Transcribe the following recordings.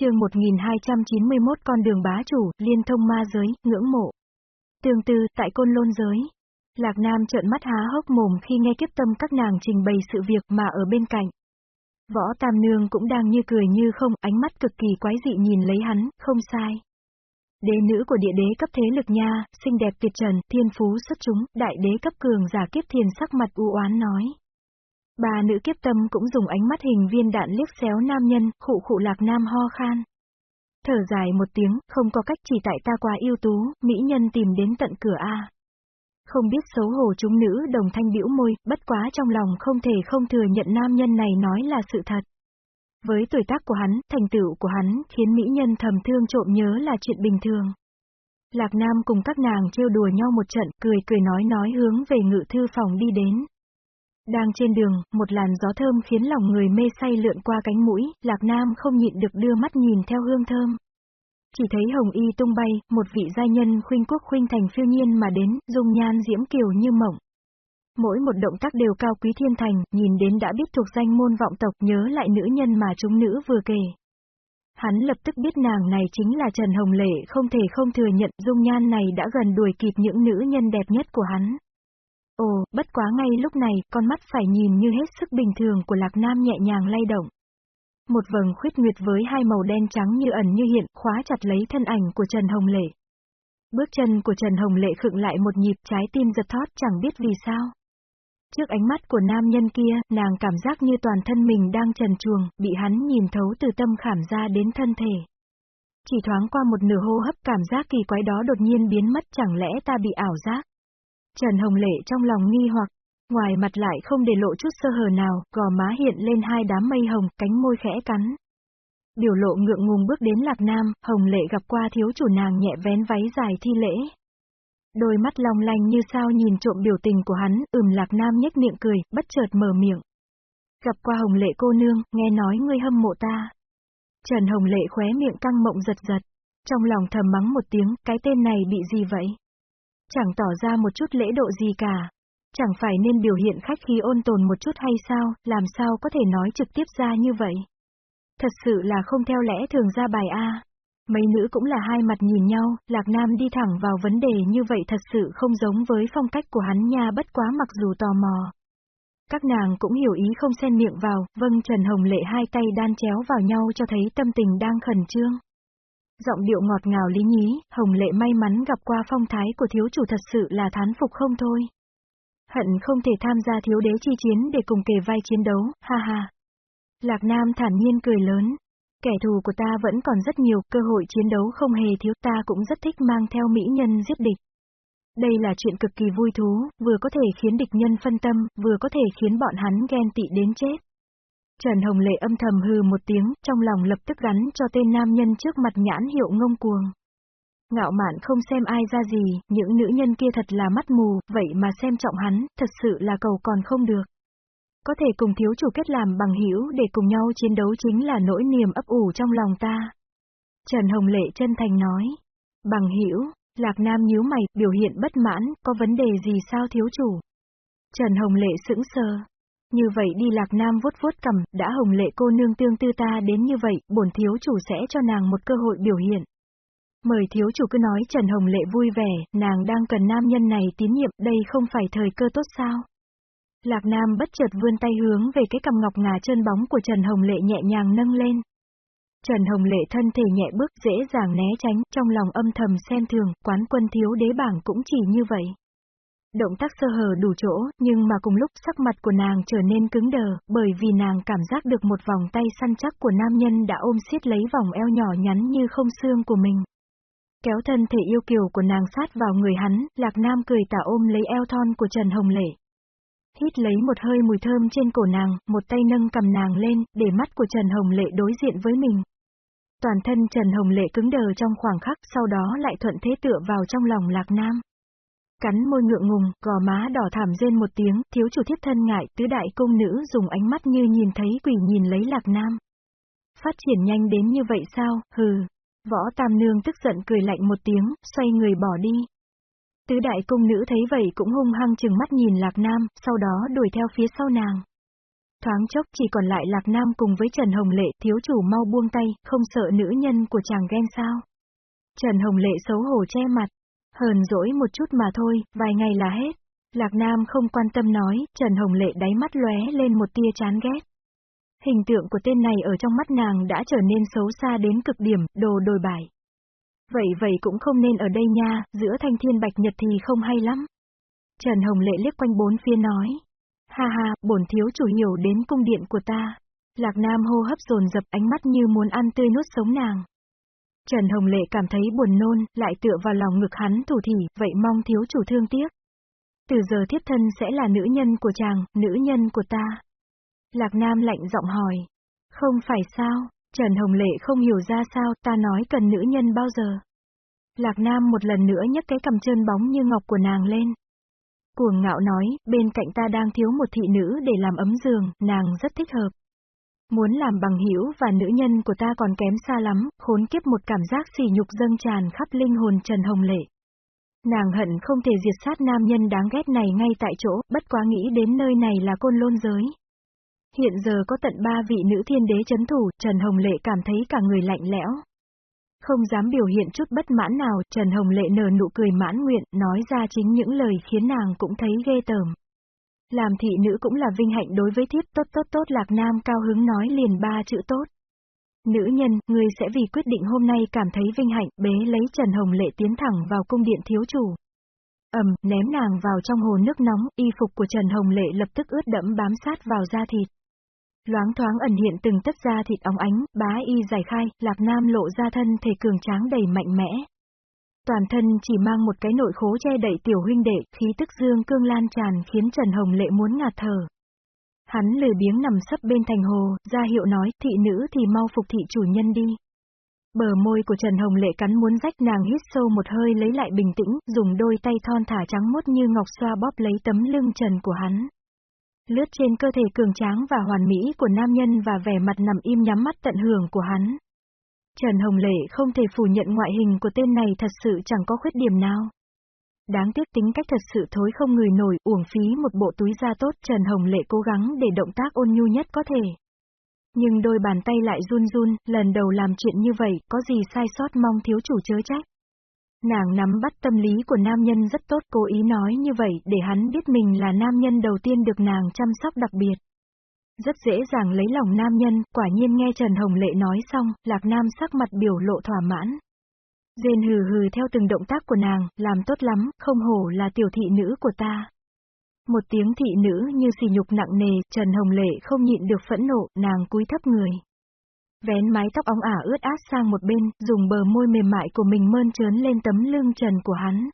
chương 1291 con đường bá chủ, liên thông ma giới, ngưỡng mộ. Tương tư, tại côn lôn giới. Lạc Nam trợn mắt há hốc mồm khi nghe kiếp tâm các nàng trình bày sự việc mà ở bên cạnh. Võ Tam Nương cũng đang như cười như không, ánh mắt cực kỳ quái dị nhìn lấy hắn, không sai. Đế nữ của địa đế cấp thế lực nha, xinh đẹp tuyệt trần, thiên phú xuất chúng, đại đế cấp cường giả kiếp thiền sắc mặt u oán nói. Bà nữ kiếp tâm cũng dùng ánh mắt hình viên đạn liếc xéo nam nhân, khụ khụ lạc nam ho khan. Thở dài một tiếng, không có cách chỉ tại ta quá yêu tú, mỹ nhân tìm đến tận cửa A. Không biết xấu hổ chúng nữ đồng thanh biểu môi, bất quá trong lòng không thể không thừa nhận nam nhân này nói là sự thật. Với tuổi tác của hắn, thành tựu của hắn, khiến mỹ nhân thầm thương trộm nhớ là chuyện bình thường. Lạc Nam cùng các nàng trêu đùa nhau một trận, cười cười nói nói hướng về ngự thư phòng đi đến. Đang trên đường, một làn gió thơm khiến lòng người mê say lượn qua cánh mũi, Lạc Nam không nhịn được đưa mắt nhìn theo hương thơm. Chỉ thấy hồng y tung bay, một vị giai nhân khuynh quốc khuynh thành phiêu nhiên mà đến, dung nhan diễm kiều như mộng. Mỗi một động tác đều cao quý thiên thành, nhìn đến đã biết thuộc danh môn vọng tộc nhớ lại nữ nhân mà chúng nữ vừa kể. Hắn lập tức biết nàng này chính là Trần Hồng Lệ không thể không thừa nhận dung nhan này đã gần đuổi kịp những nữ nhân đẹp nhất của hắn. Ồ, bất quá ngay lúc này, con mắt phải nhìn như hết sức bình thường của Lạc Nam nhẹ nhàng lay động. Một vầng khuyết nguyệt với hai màu đen trắng như ẩn như hiện, khóa chặt lấy thân ảnh của Trần Hồng Lệ. Bước chân của Trần Hồng Lệ khựng lại một nhịp trái tim giật thót chẳng biết vì sao. Trước ánh mắt của nam nhân kia, nàng cảm giác như toàn thân mình đang trần chuồng, bị hắn nhìn thấu từ tâm khảm ra đến thân thể. Chỉ thoáng qua một nửa hô hấp cảm giác kỳ quái đó đột nhiên biến mất chẳng lẽ ta bị ảo giác. Trần Hồng Lệ trong lòng nghi hoặc, ngoài mặt lại không để lộ chút sơ hở nào, gò má hiện lên hai đám mây hồng, cánh môi khẽ cắn. Biểu lộ ngượng ngùng bước đến Lạc Nam, Hồng Lệ gặp qua thiếu chủ nàng nhẹ vén váy dài thi lễ. Đôi mắt long lanh như sao nhìn trộm biểu tình của hắn, ừm Lạc Nam nhếch miệng cười, bất chợt mở miệng. Gặp qua Hồng Lệ cô nương, nghe nói ngươi hâm mộ ta. Trần Hồng Lệ khóe miệng căng mộng giật giật. Trong lòng thầm mắng một tiếng, cái tên này bị gì vậy? Chẳng tỏ ra một chút lễ độ gì cả. Chẳng phải nên biểu hiện khách khí ôn tồn một chút hay sao, làm sao có thể nói trực tiếp ra như vậy. Thật sự là không theo lẽ thường ra bài A. Mấy nữ cũng là hai mặt nhìn nhau, Lạc Nam đi thẳng vào vấn đề như vậy thật sự không giống với phong cách của hắn nha bất quá mặc dù tò mò. Các nàng cũng hiểu ý không xen miệng vào, vâng Trần Hồng Lệ hai tay đan chéo vào nhau cho thấy tâm tình đang khẩn trương. Giọng điệu ngọt ngào lý nhí, Hồng Lệ may mắn gặp qua phong thái của thiếu chủ thật sự là thán phục không thôi. Hận không thể tham gia thiếu đế chi chiến để cùng kề vai chiến đấu, ha ha. Lạc Nam thản nhiên cười lớn. Kẻ thù của ta vẫn còn rất nhiều, cơ hội chiến đấu không hề thiếu ta cũng rất thích mang theo mỹ nhân giết địch. Đây là chuyện cực kỳ vui thú, vừa có thể khiến địch nhân phân tâm, vừa có thể khiến bọn hắn ghen tị đến chết. Trần Hồng Lệ âm thầm hừ một tiếng, trong lòng lập tức gắn cho tên nam nhân trước mặt nhãn hiệu ngông cuồng. Ngạo mạn không xem ai ra gì, những nữ nhân kia thật là mắt mù, vậy mà xem trọng hắn, thật sự là cầu còn không được. Có thể cùng thiếu chủ kết làm bằng hữu để cùng nhau chiến đấu chính là nỗi niềm ấp ủ trong lòng ta. Trần Hồng Lệ chân thành nói. Bằng hữu Lạc Nam nhíu mày, biểu hiện bất mãn, có vấn đề gì sao thiếu chủ? Trần Hồng Lệ sững sờ, như vậy đi Lạc Nam vuốt vuốt cầm, đã hồng lệ cô nương tương tư ta đến như vậy, bổn thiếu chủ sẽ cho nàng một cơ hội biểu hiện. Mời thiếu chủ cứ nói Trần Hồng Lệ vui vẻ, nàng đang cần nam nhân này tín nhiệm, đây không phải thời cơ tốt sao? Lạc Nam bất chợt vươn tay hướng về cái cầm ngọc ngà chân bóng của Trần Hồng Lệ nhẹ nhàng nâng lên. Trần Hồng Lệ thân thể nhẹ bước dễ dàng né tránh, trong lòng âm thầm xem thường, quán quân thiếu đế bảng cũng chỉ như vậy. Động tác sơ hở đủ chỗ, nhưng mà cùng lúc sắc mặt của nàng trở nên cứng đờ, bởi vì nàng cảm giác được một vòng tay săn chắc của nam nhân đã ôm siết lấy vòng eo nhỏ nhắn như không xương của mình. Kéo thân thể yêu kiều của nàng sát vào người hắn, Lạc Nam cười tả ôm lấy eo thon của Trần Hồng Lệ. Hít lấy một hơi mùi thơm trên cổ nàng, một tay nâng cầm nàng lên, để mắt của Trần Hồng Lệ đối diện với mình. Toàn thân Trần Hồng Lệ cứng đờ trong khoảng khắc, sau đó lại thuận thế tựa vào trong lòng Lạc Nam. Cắn môi ngượng ngùng, gò má đỏ thảm rên một tiếng, thiếu chủ thiếp thân ngại, tứ đại công nữ dùng ánh mắt như nhìn thấy quỷ nhìn lấy lạc nam. Phát triển nhanh đến như vậy sao, hừ. Võ Tam Nương tức giận cười lạnh một tiếng, xoay người bỏ đi. Tứ đại công nữ thấy vậy cũng hung hăng chừng mắt nhìn lạc nam, sau đó đuổi theo phía sau nàng. thoáng chốc chỉ còn lại Lạc Nam cùng với Trần Hồng Lệ, thiếu chủ mau buông tay, không sợ nữ nhân của chàng ghen sao. Trần Hồng Lệ xấu hổ che mặt, hờn dỗi một chút mà thôi, vài ngày là hết. Lạc Nam không quan tâm nói, Trần Hồng Lệ đáy mắt lóe lên một tia chán ghét. Hình tượng của tên này ở trong mắt nàng đã trở nên xấu xa đến cực điểm, đồ đồi bại. Vậy vậy cũng không nên ở đây nha, giữa thanh thiên bạch nhật thì không hay lắm. Trần Hồng Lệ liếc quanh bốn phía nói. Ha ha, bổn thiếu chủ hiểu đến cung điện của ta. Lạc Nam hô hấp dồn dập ánh mắt như muốn ăn tươi nuốt sống nàng. Trần Hồng Lệ cảm thấy buồn nôn, lại tựa vào lòng ngực hắn thủ thỉ, vậy mong thiếu chủ thương tiếc. Từ giờ thiếp thân sẽ là nữ nhân của chàng, nữ nhân của ta. Lạc Nam lạnh giọng hỏi. Không phải sao, Trần Hồng Lệ không hiểu ra sao ta nói cần nữ nhân bao giờ. Lạc Nam một lần nữa nhấc cái cầm trơn bóng như ngọc của nàng lên. Cuồng ngạo nói, bên cạnh ta đang thiếu một thị nữ để làm ấm giường, nàng rất thích hợp. Muốn làm bằng hữu và nữ nhân của ta còn kém xa lắm, khốn kiếp một cảm giác sỉ nhục dâng tràn khắp linh hồn Trần Hồng Lệ. Nàng hận không thể diệt sát nam nhân đáng ghét này ngay tại chỗ, bất quá nghĩ đến nơi này là côn lôn giới. Hiện giờ có tận ba vị nữ thiên đế chấn thủ, Trần Hồng Lệ cảm thấy cả người lạnh lẽo. Không dám biểu hiện chút bất mãn nào, Trần Hồng Lệ nở nụ cười mãn nguyện, nói ra chính những lời khiến nàng cũng thấy ghê tởm. Làm thị nữ cũng là vinh hạnh đối với thiếp tốt tốt tốt Lạc Nam cao hứng nói liền ba chữ tốt. Nữ nhân, người sẽ vì quyết định hôm nay cảm thấy vinh hạnh, bế lấy Trần Hồng Lệ tiến thẳng vào cung điện thiếu chủ. ầm, ném nàng vào trong hồ nước nóng, y phục của Trần Hồng Lệ lập tức ướt đẫm bám sát vào da thịt. Loáng thoáng ẩn hiện từng tất da thịt óng ánh, bá y giải khai, Lạc Nam lộ ra thân thể cường tráng đầy mạnh mẽ. Toàn thân chỉ mang một cái nội khố che đậy tiểu huynh đệ, khí tức dương cương lan tràn khiến Trần Hồng Lệ muốn ngạt thở. Hắn lười biếng nằm sấp bên thành hồ, ra hiệu nói, thị nữ thì mau phục thị chủ nhân đi. Bờ môi của Trần Hồng Lệ cắn muốn rách nàng hít sâu một hơi lấy lại bình tĩnh, dùng đôi tay thon thả trắng mốt như ngọc xoa bóp lấy tấm lưng trần của hắn. Lướt trên cơ thể cường tráng và hoàn mỹ của nam nhân và vẻ mặt nằm im nhắm mắt tận hưởng của hắn. Trần Hồng Lệ không thể phủ nhận ngoại hình của tên này thật sự chẳng có khuyết điểm nào. Đáng tiếc tính cách thật sự thối không người nổi, uổng phí một bộ túi da tốt, Trần Hồng Lệ cố gắng để động tác ôn nhu nhất có thể. Nhưng đôi bàn tay lại run run, lần đầu làm chuyện như vậy, có gì sai sót mong thiếu chủ chớ trách. Nàng nắm bắt tâm lý của nam nhân rất tốt, cố ý nói như vậy để hắn biết mình là nam nhân đầu tiên được nàng chăm sóc đặc biệt. Rất dễ dàng lấy lòng nam nhân, quả nhiên nghe Trần Hồng Lệ nói xong, Lạc Nam sắc mặt biểu lộ thỏa mãn. Dên hừ hừ theo từng động tác của nàng, làm tốt lắm, không hổ là tiểu thị nữ của ta. Một tiếng thị nữ như xì nhục nặng nề, Trần Hồng Lệ không nhịn được phẫn nộ, nàng cúi thấp người. Vén mái tóc óng ả ướt át sang một bên, dùng bờ môi mềm mại của mình mơn trớn lên tấm lưng trần của hắn.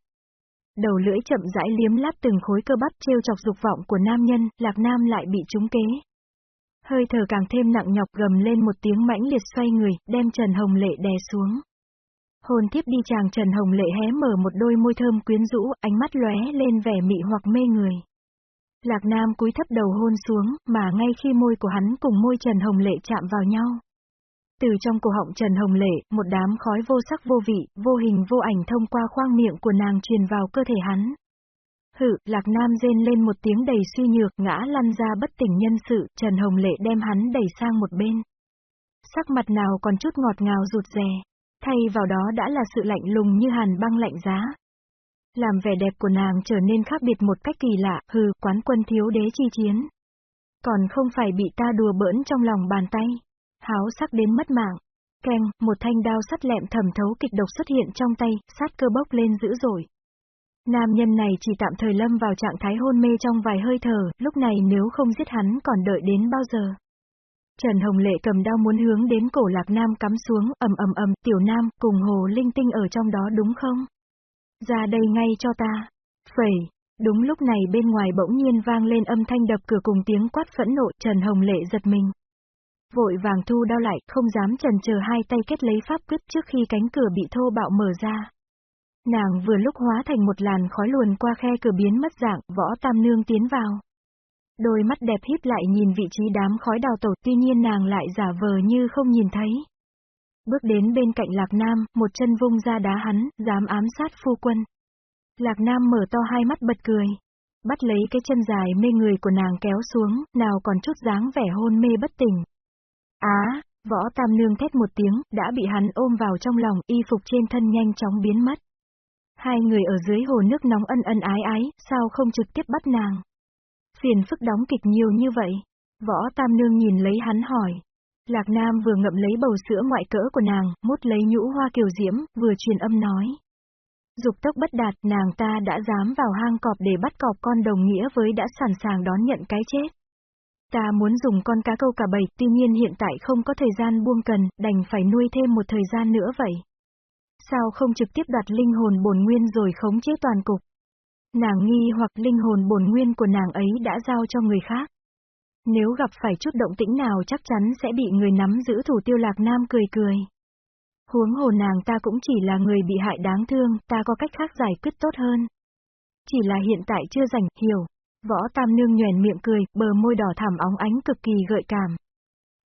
Đầu lưỡi chậm rãi liếm láp từng khối cơ bắp trêu chọc dục vọng của nam nhân, Lạc Nam lại bị trúng kế. Hơi thở càng thêm nặng nhọc gầm lên một tiếng mãnh liệt xoay người, đem Trần Hồng Lệ đè xuống. Hồn tiếp đi chàng Trần Hồng Lệ hé mở một đôi môi thơm quyến rũ, ánh mắt lóe lên vẻ mị hoặc mê người. Lạc Nam cúi thấp đầu hôn xuống, mà ngay khi môi của hắn cùng môi Trần Hồng Lệ chạm vào nhau. Từ trong cổ họng Trần Hồng Lệ, một đám khói vô sắc vô vị, vô hình vô ảnh thông qua khoang miệng của nàng truyền vào cơ thể hắn. Hự, Lạc Nam rên lên một tiếng đầy suy nhược, ngã lăn ra bất tỉnh nhân sự, Trần Hồng Lệ đem hắn đẩy sang một bên. Sắc mặt nào còn chút ngọt ngào rụt rè, thay vào đó đã là sự lạnh lùng như hàn băng lạnh giá. Làm vẻ đẹp của nàng trở nên khác biệt một cách kỳ lạ, hừ, quán quân thiếu đế chi chiến. Còn không phải bị ta đùa bỡn trong lòng bàn tay. Háo sắc đến mất mạng. Keng, một thanh đao sắt lẹm thẩm thấu kịch độc xuất hiện trong tay, sát cơ bốc lên dữ dội. Nam nhân này chỉ tạm thời lâm vào trạng thái hôn mê trong vài hơi thở, lúc này nếu không giết hắn còn đợi đến bao giờ. Trần Hồng Lệ cầm đao muốn hướng đến cổ Lạc Nam cắm xuống, ầm ầm ầm, tiểu nam, cùng hồ linh tinh ở trong đó đúng không? Ra đây ngay cho ta. Phẩy. Đúng lúc này bên ngoài bỗng nhiên vang lên âm thanh đập cửa cùng tiếng quát phẫn nộ, Trần Hồng Lệ giật mình. Vội vàng thu đao lại, không dám trần chờ hai tay kết lấy pháp quyết trước khi cánh cửa bị thô bạo mở ra. Nàng vừa lúc hóa thành một làn khói luồn qua khe cửa biến mất dạng, võ tam nương tiến vào. Đôi mắt đẹp híp lại nhìn vị trí đám khói đào tổ tuy nhiên nàng lại giả vờ như không nhìn thấy. Bước đến bên cạnh Lạc Nam, một chân vung ra đá hắn, dám ám sát phu quân. Lạc Nam mở to hai mắt bật cười. Bắt lấy cái chân dài mê người của nàng kéo xuống, nào còn chút dáng vẻ hôn mê bất tỉnh. Á, võ tam nương thét một tiếng, đã bị hắn ôm vào trong lòng, y phục trên thân nhanh chóng biến mất. Hai người ở dưới hồ nước nóng ân ân ái ái, sao không trực tiếp bắt nàng? Phiền phức đóng kịch nhiều như vậy. Võ Tam Nương nhìn lấy hắn hỏi. Lạc Nam vừa ngậm lấy bầu sữa ngoại cỡ của nàng, mút lấy nhũ hoa kiều diễm, vừa truyền âm nói. Dục tốc bất đạt, nàng ta đã dám vào hang cọp để bắt cọp con đồng nghĩa với đã sẵn sàng đón nhận cái chết. Ta muốn dùng con cá câu cả bầy, tuy nhiên hiện tại không có thời gian buông cần, đành phải nuôi thêm một thời gian nữa vậy. Sao không trực tiếp đoạt linh hồn bổn nguyên rồi khống chế toàn cục? Nàng nghi hoặc linh hồn bổn nguyên của nàng ấy đã giao cho người khác. Nếu gặp phải chút động tĩnh nào chắc chắn sẽ bị người nắm giữ thủ tiêu lạc nam cười cười. Huống hồ nàng ta cũng chỉ là người bị hại đáng thương, ta có cách khác giải quyết tốt hơn. Chỉ là hiện tại chưa rảnh, hiểu. Võ Tam Nương nhoèn miệng cười, bờ môi đỏ thảm óng ánh cực kỳ gợi cảm.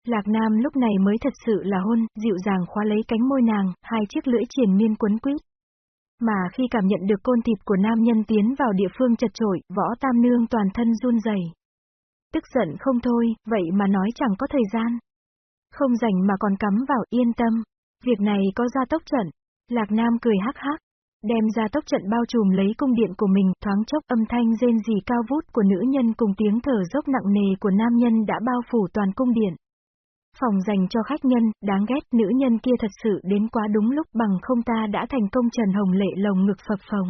Lạc Nam lúc này mới thật sự là hôn, dịu dàng khóa lấy cánh môi nàng, hai chiếc lưỡi triển miên quấn quýt. Mà khi cảm nhận được côn thịt của nam nhân tiến vào địa phương chật trội, võ tam nương toàn thân run rẩy. Tức giận không thôi, vậy mà nói chẳng có thời gian. Không rảnh mà còn cắm vào yên tâm. Việc này có gia tốc trận. Lạc Nam cười hắc hắc. Đem ra tốc trận bao trùm lấy cung điện của mình, thoáng chốc âm thanh rên rỉ cao vút của nữ nhân cùng tiếng thở dốc nặng nề của nam nhân đã bao phủ toàn cung điện. Phòng dành cho khách nhân, đáng ghét nữ nhân kia thật sự đến quá đúng lúc bằng không ta đã thành công Trần Hồng Lệ lồng ngực phập phồng.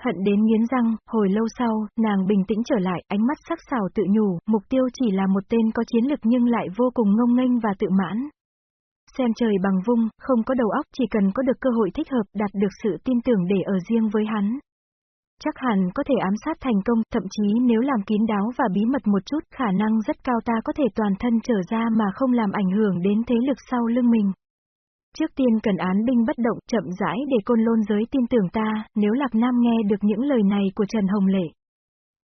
Hận đến nghiến răng, hồi lâu sau, nàng bình tĩnh trở lại, ánh mắt sắc sảo tự nhủ, mục tiêu chỉ là một tên có chiến lực nhưng lại vô cùng ngông nghênh và tự mãn. Xem trời bằng vung, không có đầu óc chỉ cần có được cơ hội thích hợp đạt được sự tin tưởng để ở riêng với hắn. Chắc hẳn có thể ám sát thành công, thậm chí nếu làm kín đáo và bí mật một chút, khả năng rất cao ta có thể toàn thân trở ra mà không làm ảnh hưởng đến thế lực sau lưng mình. Trước tiên cần án binh bất động, chậm rãi để côn lôn giới tin tưởng ta, nếu Lạc Nam nghe được những lời này của Trần Hồng Lệ.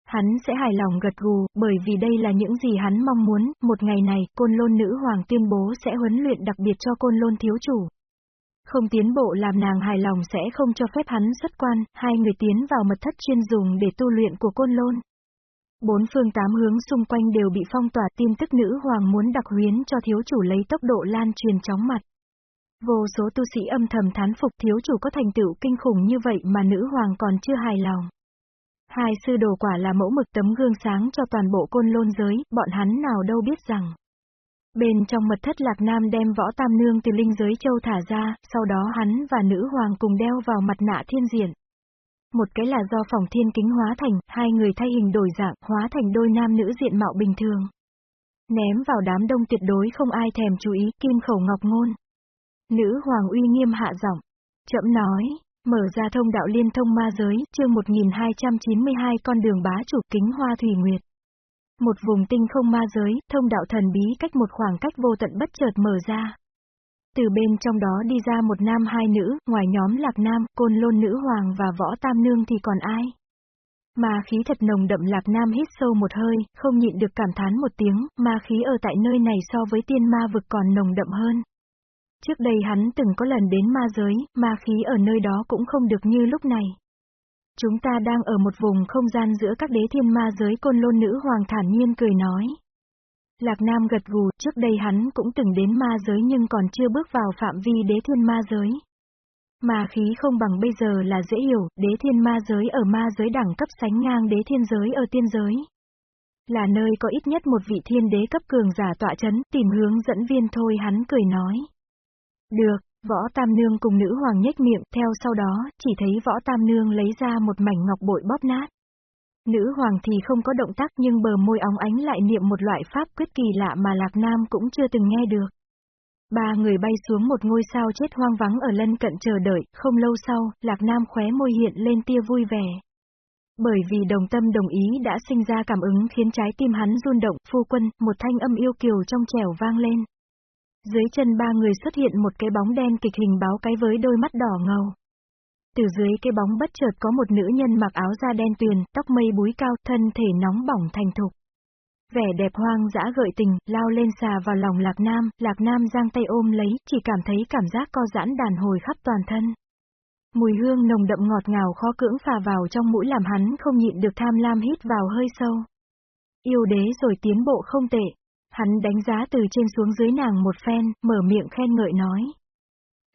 Hắn sẽ hài lòng gật gù, bởi vì đây là những gì hắn mong muốn, một ngày này, côn lôn nữ hoàng tuyên bố sẽ huấn luyện đặc biệt cho côn lôn thiếu chủ. Không tiến bộ làm nàng hài lòng sẽ không cho phép hắn xuất quan, hai người tiến vào mật thất chuyên dùng để tu luyện của côn lôn. Bốn phương tám hướng xung quanh đều bị phong tỏa tin tức nữ hoàng muốn đặc huyến cho thiếu chủ lấy tốc độ lan truyền chóng mặt. Vô số tu sĩ âm thầm thán phục thiếu chủ có thành tựu kinh khủng như vậy mà nữ hoàng còn chưa hài lòng. Hai sư đồ quả là mẫu mực tấm gương sáng cho toàn bộ côn lôn giới, bọn hắn nào đâu biết rằng. Bên trong mật thất Lạc Nam đem võ tam nương từ linh giới châu thả ra, sau đó hắn và nữ hoàng cùng đeo vào mặt nạ thiên diện. Một cái là do phòng thiên kính hóa thành, hai người thay hình đổi dạng, hóa thành đôi nam nữ diện mạo bình thường. Ném vào đám đông tuyệt đối không ai thèm chú ý, kim khẩu ngọc ngôn. Nữ hoàng uy nghiêm hạ giọng, chậm nói, mở ra thông đạo liên thông ma giới, chương 1292 con đường bá chủ kính hoa thủy nguyệt. Một vùng tinh không ma giới, thông đạo thần bí cách một khoảng cách vô tận bất chợt mở ra. Từ bên trong đó đi ra một nam hai nữ, ngoài nhóm lạc nam, côn lôn nữ hoàng và võ tam nương thì còn ai? Ma khí thật nồng đậm lạc nam hít sâu một hơi, không nhịn được cảm thán một tiếng, ma khí ở tại nơi này so với tiên ma vực còn nồng đậm hơn. Trước đây hắn từng có lần đến ma giới, ma khí ở nơi đó cũng không được như lúc này. Chúng ta đang ở một vùng không gian giữa các đế thiên ma giới côn lôn nữ hoàng thản nhiên cười nói. Lạc Nam gật gù, trước đây hắn cũng từng đến ma giới nhưng còn chưa bước vào phạm vi đế thiên ma giới. mà khí không bằng bây giờ là dễ hiểu, đế thiên ma giới ở ma giới đẳng cấp sánh ngang đế thiên giới ở tiên giới. Là nơi có ít nhất một vị thiên đế cấp cường giả tọa chấn, tìm hướng dẫn viên thôi hắn cười nói. Được, Võ Tam Nương cùng nữ hoàng nhếch miệng, theo sau đó, chỉ thấy Võ Tam Nương lấy ra một mảnh ngọc bội bóp nát. Nữ hoàng thì không có động tác nhưng bờ môi óng ánh lại niệm một loại pháp quyết kỳ lạ mà Lạc Nam cũng chưa từng nghe được. Ba người bay xuống một ngôi sao chết hoang vắng ở lân cận chờ đợi, không lâu sau, Lạc Nam khóe môi hiện lên tia vui vẻ. Bởi vì đồng tâm đồng ý đã sinh ra cảm ứng khiến trái tim hắn run động, phu quân, một thanh âm yêu kiều trong trẻo vang lên. Dưới chân ba người xuất hiện một cái bóng đen kịch hình báo cái với đôi mắt đỏ ngầu. Từ dưới cái bóng bất chợt có một nữ nhân mặc áo da đen tuyền, tóc mây búi cao, thân thể nóng bỏng thành thục. Vẻ đẹp hoang dã gợi tình, lao lên xà vào lòng Lạc Nam, Lạc Nam giang tay ôm lấy, chỉ cảm thấy cảm giác co giãn đàn hồi khắp toàn thân. Mùi hương nồng đậm ngọt ngào khó cưỡng phà vào trong mũi làm hắn không nhịn được tham lam hít vào hơi sâu. Yêu đế rồi tiến bộ không tệ. Hắn đánh giá từ trên xuống dưới nàng một phen, mở miệng khen ngợi nói.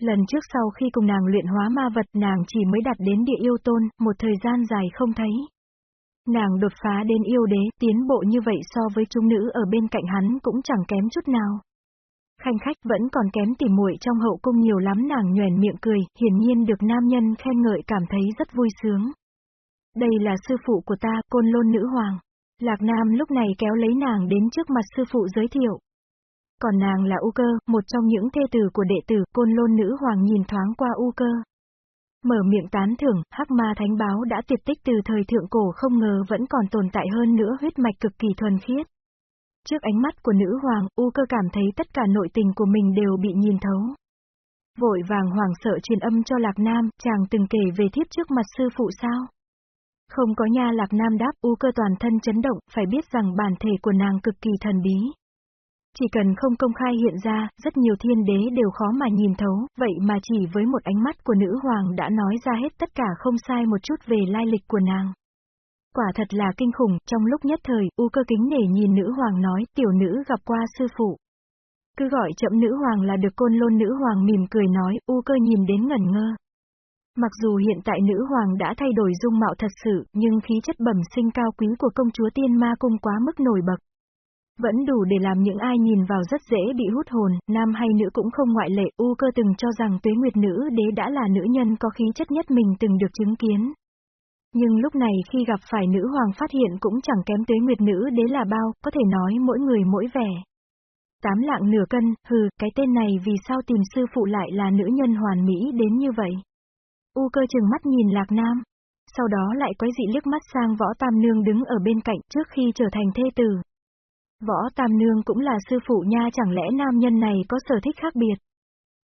Lần trước sau khi cùng nàng luyện hóa ma vật nàng chỉ mới đạt đến địa yêu tôn, một thời gian dài không thấy. Nàng đột phá đến yêu đế, tiến bộ như vậy so với chúng nữ ở bên cạnh hắn cũng chẳng kém chút nào. Khanh khách vẫn còn kém tỉ muội trong hậu cung nhiều lắm nàng nhoèn miệng cười, hiển nhiên được nam nhân khen ngợi cảm thấy rất vui sướng. Đây là sư phụ của ta, côn lôn nữ hoàng. Lạc Nam lúc này kéo lấy nàng đến trước mặt sư phụ giới thiệu. Còn nàng là U cơ, một trong những thê tử của đệ tử côn lôn nữ hoàng nhìn thoáng qua U cơ. Mở miệng tán thưởng, hắc ma thánh báo đã tuyệt tích từ thời thượng cổ không ngờ vẫn còn tồn tại hơn nữa huyết mạch cực kỳ thuần khiết. Trước ánh mắt của nữ hoàng, U cơ cảm thấy tất cả nội tình của mình đều bị nhìn thấu. Vội vàng hoàng sợ truyền âm cho Lạc Nam, chàng từng kể về thiếp trước mặt sư phụ sao? Không có nha Lạc Nam đáp, U cơ toàn thân chấn động, phải biết rằng bản thể của nàng cực kỳ thần bí. Chỉ cần không công khai hiện ra, rất nhiều thiên đế đều khó mà nhìn thấu, vậy mà chỉ với một ánh mắt của nữ hoàng đã nói ra hết tất cả không sai một chút về lai lịch của nàng. Quả thật là kinh khủng, trong lúc nhất thời, U cơ kính nể nhìn nữ hoàng nói, tiểu nữ gặp qua sư phụ. Cứ gọi chậm nữ hoàng là được côn lôn nữ hoàng mỉm cười nói, U cơ nhìn đến ngẩn ngơ. Mặc dù hiện tại nữ hoàng đã thay đổi dung mạo thật sự, nhưng khí chất bẩm sinh cao quý của công chúa tiên ma cung quá mức nổi bật. Vẫn đủ để làm những ai nhìn vào rất dễ bị hút hồn, nam hay nữ cũng không ngoại lệ, U cơ từng cho rằng tuế nguyệt nữ đế đã là nữ nhân có khí chất nhất mình từng được chứng kiến. Nhưng lúc này khi gặp phải nữ hoàng phát hiện cũng chẳng kém tuế nguyệt nữ đế là bao, có thể nói mỗi người mỗi vẻ. Tám lạng nửa cân, hừ, cái tên này vì sao tìm sư phụ lại là nữ nhân hoàn mỹ đến như vậy? U cơ chừng mắt nhìn lạc nam. Sau đó lại quấy dị liếc mắt sang võ tam nương đứng ở bên cạnh trước khi trở thành thê tử. Võ tam nương cũng là sư phụ nha chẳng lẽ nam nhân này có sở thích khác biệt?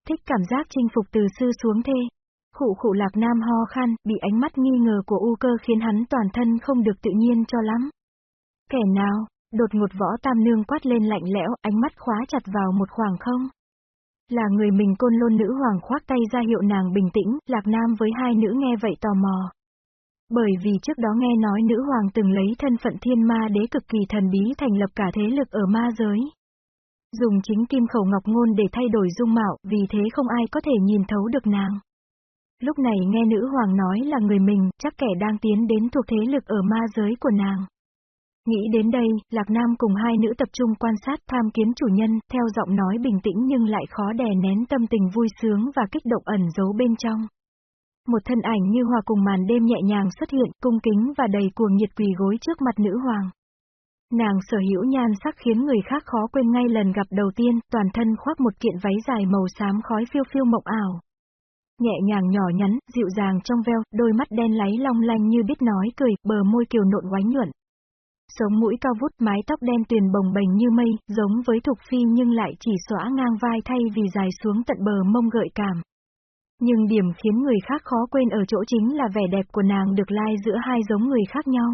Thích cảm giác chinh phục từ sư xuống thê. Khụ khụ lạc nam ho khan, bị ánh mắt nghi ngờ của u cơ khiến hắn toàn thân không được tự nhiên cho lắm. Kẻ nào, đột ngột võ tam nương quát lên lạnh lẽo, ánh mắt khóa chặt vào một khoảng không. Là người mình côn lôn nữ hoàng khoác tay ra hiệu nàng bình tĩnh, lạc nam với hai nữ nghe vậy tò mò. Bởi vì trước đó nghe nói nữ hoàng từng lấy thân phận thiên ma đế cực kỳ thần bí thành lập cả thế lực ở ma giới. Dùng chính kim khẩu ngọc ngôn để thay đổi dung mạo, vì thế không ai có thể nhìn thấu được nàng. Lúc này nghe nữ hoàng nói là người mình, chắc kẻ đang tiến đến thuộc thế lực ở ma giới của nàng. Nghĩ đến đây, Lạc Nam cùng hai nữ tập trung quan sát tham kiến chủ nhân, theo giọng nói bình tĩnh nhưng lại khó đè nén tâm tình vui sướng và kích động ẩn giấu bên trong. Một thân ảnh như hòa cùng màn đêm nhẹ nhàng xuất hiện, cung kính và đầy cuồng nhiệt quỳ gối trước mặt nữ hoàng. Nàng sở hữu nhan sắc khiến người khác khó quên ngay lần gặp đầu tiên, toàn thân khoác một kiện váy dài màu xám khói phiêu phiêu mộng ảo. Nhẹ nhàng nhỏ nhắn, dịu dàng trong veo, đôi mắt đen láy long lanh như biết nói cười, bờ môi kiều nộn oánh nhuận. Sống mũi cao vút mái tóc đen tuyền bồng bềnh như mây, giống với thục phi nhưng lại chỉ xõa ngang vai thay vì dài xuống tận bờ mông gợi cảm. Nhưng điểm khiến người khác khó quên ở chỗ chính là vẻ đẹp của nàng được lai giữa hai giống người khác nhau.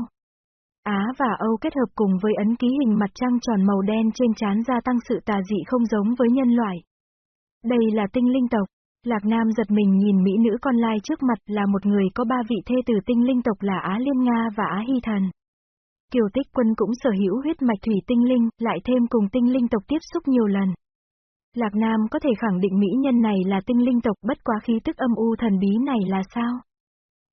Á và Âu kết hợp cùng với ấn ký hình mặt trăng tròn màu đen trên trán gia tăng sự tà dị không giống với nhân loại. Đây là tinh linh tộc. Lạc Nam giật mình nhìn mỹ nữ con lai trước mặt là một người có ba vị thê tử tinh linh tộc là Á Liên Nga và Á Hy Thần. Kiều Tích Quân cũng sở hữu huyết mạch thủy tinh linh, lại thêm cùng tinh linh tộc tiếp xúc nhiều lần. Lạc Nam có thể khẳng định mỹ nhân này là tinh linh tộc bất quá khí tức âm u thần bí này là sao?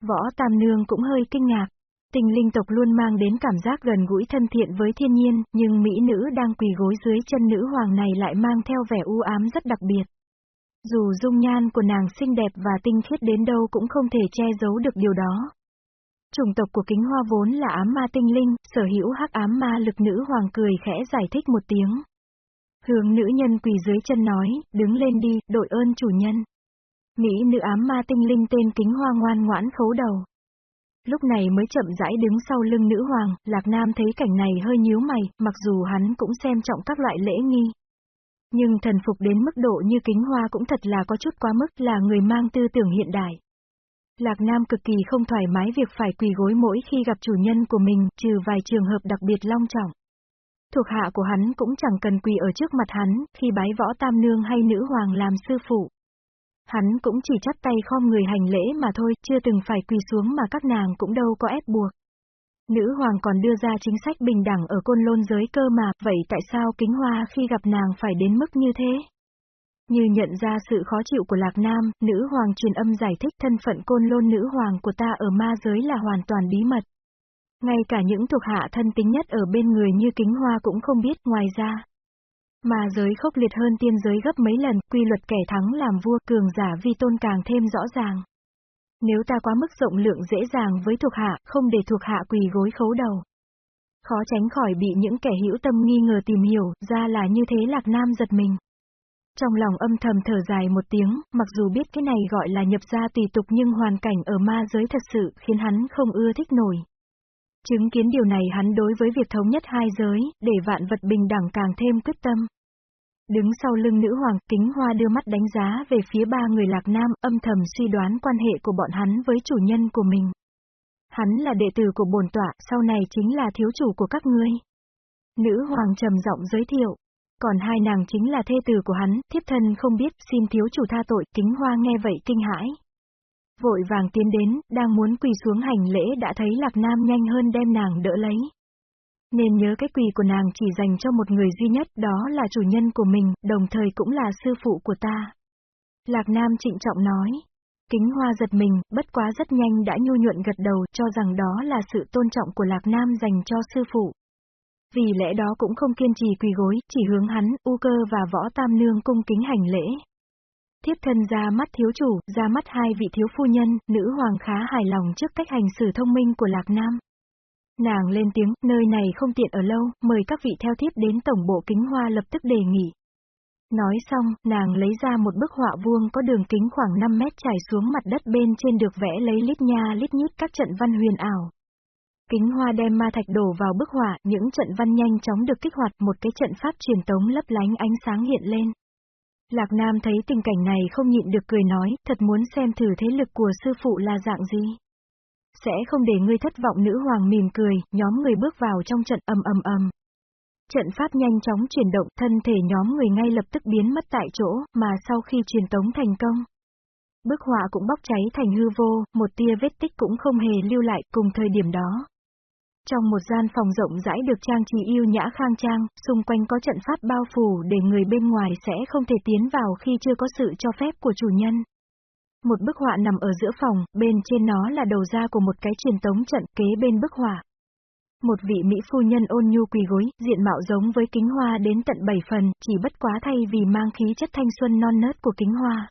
Võ Tam Nương cũng hơi kinh ngạc. Tinh linh tộc luôn mang đến cảm giác gần gũi thân thiện với thiên nhiên, nhưng mỹ nữ đang quỳ gối dưới chân nữ hoàng này lại mang theo vẻ u ám rất đặc biệt. Dù dung nhan của nàng xinh đẹp và tinh khiết đến đâu cũng không thể che giấu được điều đó. Chủng tộc của kính hoa vốn là ám ma tinh linh, sở hữu hắc ám ma lực nữ hoàng cười khẽ giải thích một tiếng. Hướng nữ nhân quỳ dưới chân nói, đứng lên đi, đội ơn chủ nhân. Mỹ nữ ám ma tinh linh tên kính hoa ngoan ngoãn khấu đầu. Lúc này mới chậm rãi đứng sau lưng nữ hoàng, Lạc Nam thấy cảnh này hơi nhíu mày, mặc dù hắn cũng xem trọng các loại lễ nghi. Nhưng thần phục đến mức độ như kính hoa cũng thật là có chút quá mức là người mang tư tưởng hiện đại. Lạc Nam cực kỳ không thoải mái việc phải quỳ gối mỗi khi gặp chủ nhân của mình, trừ vài trường hợp đặc biệt long trọng. Thuộc hạ của hắn cũng chẳng cần quỳ ở trước mặt hắn, khi bái võ tam nương hay nữ hoàng làm sư phụ. Hắn cũng chỉ chắp tay khom người hành lễ mà thôi, chưa từng phải quỳ xuống mà các nàng cũng đâu có ép buộc. Nữ hoàng còn đưa ra chính sách bình đẳng ở côn lôn giới cơ mà, vậy tại sao kính hoa khi gặp nàng phải đến mức như thế? Như nhận ra sự khó chịu của Lạc Nam, nữ hoàng truyền âm giải thích thân phận côn lôn nữ hoàng của ta ở ma giới là hoàn toàn bí mật. Ngay cả những thuộc hạ thân tính nhất ở bên người như kính hoa cũng không biết ngoài ra. Ma giới khốc liệt hơn tiên giới gấp mấy lần, quy luật kẻ thắng làm vua cường giả vi tôn càng thêm rõ ràng. Nếu ta quá mức rộng lượng dễ dàng với thuộc hạ, không để thuộc hạ quỳ gối khấu đầu. Khó tránh khỏi bị những kẻ hữu tâm nghi ngờ tìm hiểu, ra là như thế Lạc Nam giật mình. Trong lòng âm thầm thở dài một tiếng, mặc dù biết cái này gọi là nhập gia tùy tục nhưng hoàn cảnh ở ma giới thật sự khiến hắn không ưa thích nổi. Chứng kiến điều này hắn đối với việc thống nhất hai giới, để vạn vật bình đẳng càng thêm quyết tâm. Đứng sau lưng nữ hoàng, kính hoa đưa mắt đánh giá về phía ba người lạc nam, âm thầm suy đoán quan hệ của bọn hắn với chủ nhân của mình. Hắn là đệ tử của bổn tọa, sau này chính là thiếu chủ của các ngươi. Nữ hoàng trầm giọng giới thiệu. Còn hai nàng chính là thê tử của hắn, thiếp thân không biết, xin thiếu chủ tha tội, kính hoa nghe vậy kinh hãi. Vội vàng tiến đến, đang muốn quỳ xuống hành lễ đã thấy Lạc Nam nhanh hơn đem nàng đỡ lấy. Nên nhớ cái quỳ của nàng chỉ dành cho một người duy nhất, đó là chủ nhân của mình, đồng thời cũng là sư phụ của ta. Lạc Nam trịnh trọng nói. Kính hoa giật mình, bất quá rất nhanh đã nhu nhuận gật đầu cho rằng đó là sự tôn trọng của Lạc Nam dành cho sư phụ. Vì lẽ đó cũng không kiên trì quỳ gối, chỉ hướng hắn, u cơ và võ tam nương cung kính hành lễ. Thiếp thân ra mắt thiếu chủ, ra mắt hai vị thiếu phu nhân, nữ hoàng khá hài lòng trước cách hành xử thông minh của Lạc Nam. Nàng lên tiếng, nơi này không tiện ở lâu, mời các vị theo thiếp đến tổng bộ kính hoa lập tức đề nghị. Nói xong, nàng lấy ra một bức họa vuông có đường kính khoảng 5 mét trải xuống mặt đất bên trên được vẽ lấy lít nha lít nhít các trận văn huyền ảo. Kính hoa đem ma thạch đổ vào bức họa, những trận văn nhanh chóng được kích hoạt, một cái trận pháp truyền tống lấp lánh ánh sáng hiện lên. Lạc Nam thấy tình cảnh này không nhịn được cười nói, thật muốn xem thử thế lực của sư phụ là dạng gì. Sẽ không để ngươi thất vọng nữ hoàng mỉm cười, nhóm người bước vào trong trận ầm ầm ầm. Trận pháp nhanh chóng chuyển động, thân thể nhóm người ngay lập tức biến mất tại chỗ, mà sau khi truyền tống thành công. Bức họa cũng bốc cháy thành hư vô, một tia vết tích cũng không hề lưu lại cùng thời điểm đó. Trong một gian phòng rộng rãi được trang trí yêu nhã khang trang, xung quanh có trận pháp bao phủ để người bên ngoài sẽ không thể tiến vào khi chưa có sự cho phép của chủ nhân. Một bức họa nằm ở giữa phòng, bên trên nó là đầu ra của một cái truyền tống trận kế bên bức họa. Một vị Mỹ phu nhân ôn nhu quỳ gối, diện mạo giống với kính hoa đến tận bảy phần, chỉ bất quá thay vì mang khí chất thanh xuân non nớt của kính hoa.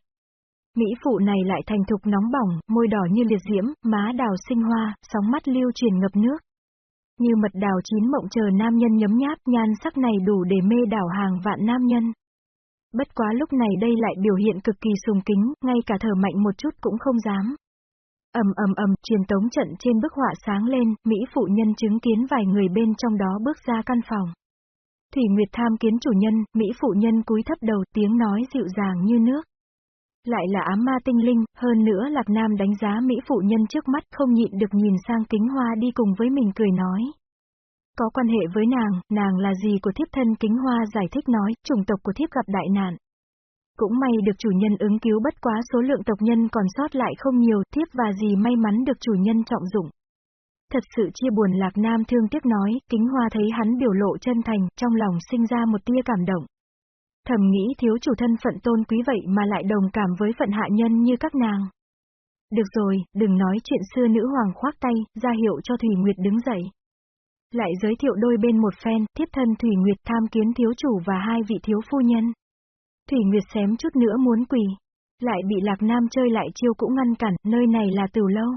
Mỹ phụ này lại thành thục nóng bỏng, môi đỏ như liệt diễm, má đào sinh hoa, sóng mắt lưu truyền ngập nước. Như mật đào chín mộng chờ nam nhân nhấm nháp nhan sắc này đủ để mê đảo hàng vạn nam nhân. Bất quá lúc này đây lại biểu hiện cực kỳ sùng kính, ngay cả thở mạnh một chút cũng không dám. ầm ầm ầm, truyền tống trận trên bức họa sáng lên, Mỹ phụ nhân chứng kiến vài người bên trong đó bước ra căn phòng. Thủy Nguyệt tham kiến chủ nhân, Mỹ phụ nhân cúi thấp đầu tiếng nói dịu dàng như nước. Lại là ám ma tinh linh, hơn nữa Lạc Nam đánh giá Mỹ phụ nhân trước mắt không nhịn được nhìn sang kính hoa đi cùng với mình cười nói. Có quan hệ với nàng, nàng là gì của thiếp thân kính hoa giải thích nói, chủng tộc của thiếp gặp đại nạn. Cũng may được chủ nhân ứng cứu bất quá số lượng tộc nhân còn sót lại không nhiều, thiếp và gì may mắn được chủ nhân trọng dụng. Thật sự chia buồn Lạc Nam thương tiếc nói, kính hoa thấy hắn biểu lộ chân thành, trong lòng sinh ra một tia cảm động. Thầm nghĩ thiếu chủ thân phận tôn quý vậy mà lại đồng cảm với phận hạ nhân như các nàng. Được rồi, đừng nói chuyện xưa nữ hoàng khoác tay, ra hiệu cho Thủy Nguyệt đứng dậy. Lại giới thiệu đôi bên một phen, tiếp thân Thủy Nguyệt tham kiến thiếu chủ và hai vị thiếu phu nhân. Thủy Nguyệt xém chút nữa muốn quỳ. Lại bị Lạc Nam chơi lại chiêu cũng ngăn cản, nơi này là từ lâu.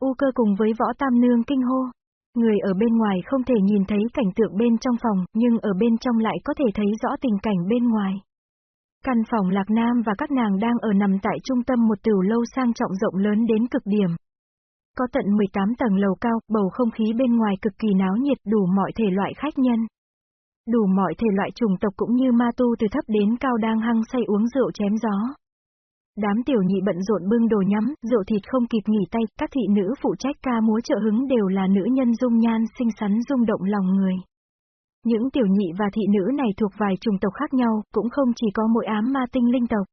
U cơ cùng với võ tam nương kinh hô. Người ở bên ngoài không thể nhìn thấy cảnh tượng bên trong phòng, nhưng ở bên trong lại có thể thấy rõ tình cảnh bên ngoài. Căn phòng Lạc Nam và các nàng đang ở nằm tại trung tâm một tiểu lâu sang trọng rộng lớn đến cực điểm. Có tận 18 tầng lầu cao, bầu không khí bên ngoài cực kỳ náo nhiệt đủ mọi thể loại khách nhân. Đủ mọi thể loại chủng tộc cũng như ma tu từ thấp đến cao đang hăng say uống rượu chém gió. Đám tiểu nhị bận rộn bưng đồ nhắm, rượu thịt không kịp nghỉ tay, các thị nữ phụ trách ca múa trợ hứng đều là nữ nhân dung nhan xinh xắn rung động lòng người. Những tiểu nhị và thị nữ này thuộc vài chủng tộc khác nhau, cũng không chỉ có mỗi ám ma tinh linh tộc.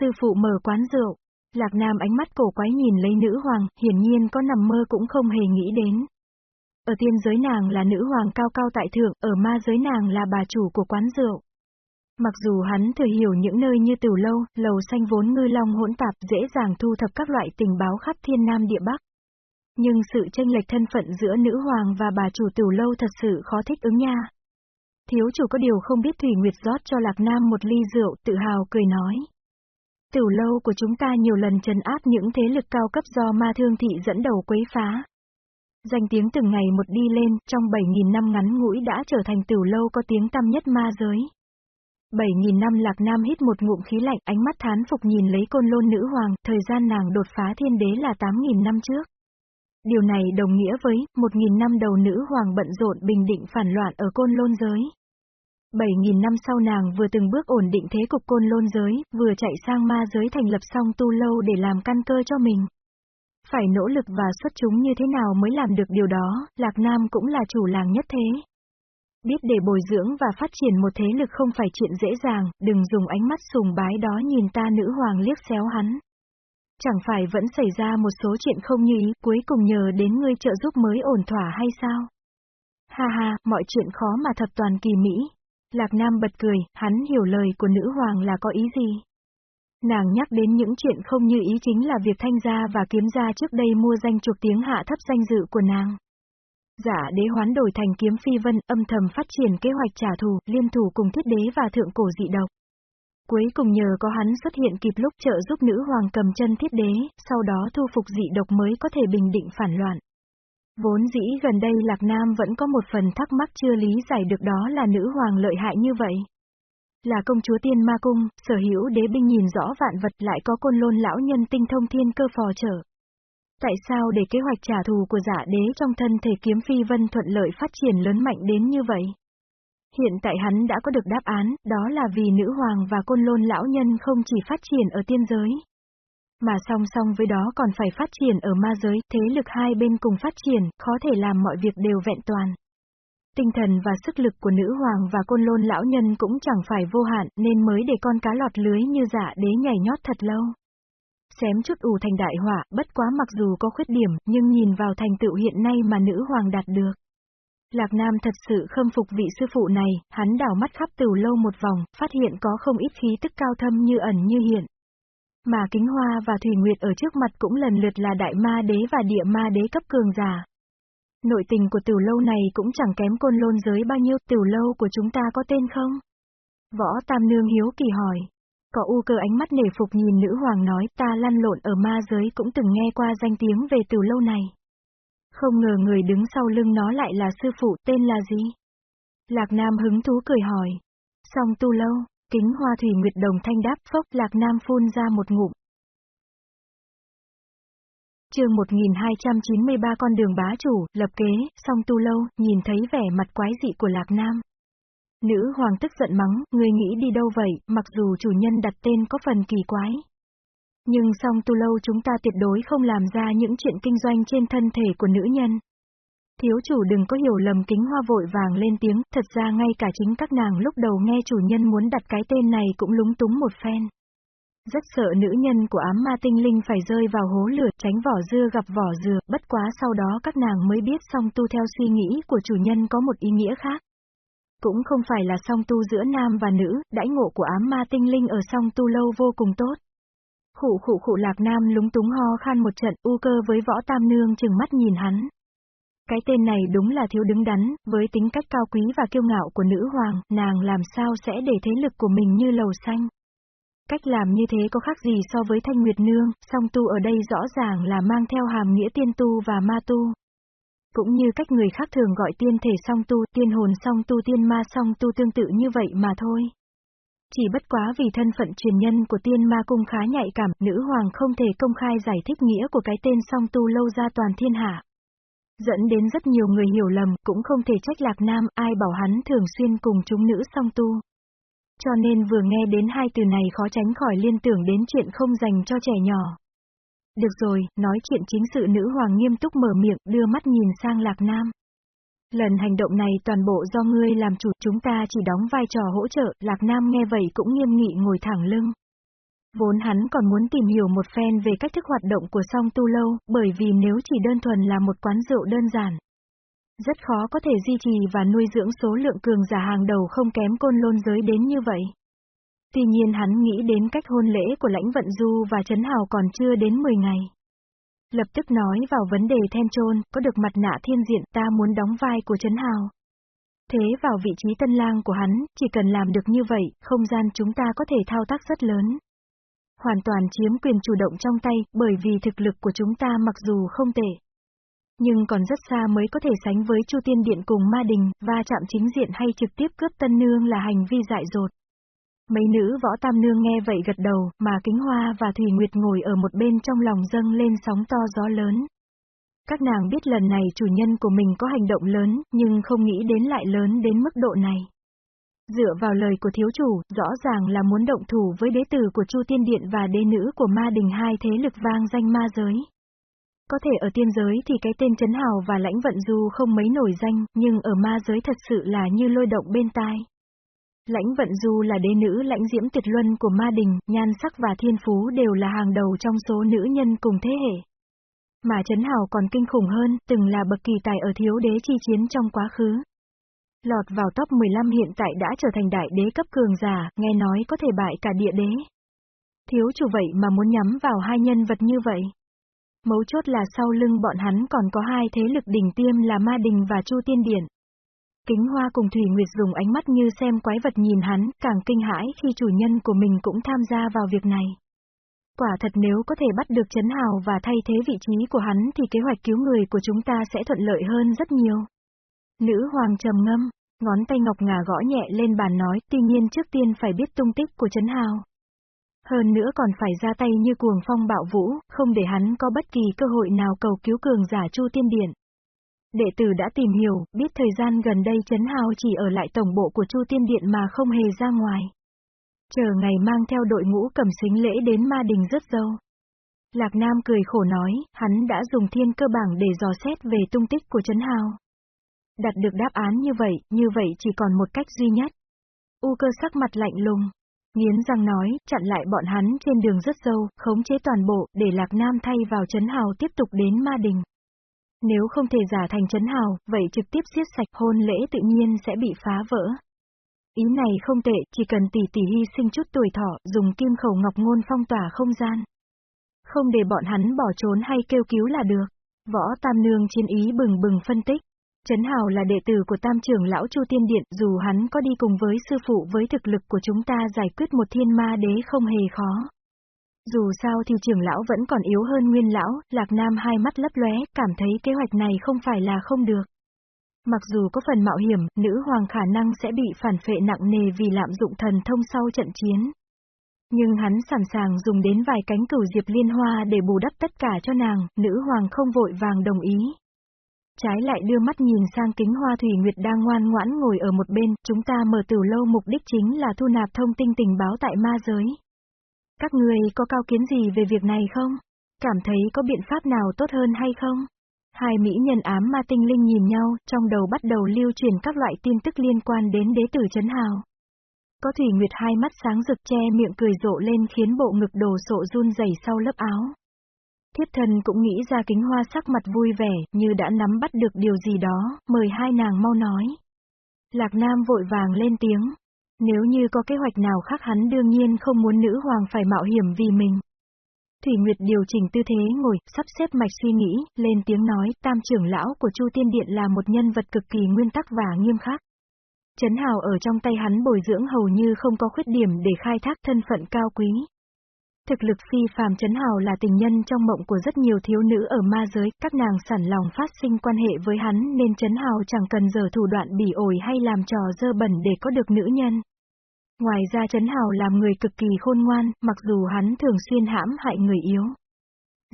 Sư phụ mở quán rượu. Lạc Nam ánh mắt cổ quái nhìn lấy nữ hoàng, hiển nhiên có nằm mơ cũng không hề nghĩ đến. Ở tiên giới nàng là nữ hoàng cao cao tại thượng, ở ma giới nàng là bà chủ của quán rượu. Mặc dù hắn thừa hiểu những nơi như tiểu lâu, lầu xanh vốn ngư long hỗn tạp dễ dàng thu thập các loại tình báo khắp thiên nam địa bắc. Nhưng sự tranh lệch thân phận giữa nữ hoàng và bà chủ tiểu lâu thật sự khó thích ứng nha. Thiếu chủ có điều không biết Thủy Nguyệt rót cho Lạc Nam một ly rượu, tự hào cười nói. Tiểu lâu của chúng ta nhiều lần trấn áp những thế lực cao cấp do ma thương thị dẫn đầu quấy phá. Danh tiếng từng ngày một đi lên, trong 7.000 năm ngắn ngũi đã trở thành tiểu lâu có tiếng tăm nhất ma giới. 7.000 năm Lạc Nam hít một ngụm khí lạnh, ánh mắt thán phục nhìn lấy côn lôn nữ hoàng, thời gian nàng đột phá thiên đế là 8.000 năm trước. Điều này đồng nghĩa với, 1.000 năm đầu nữ hoàng bận rộn bình định phản loạn ở côn lôn giới. 7.000 năm sau nàng vừa từng bước ổn định thế cục côn lôn giới, vừa chạy sang ma giới thành lập xong tu lâu để làm căn cơ cho mình. Phải nỗ lực và xuất chúng như thế nào mới làm được điều đó, Lạc Nam cũng là chủ làng nhất thế. Biết để bồi dưỡng và phát triển một thế lực không phải chuyện dễ dàng, đừng dùng ánh mắt sùng bái đó nhìn ta nữ hoàng liếc xéo hắn. Chẳng phải vẫn xảy ra một số chuyện không như ý, cuối cùng nhờ đến ngươi trợ giúp mới ổn thỏa hay sao? Ha ha, mọi chuyện khó mà thập toàn kỳ mỹ. Lạc Nam bật cười, hắn hiểu lời của nữ hoàng là có ý gì. Nàng nhắc đến những chuyện không như ý chính là việc thanh gia và kiếm gia trước đây mua danh chuộc tiếng hạ thấp danh dự của nàng. Giả đế hoán đổi thành kiếm phi vân, âm thầm phát triển kế hoạch trả thù, liên thủ cùng thiết đế và thượng cổ dị độc. Cuối cùng nhờ có hắn xuất hiện kịp lúc trợ giúp nữ hoàng cầm chân thiết đế, sau đó thu phục dị độc mới có thể bình định phản loạn. Vốn dĩ gần đây Lạc Nam vẫn có một phần thắc mắc chưa lý giải được đó là nữ hoàng lợi hại như vậy. Là công chúa tiên ma cung, sở hữu đế binh nhìn rõ vạn vật lại có côn lôn lão nhân tinh thông thiên cơ phò trở. Tại sao để kế hoạch trả thù của giả đế trong thân thể kiếm phi vân thuận lợi phát triển lớn mạnh đến như vậy? Hiện tại hắn đã có được đáp án, đó là vì nữ hoàng và côn lôn lão nhân không chỉ phát triển ở tiên giới. Mà song song với đó còn phải phát triển ở ma giới, thế lực hai bên cùng phát triển, khó thể làm mọi việc đều vẹn toàn. Tinh thần và sức lực của nữ hoàng và côn lôn lão nhân cũng chẳng phải vô hạn nên mới để con cá lọt lưới như giả đế nhảy nhót thật lâu. Xém chút ủ thành đại họa, bất quá mặc dù có khuyết điểm, nhưng nhìn vào thành tựu hiện nay mà nữ hoàng đạt được. Lạc Nam thật sự khâm phục vị sư phụ này, hắn đảo mắt khắp từ lâu một vòng, phát hiện có không ít khí tức cao thâm như ẩn như hiện. Mà Kính Hoa và Thủy Nguyệt ở trước mặt cũng lần lượt là đại ma đế và địa ma đế cấp cường giả. Nội tình của tiểu lâu này cũng chẳng kém côn lôn giới bao nhiêu, tiểu lâu của chúng ta có tên không? Võ Tam Nương hiếu kỳ hỏi. Có u cơ ánh mắt nể phục nhìn nữ hoàng nói ta lăn lộn ở ma giới cũng từng nghe qua danh tiếng về từ lâu này. Không ngờ người đứng sau lưng nó lại là sư phụ tên là gì? Lạc Nam hứng thú cười hỏi. Song tu lâu, kính hoa thủy nguyệt đồng thanh đáp phốc Lạc Nam phun ra một ngụm. chương 1293 con đường bá chủ, lập kế, song tu lâu, nhìn thấy vẻ mặt quái dị của Lạc Nam. Nữ hoàng tức giận mắng, người nghĩ đi đâu vậy, mặc dù chủ nhân đặt tên có phần kỳ quái. Nhưng song tu lâu chúng ta tuyệt đối không làm ra những chuyện kinh doanh trên thân thể của nữ nhân. Thiếu chủ đừng có hiểu lầm kính hoa vội vàng lên tiếng, thật ra ngay cả chính các nàng lúc đầu nghe chủ nhân muốn đặt cái tên này cũng lúng túng một phen. Rất sợ nữ nhân của ám ma tinh linh phải rơi vào hố lửa tránh vỏ dưa gặp vỏ dừa, bất quá sau đó các nàng mới biết song tu theo suy nghĩ của chủ nhân có một ý nghĩa khác. Cũng không phải là song tu giữa nam và nữ, đãi ngộ của ám ma tinh linh ở song tu lâu vô cùng tốt. Khủ khủ khủ lạc nam lúng túng ho khan một trận u cơ với võ tam nương chừng mắt nhìn hắn. Cái tên này đúng là thiếu đứng đắn, với tính cách cao quý và kiêu ngạo của nữ hoàng, nàng làm sao sẽ để thế lực của mình như lầu xanh. Cách làm như thế có khác gì so với thanh nguyệt nương, song tu ở đây rõ ràng là mang theo hàm nghĩa tiên tu và ma tu. Cũng như cách người khác thường gọi tiên thể song tu, tiên hồn song tu tiên ma song tu tương tự như vậy mà thôi. Chỉ bất quá vì thân phận truyền nhân của tiên ma cung khá nhạy cảm, nữ hoàng không thể công khai giải thích nghĩa của cái tên song tu lâu ra toàn thiên hạ. Dẫn đến rất nhiều người hiểu lầm, cũng không thể trách lạc nam, ai bảo hắn thường xuyên cùng chúng nữ song tu. Cho nên vừa nghe đến hai từ này khó tránh khỏi liên tưởng đến chuyện không dành cho trẻ nhỏ. Được rồi, nói chuyện chính sự nữ hoàng nghiêm túc mở miệng, đưa mắt nhìn sang Lạc Nam. Lần hành động này toàn bộ do ngươi làm chủ, chúng ta chỉ đóng vai trò hỗ trợ, Lạc Nam nghe vậy cũng nghiêm nghị ngồi thẳng lưng. Vốn hắn còn muốn tìm hiểu một phen về cách thức hoạt động của song tu lâu, bởi vì nếu chỉ đơn thuần là một quán rượu đơn giản. Rất khó có thể duy trì và nuôi dưỡng số lượng cường giả hàng đầu không kém côn lôn giới đến như vậy. Tuy nhiên hắn nghĩ đến cách hôn lễ của lãnh vận du và Trấn Hào còn chưa đến 10 ngày. Lập tức nói vào vấn đề then trôn, có được mặt nạ thiên diện ta muốn đóng vai của Trấn Hào. Thế vào vị trí tân lang của hắn, chỉ cần làm được như vậy, không gian chúng ta có thể thao tác rất lớn. Hoàn toàn chiếm quyền chủ động trong tay, bởi vì thực lực của chúng ta mặc dù không tệ. Nhưng còn rất xa mới có thể sánh với Chu Tiên Điện cùng Ma Đình, va chạm chính diện hay trực tiếp cướp tân nương là hành vi dại dột. Mấy nữ võ tam nương nghe vậy gật đầu, mà Kính Hoa và Thủy Nguyệt ngồi ở một bên trong lòng dâng lên sóng to gió lớn. Các nàng biết lần này chủ nhân của mình có hành động lớn, nhưng không nghĩ đến lại lớn đến mức độ này. Dựa vào lời của thiếu chủ, rõ ràng là muốn động thủ với đế tử của Chu Tiên Điện và đế nữ của ma đình hai thế lực vang danh ma giới. Có thể ở tiên giới thì cái tên Trấn Hào và Lãnh Vận Du không mấy nổi danh, nhưng ở ma giới thật sự là như lôi động bên tai. Lãnh Vận Du là đế nữ lãnh diễm tuyệt luân của ma đình, nhan sắc và thiên phú đều là hàng đầu trong số nữ nhân cùng thế hệ. Mà Trấn Hào còn kinh khủng hơn, từng là bậc kỳ tài ở thiếu đế chi chiến trong quá khứ. Lọt vào top 15 hiện tại đã trở thành đại đế cấp cường giả, nghe nói có thể bại cả địa đế. Thiếu chủ vậy mà muốn nhắm vào hai nhân vật như vậy. Mấu chốt là sau lưng bọn hắn còn có hai thế lực đỉnh tiêm là Ma Đình và Chu Tiên Điển. Kính Hoa cùng Thủy Nguyệt dùng ánh mắt như xem quái vật nhìn hắn, càng kinh hãi khi chủ nhân của mình cũng tham gia vào việc này. Quả thật nếu có thể bắt được Trấn Hào và thay thế vị trí của hắn thì kế hoạch cứu người của chúng ta sẽ thuận lợi hơn rất nhiều. Nữ hoàng trầm ngâm, ngón tay ngọc ngà gõ nhẹ lên bàn nói, tuy nhiên trước tiên phải biết tung tích của Trấn Hào. Hơn nữa còn phải ra tay như cuồng phong bạo vũ, không để hắn có bất kỳ cơ hội nào cầu cứu cường giả Chu Tiên Điện. Đệ tử đã tìm hiểu, biết thời gian gần đây Trấn Hào chỉ ở lại tổng bộ của Chu Tiên Điện mà không hề ra ngoài. Chờ ngày mang theo đội ngũ cầm xính lễ đến ma đình rước dâu. Lạc Nam cười khổ nói, hắn đã dùng thiên cơ bảng để dò xét về tung tích của Trấn Hào. Đặt được đáp án như vậy, như vậy chỉ còn một cách duy nhất. U cơ sắc mặt lạnh lùng. Nghiến răng nói, chặn lại bọn hắn trên đường rất dâu, khống chế toàn bộ, để Lạc Nam thay vào Trấn Hào tiếp tục đến ma đình. Nếu không thể giả thành chấn Hào, vậy trực tiếp giết sạch hôn lễ tự nhiên sẽ bị phá vỡ. Ý này không tệ, chỉ cần tỷ tỷ hy sinh chút tuổi thọ, dùng kim khẩu ngọc ngôn phong tỏa không gian. Không để bọn hắn bỏ trốn hay kêu cứu là được. Võ Tam Nương chiến ý bừng bừng phân tích. Trấn Hào là đệ tử của Tam trưởng lão Chu Tiên Điện, dù hắn có đi cùng với sư phụ với thực lực của chúng ta giải quyết một thiên ma đế không hề khó. Dù sao thì trưởng lão vẫn còn yếu hơn nguyên lão, Lạc Nam hai mắt lấp lóe, cảm thấy kế hoạch này không phải là không được. Mặc dù có phần mạo hiểm, nữ hoàng khả năng sẽ bị phản phệ nặng nề vì lạm dụng thần thông sau trận chiến. Nhưng hắn sẵn sàng dùng đến vài cánh cửu diệp liên hoa để bù đắp tất cả cho nàng, nữ hoàng không vội vàng đồng ý. Trái lại đưa mắt nhìn sang kính hoa thủy nguyệt đang ngoan ngoãn ngồi ở một bên, chúng ta mở tiểu lâu mục đích chính là thu nạp thông tin tình báo tại ma giới. Các người có cao kiến gì về việc này không? Cảm thấy có biện pháp nào tốt hơn hay không? Hai mỹ nhân ám ma tinh linh nhìn nhau, trong đầu bắt đầu lưu truyền các loại tin tức liên quan đến đế tử Trấn Hào. Có Thủy Nguyệt hai mắt sáng rực che miệng cười rộ lên khiến bộ ngực đồ sộ run rẩy sau lớp áo. Thiếp thần cũng nghĩ ra kính hoa sắc mặt vui vẻ, như đã nắm bắt được điều gì đó, mời hai nàng mau nói. Lạc Nam vội vàng lên tiếng. Nếu như có kế hoạch nào khác hắn đương nhiên không muốn nữ hoàng phải mạo hiểm vì mình. Thủy Nguyệt điều chỉnh tư thế ngồi, sắp xếp mạch suy nghĩ, lên tiếng nói, tam trưởng lão của Chu Tiên Điện là một nhân vật cực kỳ nguyên tắc và nghiêm khắc. Trấn Hào ở trong tay hắn bồi dưỡng hầu như không có khuyết điểm để khai thác thân phận cao quý. Thực lực phi phàm Trấn Hào là tình nhân trong mộng của rất nhiều thiếu nữ ở ma giới, các nàng sẵn lòng phát sinh quan hệ với hắn nên Trấn Hào chẳng cần giờ thủ đoạn bỉ ổi hay làm trò dơ bẩn để có được nữ nhân. Ngoài ra Trấn Hào làm người cực kỳ khôn ngoan, mặc dù hắn thường xuyên hãm hại người yếu.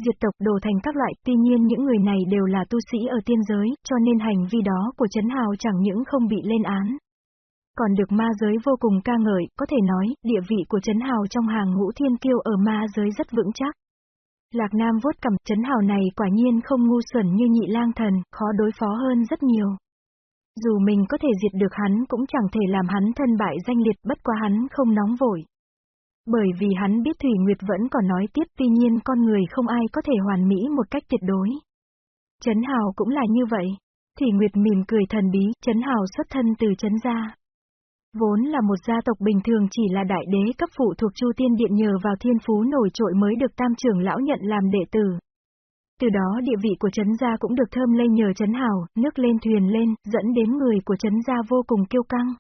Diệt tộc đồ thành các loại, tuy nhiên những người này đều là tu sĩ ở tiên giới, cho nên hành vi đó của Trấn Hào chẳng những không bị lên án. Còn được ma giới vô cùng ca ngợi, có thể nói, địa vị của Trấn Hào trong hàng ngũ thiên kiêu ở ma giới rất vững chắc. Lạc Nam vuốt cầm, Trấn Hào này quả nhiên không ngu xuẩn như nhị lang thần, khó đối phó hơn rất nhiều. Dù mình có thể diệt được hắn cũng chẳng thể làm hắn thân bại danh liệt bất quá hắn không nóng vội. Bởi vì hắn biết Thủy Nguyệt vẫn còn nói tiếp tuy nhiên con người không ai có thể hoàn mỹ một cách tuyệt đối. Trấn Hào cũng là như vậy. Thủy Nguyệt mỉm cười thần bí, Trấn Hào xuất thân từ Trấn Gia. Vốn là một gia tộc bình thường chỉ là đại đế cấp phụ thuộc Chu Tiên Điện nhờ vào thiên phú nổi trội mới được tam trưởng lão nhận làm đệ tử. Từ đó địa vị của Trấn Gia cũng được thơm lây nhờ Trấn Hào, nước lên thuyền lên, dẫn đến người của Trấn Gia vô cùng kiêu căng.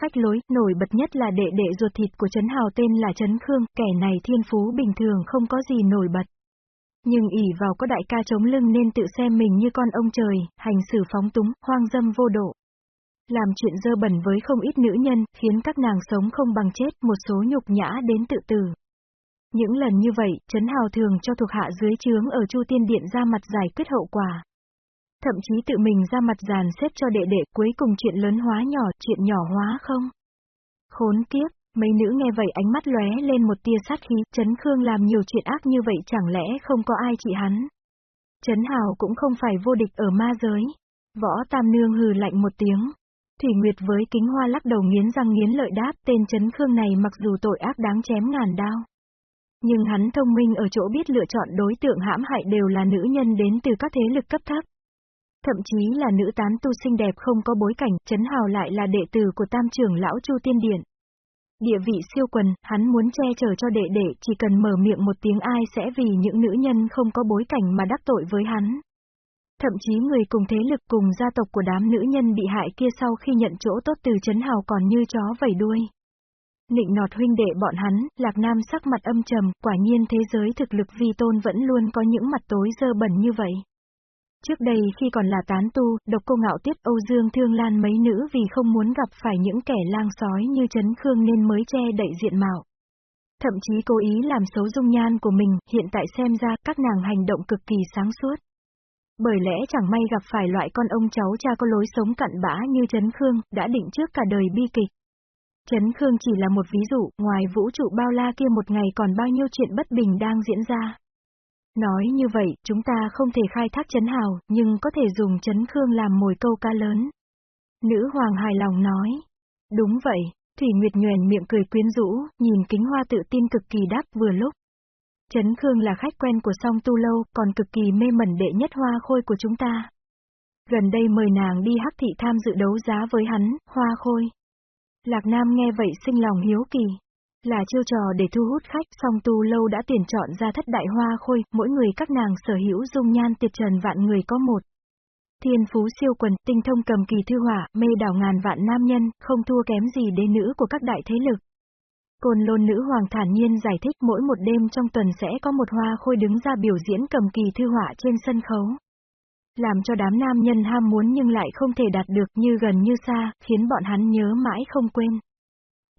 Phách lối, nổi bật nhất là đệ đệ ruột thịt của Trấn Hào tên là Trấn Khương, kẻ này thiên phú bình thường không có gì nổi bật. Nhưng ỷ vào có đại ca chống lưng nên tự xem mình như con ông trời, hành xử phóng túng, hoang dâm vô độ. Làm chuyện dơ bẩn với không ít nữ nhân, khiến các nàng sống không bằng chết, một số nhục nhã đến tự tử. Những lần như vậy, Trấn Hào thường cho thuộc hạ dưới trướng ở Chu Tiên Điện ra mặt giải quyết hậu quả. Thậm chí tự mình ra mặt giàn xếp cho đệ đệ cuối cùng chuyện lớn hóa nhỏ, chuyện nhỏ hóa không. Khốn kiếp, mấy nữ nghe vậy ánh mắt lóe lên một tia sát khí, Trấn Khương làm nhiều chuyện ác như vậy chẳng lẽ không có ai trị hắn. Trấn Hào cũng không phải vô địch ở ma giới. Võ Tam Nương hừ lạnh một tiếng. Thủy Nguyệt với kính hoa lắc đầu nghiến răng nghiến lợi đáp tên Trấn Khương này mặc dù tội ác đáng chém ngàn đao. Nhưng hắn thông minh ở chỗ biết lựa chọn đối tượng hãm hại đều là nữ nhân đến từ các thế lực cấp thấp. Thậm chí là nữ tán tu xinh đẹp không có bối cảnh, Trấn Hào lại là đệ tử của tam trưởng lão Chu Tiên Điện. Địa vị siêu quần, hắn muốn che chở cho đệ đệ, chỉ cần mở miệng một tiếng ai sẽ vì những nữ nhân không có bối cảnh mà đắc tội với hắn. Thậm chí người cùng thế lực cùng gia tộc của đám nữ nhân bị hại kia sau khi nhận chỗ tốt từ Trấn Hào còn như chó vẩy đuôi. Nịnh nọt huynh đệ bọn hắn, Lạc Nam sắc mặt âm trầm, quả nhiên thế giới thực lực vi tôn vẫn luôn có những mặt tối dơ bẩn như vậy. Trước đây khi còn là tán tu, độc cô ngạo tiếp Âu Dương Thương Lan mấy nữ vì không muốn gặp phải những kẻ lang sói như Trấn Khương nên mới che đậy diện mạo. Thậm chí cố ý làm xấu dung nhan của mình, hiện tại xem ra các nàng hành động cực kỳ sáng suốt. Bởi lẽ chẳng may gặp phải loại con ông cháu cha có lối sống cặn bã như Trấn Khương, đã định trước cả đời bi kịch. Trấn Khương chỉ là một ví dụ, ngoài vũ trụ bao la kia một ngày còn bao nhiêu chuyện bất bình đang diễn ra. Nói như vậy, chúng ta không thể khai thác chấn hào, nhưng có thể dùng chấn khương làm mồi câu ca lớn. Nữ hoàng hài lòng nói. Đúng vậy, Thủy Nguyệt nhoèn miệng cười quyến rũ, nhìn kính hoa tự tin cực kỳ đáp vừa lúc. Trấn Khương là khách quen của song tu lâu, còn cực kỳ mê mẩn đệ nhất hoa khôi của chúng ta. Gần đây mời nàng đi hắc thị tham dự đấu giá với hắn, hoa khôi. Lạc Nam nghe vậy sinh lòng hiếu kỳ. Là chiêu trò để thu hút khách, song tu lâu đã tuyển chọn ra thất đại hoa khôi, mỗi người các nàng sở hữu dung nhan tuyệt trần vạn người có một. Thiên phú siêu quần, tinh thông cầm kỳ thư hỏa, mê đảo ngàn vạn nam nhân, không thua kém gì đế nữ của các đại thế lực. Côn lôn nữ hoàng thản nhiên giải thích mỗi một đêm trong tuần sẽ có một hoa khôi đứng ra biểu diễn cầm kỳ thư họa trên sân khấu. Làm cho đám nam nhân ham muốn nhưng lại không thể đạt được như gần như xa, khiến bọn hắn nhớ mãi không quên.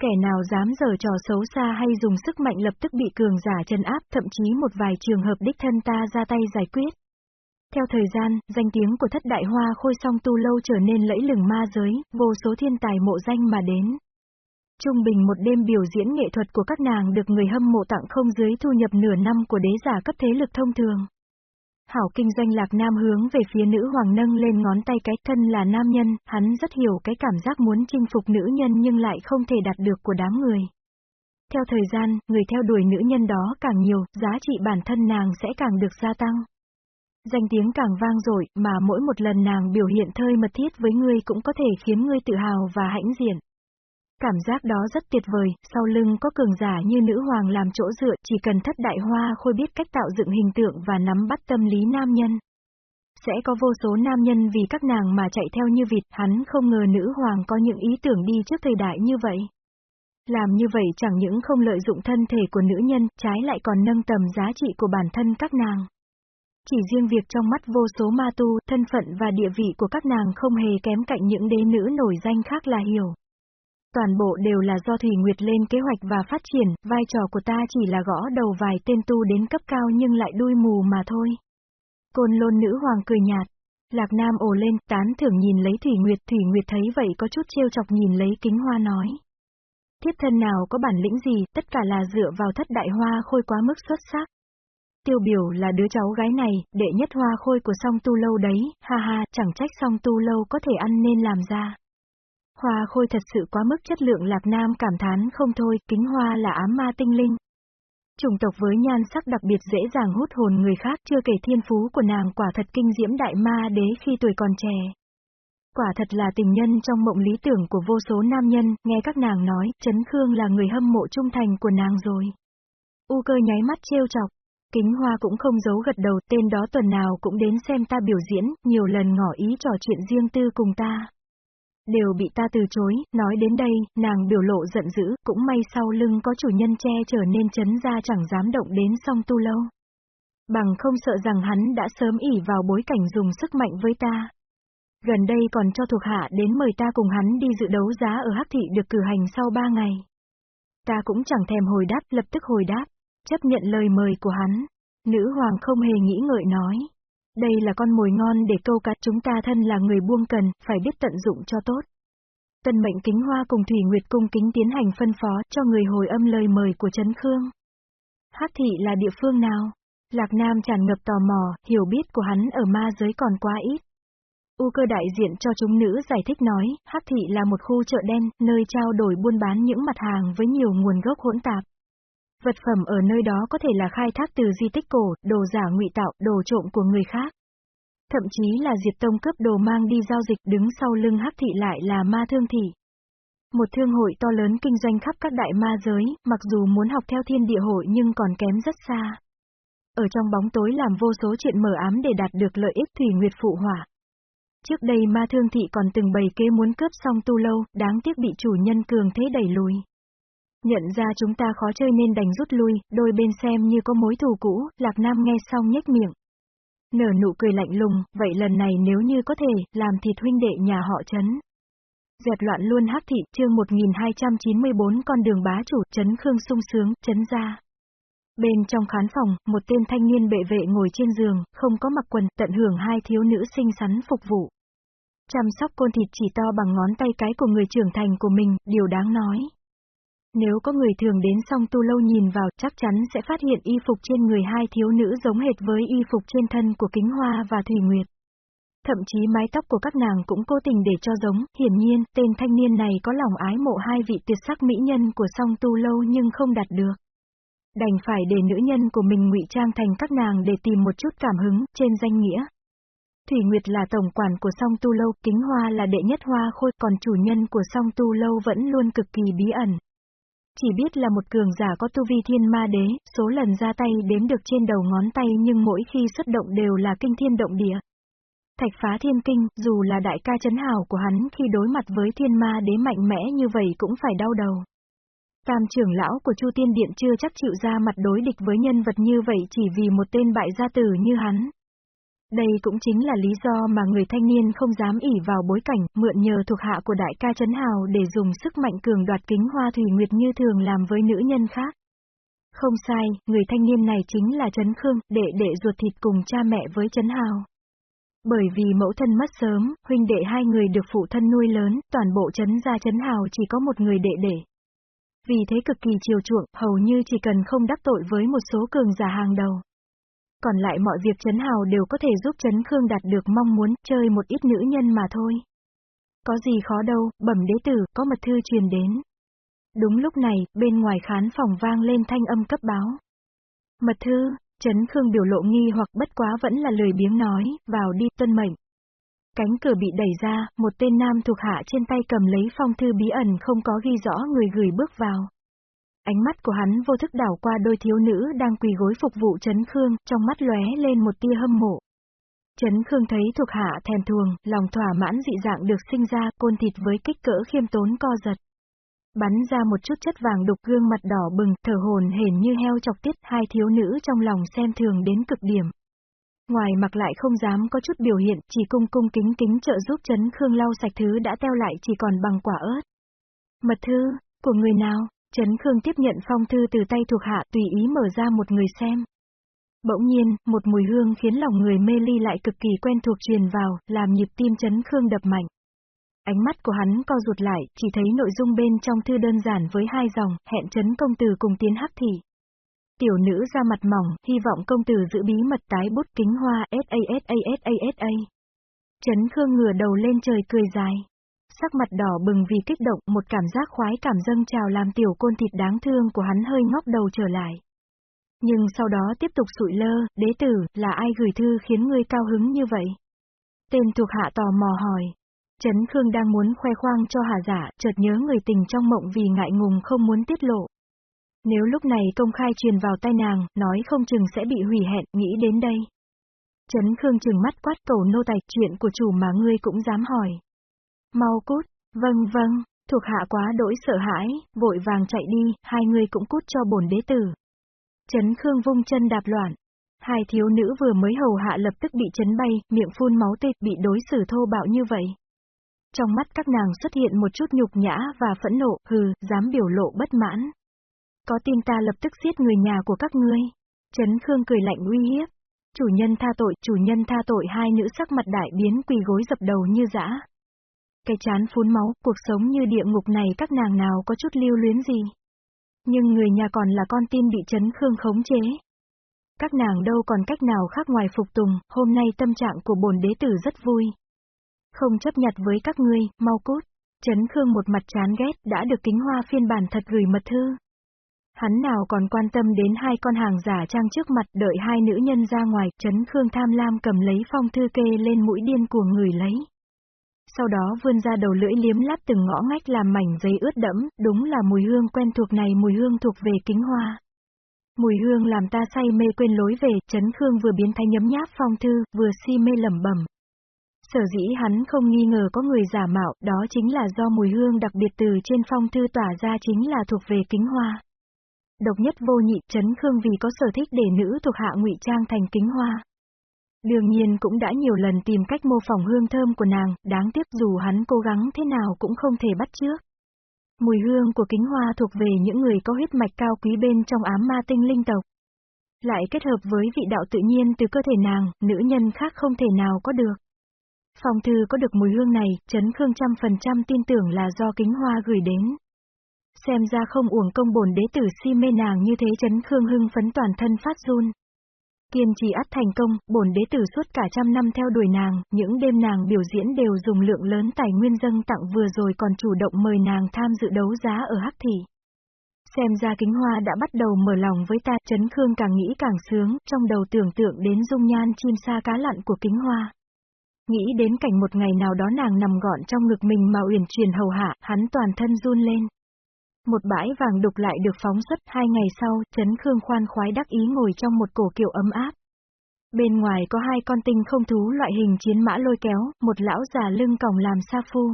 Kẻ nào dám giở trò xấu xa hay dùng sức mạnh lập tức bị cường giả chân áp, thậm chí một vài trường hợp đích thân ta ra tay giải quyết. Theo thời gian, danh tiếng của thất đại hoa khôi song tu lâu trở nên lẫy lừng ma giới, vô số thiên tài mộ danh mà đến. Trung bình một đêm biểu diễn nghệ thuật của các nàng được người hâm mộ tặng không dưới thu nhập nửa năm của đế giả cấp thế lực thông thường. Hảo kinh doanh lạc nam hướng về phía nữ hoàng nâng lên ngón tay cái thân là nam nhân, hắn rất hiểu cái cảm giác muốn chinh phục nữ nhân nhưng lại không thể đạt được của đám người. Theo thời gian, người theo đuổi nữ nhân đó càng nhiều, giá trị bản thân nàng sẽ càng được gia tăng. Danh tiếng càng vang dội, mà mỗi một lần nàng biểu hiện thơi mật thiết với ngươi cũng có thể khiến ngươi tự hào và hãnh diện. Cảm giác đó rất tuyệt vời, sau lưng có cường giả như nữ hoàng làm chỗ dựa, chỉ cần thất đại hoa khôi biết cách tạo dựng hình tượng và nắm bắt tâm lý nam nhân. Sẽ có vô số nam nhân vì các nàng mà chạy theo như vịt, hắn không ngờ nữ hoàng có những ý tưởng đi trước thời đại như vậy. Làm như vậy chẳng những không lợi dụng thân thể của nữ nhân, trái lại còn nâng tầm giá trị của bản thân các nàng. Chỉ riêng việc trong mắt vô số ma tu, thân phận và địa vị của các nàng không hề kém cạnh những đế nữ nổi danh khác là hiểu. Toàn bộ đều là do Thủy Nguyệt lên kế hoạch và phát triển, vai trò của ta chỉ là gõ đầu vài tên tu đến cấp cao nhưng lại đuôi mù mà thôi. Côn lôn nữ hoàng cười nhạt. Lạc Nam ồ lên, tán thưởng nhìn lấy Thủy Nguyệt, Thủy Nguyệt thấy vậy có chút trêu chọc nhìn lấy kính hoa nói. Thiếp thân nào có bản lĩnh gì, tất cả là dựa vào thất đại hoa khôi quá mức xuất sắc. Tiêu biểu là đứa cháu gái này, đệ nhất hoa khôi của song tu lâu đấy, ha ha, chẳng trách song tu lâu có thể ăn nên làm ra. Hoa khôi thật sự quá mức chất lượng Lạc Nam cảm thán không thôi, kính hoa là ám ma tinh linh. Chủng tộc với nhan sắc đặc biệt dễ dàng hút hồn người khác chưa kể thiên phú của nàng quả thật kinh diễm đại ma đế khi tuổi còn trẻ. Quả thật là tình nhân trong mộng lý tưởng của vô số nam nhân, nghe các nàng nói, Trấn Khương là người hâm mộ trung thành của nàng rồi. U cơ nháy mắt trêu chọc. Kính Hoa cũng không giấu gật đầu, tên đó tuần nào cũng đến xem ta biểu diễn, nhiều lần ngỏ ý trò chuyện riêng tư cùng ta. Đều bị ta từ chối, nói đến đây, nàng biểu lộ giận dữ, cũng may sau lưng có chủ nhân che trở nên chấn ra chẳng dám động đến song tu lâu. Bằng không sợ rằng hắn đã sớm ỉ vào bối cảnh dùng sức mạnh với ta. Gần đây còn cho thuộc hạ đến mời ta cùng hắn đi dự đấu giá ở Hắc Thị được cử hành sau ba ngày. Ta cũng chẳng thèm hồi đáp, lập tức hồi đáp, chấp nhận lời mời của hắn. Nữ hoàng không hề nghĩ ngợi nói. Đây là con mồi ngon để câu cá chúng ta thân là người buông cần, phải biết tận dụng cho tốt. Tân mệnh kính hoa cùng Thủy Nguyệt cung kính tiến hành phân phó cho người hồi âm lời mời của Trấn Khương. Hắc thị là địa phương nào? Lạc Nam tràn ngập tò mò, hiểu biết của hắn ở ma giới còn quá ít. U cơ đại diện cho chúng nữ giải thích nói, Hắc thị là một khu chợ đen, nơi trao đổi buôn bán những mặt hàng với nhiều nguồn gốc hỗn tạp. Vật phẩm ở nơi đó có thể là khai thác từ di tích cổ, đồ giả ngụy tạo, đồ trộm của người khác. Thậm chí là diệt tông cướp đồ mang đi giao dịch đứng sau lưng hắc thị lại là ma thương thị. Một thương hội to lớn kinh doanh khắp các đại ma giới, mặc dù muốn học theo thiên địa hội nhưng còn kém rất xa. Ở trong bóng tối làm vô số chuyện mờ ám để đạt được lợi ích thủy nguyệt phụ hỏa. Trước đây ma thương thị còn từng bày kế muốn cướp xong tu lâu, đáng tiếc bị chủ nhân cường thế đẩy lùi. Nhận ra chúng ta khó chơi nên đành rút lui, đôi bên xem như có mối thù cũ, Lạc Nam nghe xong nhếch miệng. Nở nụ cười lạnh lùng, vậy lần này nếu như có thể, làm thịt huynh đệ nhà họ chấn. Dẹp loạn luôn hắc thị, chương 1294 con đường bá chủ, chấn khương sung sướng, chấn ra. Bên trong khán phòng, một tên thanh niên bệ vệ ngồi trên giường, không có mặc quần, tận hưởng hai thiếu nữ xinh xắn phục vụ. Chăm sóc côn thịt chỉ to bằng ngón tay cái của người trưởng thành của mình, điều đáng nói. Nếu có người thường đến song tu lâu nhìn vào chắc chắn sẽ phát hiện y phục trên người hai thiếu nữ giống hệt với y phục trên thân của Kính Hoa và Thủy Nguyệt. Thậm chí mái tóc của các nàng cũng cố tình để cho giống, hiển nhiên, tên thanh niên này có lòng ái mộ hai vị tuyệt sắc mỹ nhân của song tu lâu nhưng không đạt được. Đành phải để nữ nhân của mình ngụy trang thành các nàng để tìm một chút cảm hứng, trên danh nghĩa. Thủy Nguyệt là tổng quản của song tu lâu, Kính Hoa là đệ nhất hoa khôi, còn chủ nhân của song tu lâu vẫn luôn cực kỳ bí ẩn. Chỉ biết là một cường giả có tu vi thiên ma đế, số lần ra tay đếm được trên đầu ngón tay nhưng mỗi khi xuất động đều là kinh thiên động địa. Thạch phá thiên kinh, dù là đại ca chấn hào của hắn khi đối mặt với thiên ma đế mạnh mẽ như vậy cũng phải đau đầu. Tam trưởng lão của Chu Tiên Điện chưa chắc chịu ra mặt đối địch với nhân vật như vậy chỉ vì một tên bại gia tử như hắn. Đây cũng chính là lý do mà người thanh niên không dám ỉ vào bối cảnh, mượn nhờ thuộc hạ của đại ca Trấn Hào để dùng sức mạnh cường đoạt kính hoa thủy nguyệt như thường làm với nữ nhân khác. Không sai, người thanh niên này chính là Trấn Khương, đệ đệ ruột thịt cùng cha mẹ với Trấn Hào. Bởi vì mẫu thân mất sớm, huynh đệ hai người được phụ thân nuôi lớn, toàn bộ Trấn gia Trấn Hào chỉ có một người đệ đệ. Vì thế cực kỳ chiều chuộng, hầu như chỉ cần không đắc tội với một số cường giả hàng đầu. Còn lại mọi việc Trấn Hào đều có thể giúp Trấn Khương đạt được mong muốn, chơi một ít nữ nhân mà thôi. Có gì khó đâu, bẩm đế tử, có mật thư truyền đến. Đúng lúc này, bên ngoài khán phòng vang lên thanh âm cấp báo. Mật thư, Trấn Khương biểu lộ nghi hoặc bất quá vẫn là lời biếng nói, vào đi tuân mệnh. Cánh cửa bị đẩy ra, một tên nam thuộc hạ trên tay cầm lấy phong thư bí ẩn không có ghi rõ người gửi bước vào. Ánh mắt của hắn vô thức đảo qua đôi thiếu nữ đang quỳ gối phục vụ Trấn Khương, trong mắt lóe lên một tia hâm mộ. Trấn Khương thấy thuộc hạ thèm thuồng, lòng thỏa mãn dị dạng được sinh ra, côn thịt với kích cỡ khiêm tốn co giật. Bắn ra một chút chất vàng đục gương mặt đỏ bừng, thở hồn hển như heo chọc tiết, hai thiếu nữ trong lòng xem thường đến cực điểm. Ngoài mặc lại không dám có chút biểu hiện, chỉ cung cung kính kính trợ giúp Trấn Khương lau sạch thứ đã teo lại chỉ còn bằng quả ớt. Mật thư, của người nào? Trấn Khương tiếp nhận phong thư từ tay thuộc hạ tùy ý mở ra một người xem. Bỗng nhiên, một mùi hương khiến lòng người mê ly lại cực kỳ quen thuộc truyền vào, làm nhịp tim Trấn Khương đập mạnh. Ánh mắt của hắn co rụt lại, chỉ thấy nội dung bên trong thư đơn giản với hai dòng, hẹn Trấn công tử cùng tiến hắc thị. Tiểu nữ ra mặt mỏng, hy vọng công tử giữ bí mật tái bút kính hoa SASASASA. Trấn Khương ngửa đầu lên trời cười dài sắc mặt đỏ bừng vì kích động, một cảm giác khoái cảm dâng trào làm tiểu côn thịt đáng thương của hắn hơi ngóc đầu trở lại. Nhưng sau đó tiếp tục sụi lơ, đế tử, là ai gửi thư khiến ngươi cao hứng như vậy? Tên thuộc hạ tò mò hỏi. Trấn Khương đang muốn khoe khoang cho hà giả, chợt nhớ người tình trong mộng vì ngại ngùng không muốn tiết lộ. Nếu lúc này công khai truyền vào tai nàng, nói không chừng sẽ bị hủy hẹn, nghĩ đến đây. Trấn Khương chừng mắt quát cầu nô tài chuyện của chủ mà ngươi cũng dám hỏi. Mau cút, vâng vâng, thuộc hạ quá đỗi sợ hãi, vội vàng chạy đi, hai người cũng cút cho bổn đế tử. Trấn Khương vung chân đạp loạn. Hai thiếu nữ vừa mới hầu hạ lập tức bị chấn bay, miệng phun máu tê, bị đối xử thô bạo như vậy. Trong mắt các nàng xuất hiện một chút nhục nhã và phẫn nộ, hừ, dám biểu lộ bất mãn. Có tin ta lập tức giết người nhà của các ngươi. Trấn Khương cười lạnh uy hiếp. Chủ nhân tha tội, chủ nhân tha tội hai nữ sắc mặt đại biến quỳ gối dập đầu như dã. Cái chán phun máu, cuộc sống như địa ngục này các nàng nào có chút lưu luyến gì. Nhưng người nhà còn là con tin bị chấn khương khống chế. Các nàng đâu còn cách nào khác ngoài phục tùng, hôm nay tâm trạng của bồn đế tử rất vui. Không chấp nhặt với các ngươi, mau cút. Chấn Khương một mặt chán ghét đã được kính hoa phiên bản thật gửi mật thư. Hắn nào còn quan tâm đến hai con hàng giả trang trước mặt đợi hai nữ nhân ra ngoài, chấn Khương tham lam cầm lấy phong thư kê lên mũi điên của người lấy. Sau đó vươn ra đầu lưỡi liếm láp từng ngõ ngách làm mảnh giấy ướt đẫm, đúng là mùi hương quen thuộc này mùi hương thuộc về kính hoa. Mùi hương làm ta say mê quên lối về, chấn Khương vừa biến thái nhấm nháp phong thư, vừa si mê lẩm bẩm. Sở dĩ hắn không nghi ngờ có người giả mạo, đó chính là do mùi hương đặc biệt từ trên phong thư tỏa ra chính là thuộc về kính hoa. Độc nhất vô nhị, chấn Khương vì có sở thích để nữ thuộc hạ ngụy trang thành kính hoa. Đương nhiên cũng đã nhiều lần tìm cách mô phỏng hương thơm của nàng, đáng tiếc dù hắn cố gắng thế nào cũng không thể bắt trước. Mùi hương của kính hoa thuộc về những người có huyết mạch cao quý bên trong ám ma tinh linh tộc. Lại kết hợp với vị đạo tự nhiên từ cơ thể nàng, nữ nhân khác không thể nào có được. Phong thư có được mùi hương này, chấn khương trăm phần trăm tin tưởng là do kính hoa gửi đến. Xem ra không uổng công bổn đế tử si mê nàng như thế chấn khương hưng phấn toàn thân phát run. Kiên trì ắt thành công, bổn đế tử suốt cả trăm năm theo đuổi nàng, những đêm nàng biểu diễn đều dùng lượng lớn tài nguyên dâng tặng vừa rồi còn chủ động mời nàng tham dự đấu giá ở Hắc Thị. Xem ra kính hoa đã bắt đầu mở lòng với ta, chấn khương càng nghĩ càng sướng, trong đầu tưởng tượng đến dung nhan chim sa cá lặn của kính hoa. Nghĩ đến cảnh một ngày nào đó nàng nằm gọn trong ngực mình mà uyển chuyển hầu hạ, hắn toàn thân run lên. Một bãi vàng đục lại được phóng xuất, hai ngày sau, Trấn Khương khoan khoái đắc ý ngồi trong một cổ kiệu ấm áp. Bên ngoài có hai con tinh không thú loại hình chiến mã lôi kéo, một lão già lưng còng làm sa phu.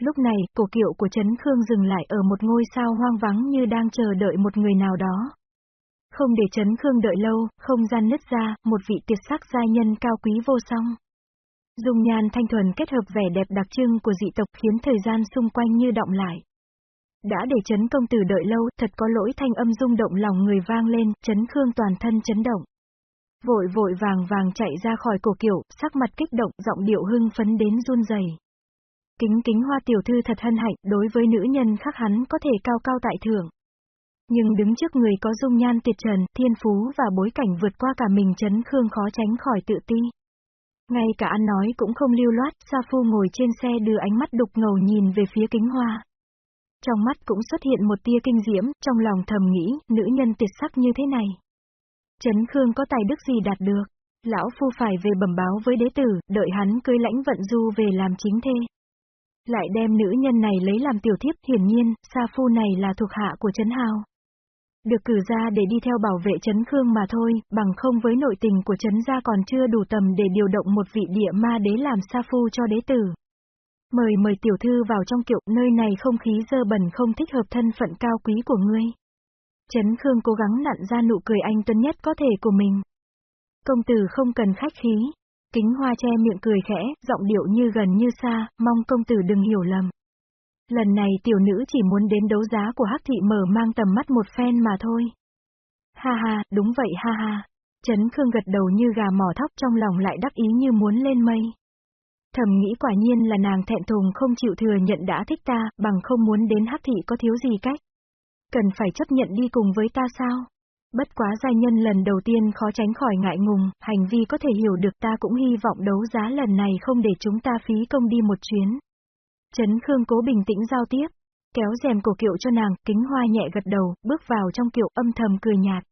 Lúc này, cổ kiệu của Trấn Khương dừng lại ở một ngôi sao hoang vắng như đang chờ đợi một người nào đó. Không để Trấn Khương đợi lâu, không gian nứt ra, một vị tiệt sắc giai nhân cao quý vô song. dùng nhàn thanh thuần kết hợp vẻ đẹp đặc trưng của dị tộc khiến thời gian xung quanh như động lại. Đã để chấn công tử đợi lâu, thật có lỗi thanh âm rung động lòng người vang lên, chấn khương toàn thân chấn động. Vội vội vàng vàng chạy ra khỏi cổ kiểu, sắc mặt kích động, giọng điệu hưng phấn đến run rẩy. Kính kính hoa tiểu thư thật hân hạnh, đối với nữ nhân khác hắn có thể cao cao tại thượng. Nhưng đứng trước người có dung nhan tuyệt trần, thiên phú và bối cảnh vượt qua cả mình chấn khương khó tránh khỏi tự ti. Ngay cả ăn nói cũng không lưu loát, Sa Phu ngồi trên xe đưa ánh mắt đục ngầu nhìn về phía kính hoa. Trong mắt cũng xuất hiện một tia kinh diễm, trong lòng thầm nghĩ, nữ nhân tuyệt sắc như thế này. Trấn Khương có tài đức gì đạt được? Lão Phu phải về bẩm báo với đế tử, đợi hắn cưới lãnh vận du về làm chính thê. Lại đem nữ nhân này lấy làm tiểu thiếp, hiển nhiên, Sa Phu này là thuộc hạ của Trấn Hào. Được cử ra để đi theo bảo vệ Trấn Khương mà thôi, bằng không với nội tình của Trấn gia còn chưa đủ tầm để điều động một vị địa ma đế làm sa phu cho đế tử. Mời mời tiểu thư vào trong kiệu, nơi này không khí dơ bẩn không thích hợp thân phận cao quý của ngươi. Trấn Khương cố gắng nặn ra nụ cười anh tuấn nhất có thể của mình. Công tử không cần khách khí. Kính hoa che miệng cười khẽ, giọng điệu như gần như xa, mong công tử đừng hiểu lầm. Lần này tiểu nữ chỉ muốn đến đấu giá của Hắc thị mở mang tầm mắt một phen mà thôi. Ha ha, đúng vậy ha ha. Trấn Khương gật đầu như gà mỏ thóc trong lòng lại đắc ý như muốn lên mây. Thầm nghĩ quả nhiên là nàng thẹn thùng không chịu thừa nhận đã thích ta, bằng không muốn đến Hắc thị có thiếu gì cách. Cần phải chấp nhận đi cùng với ta sao? Bất quá giai nhân lần đầu tiên khó tránh khỏi ngại ngùng, hành vi có thể hiểu được ta cũng hy vọng đấu giá lần này không để chúng ta phí công đi một chuyến. Trấn Khương cố bình tĩnh giao tiếp, kéo rèm cổ kiệu cho nàng, kính hoa nhẹ gật đầu, bước vào trong kiệu âm thầm cười nhạt.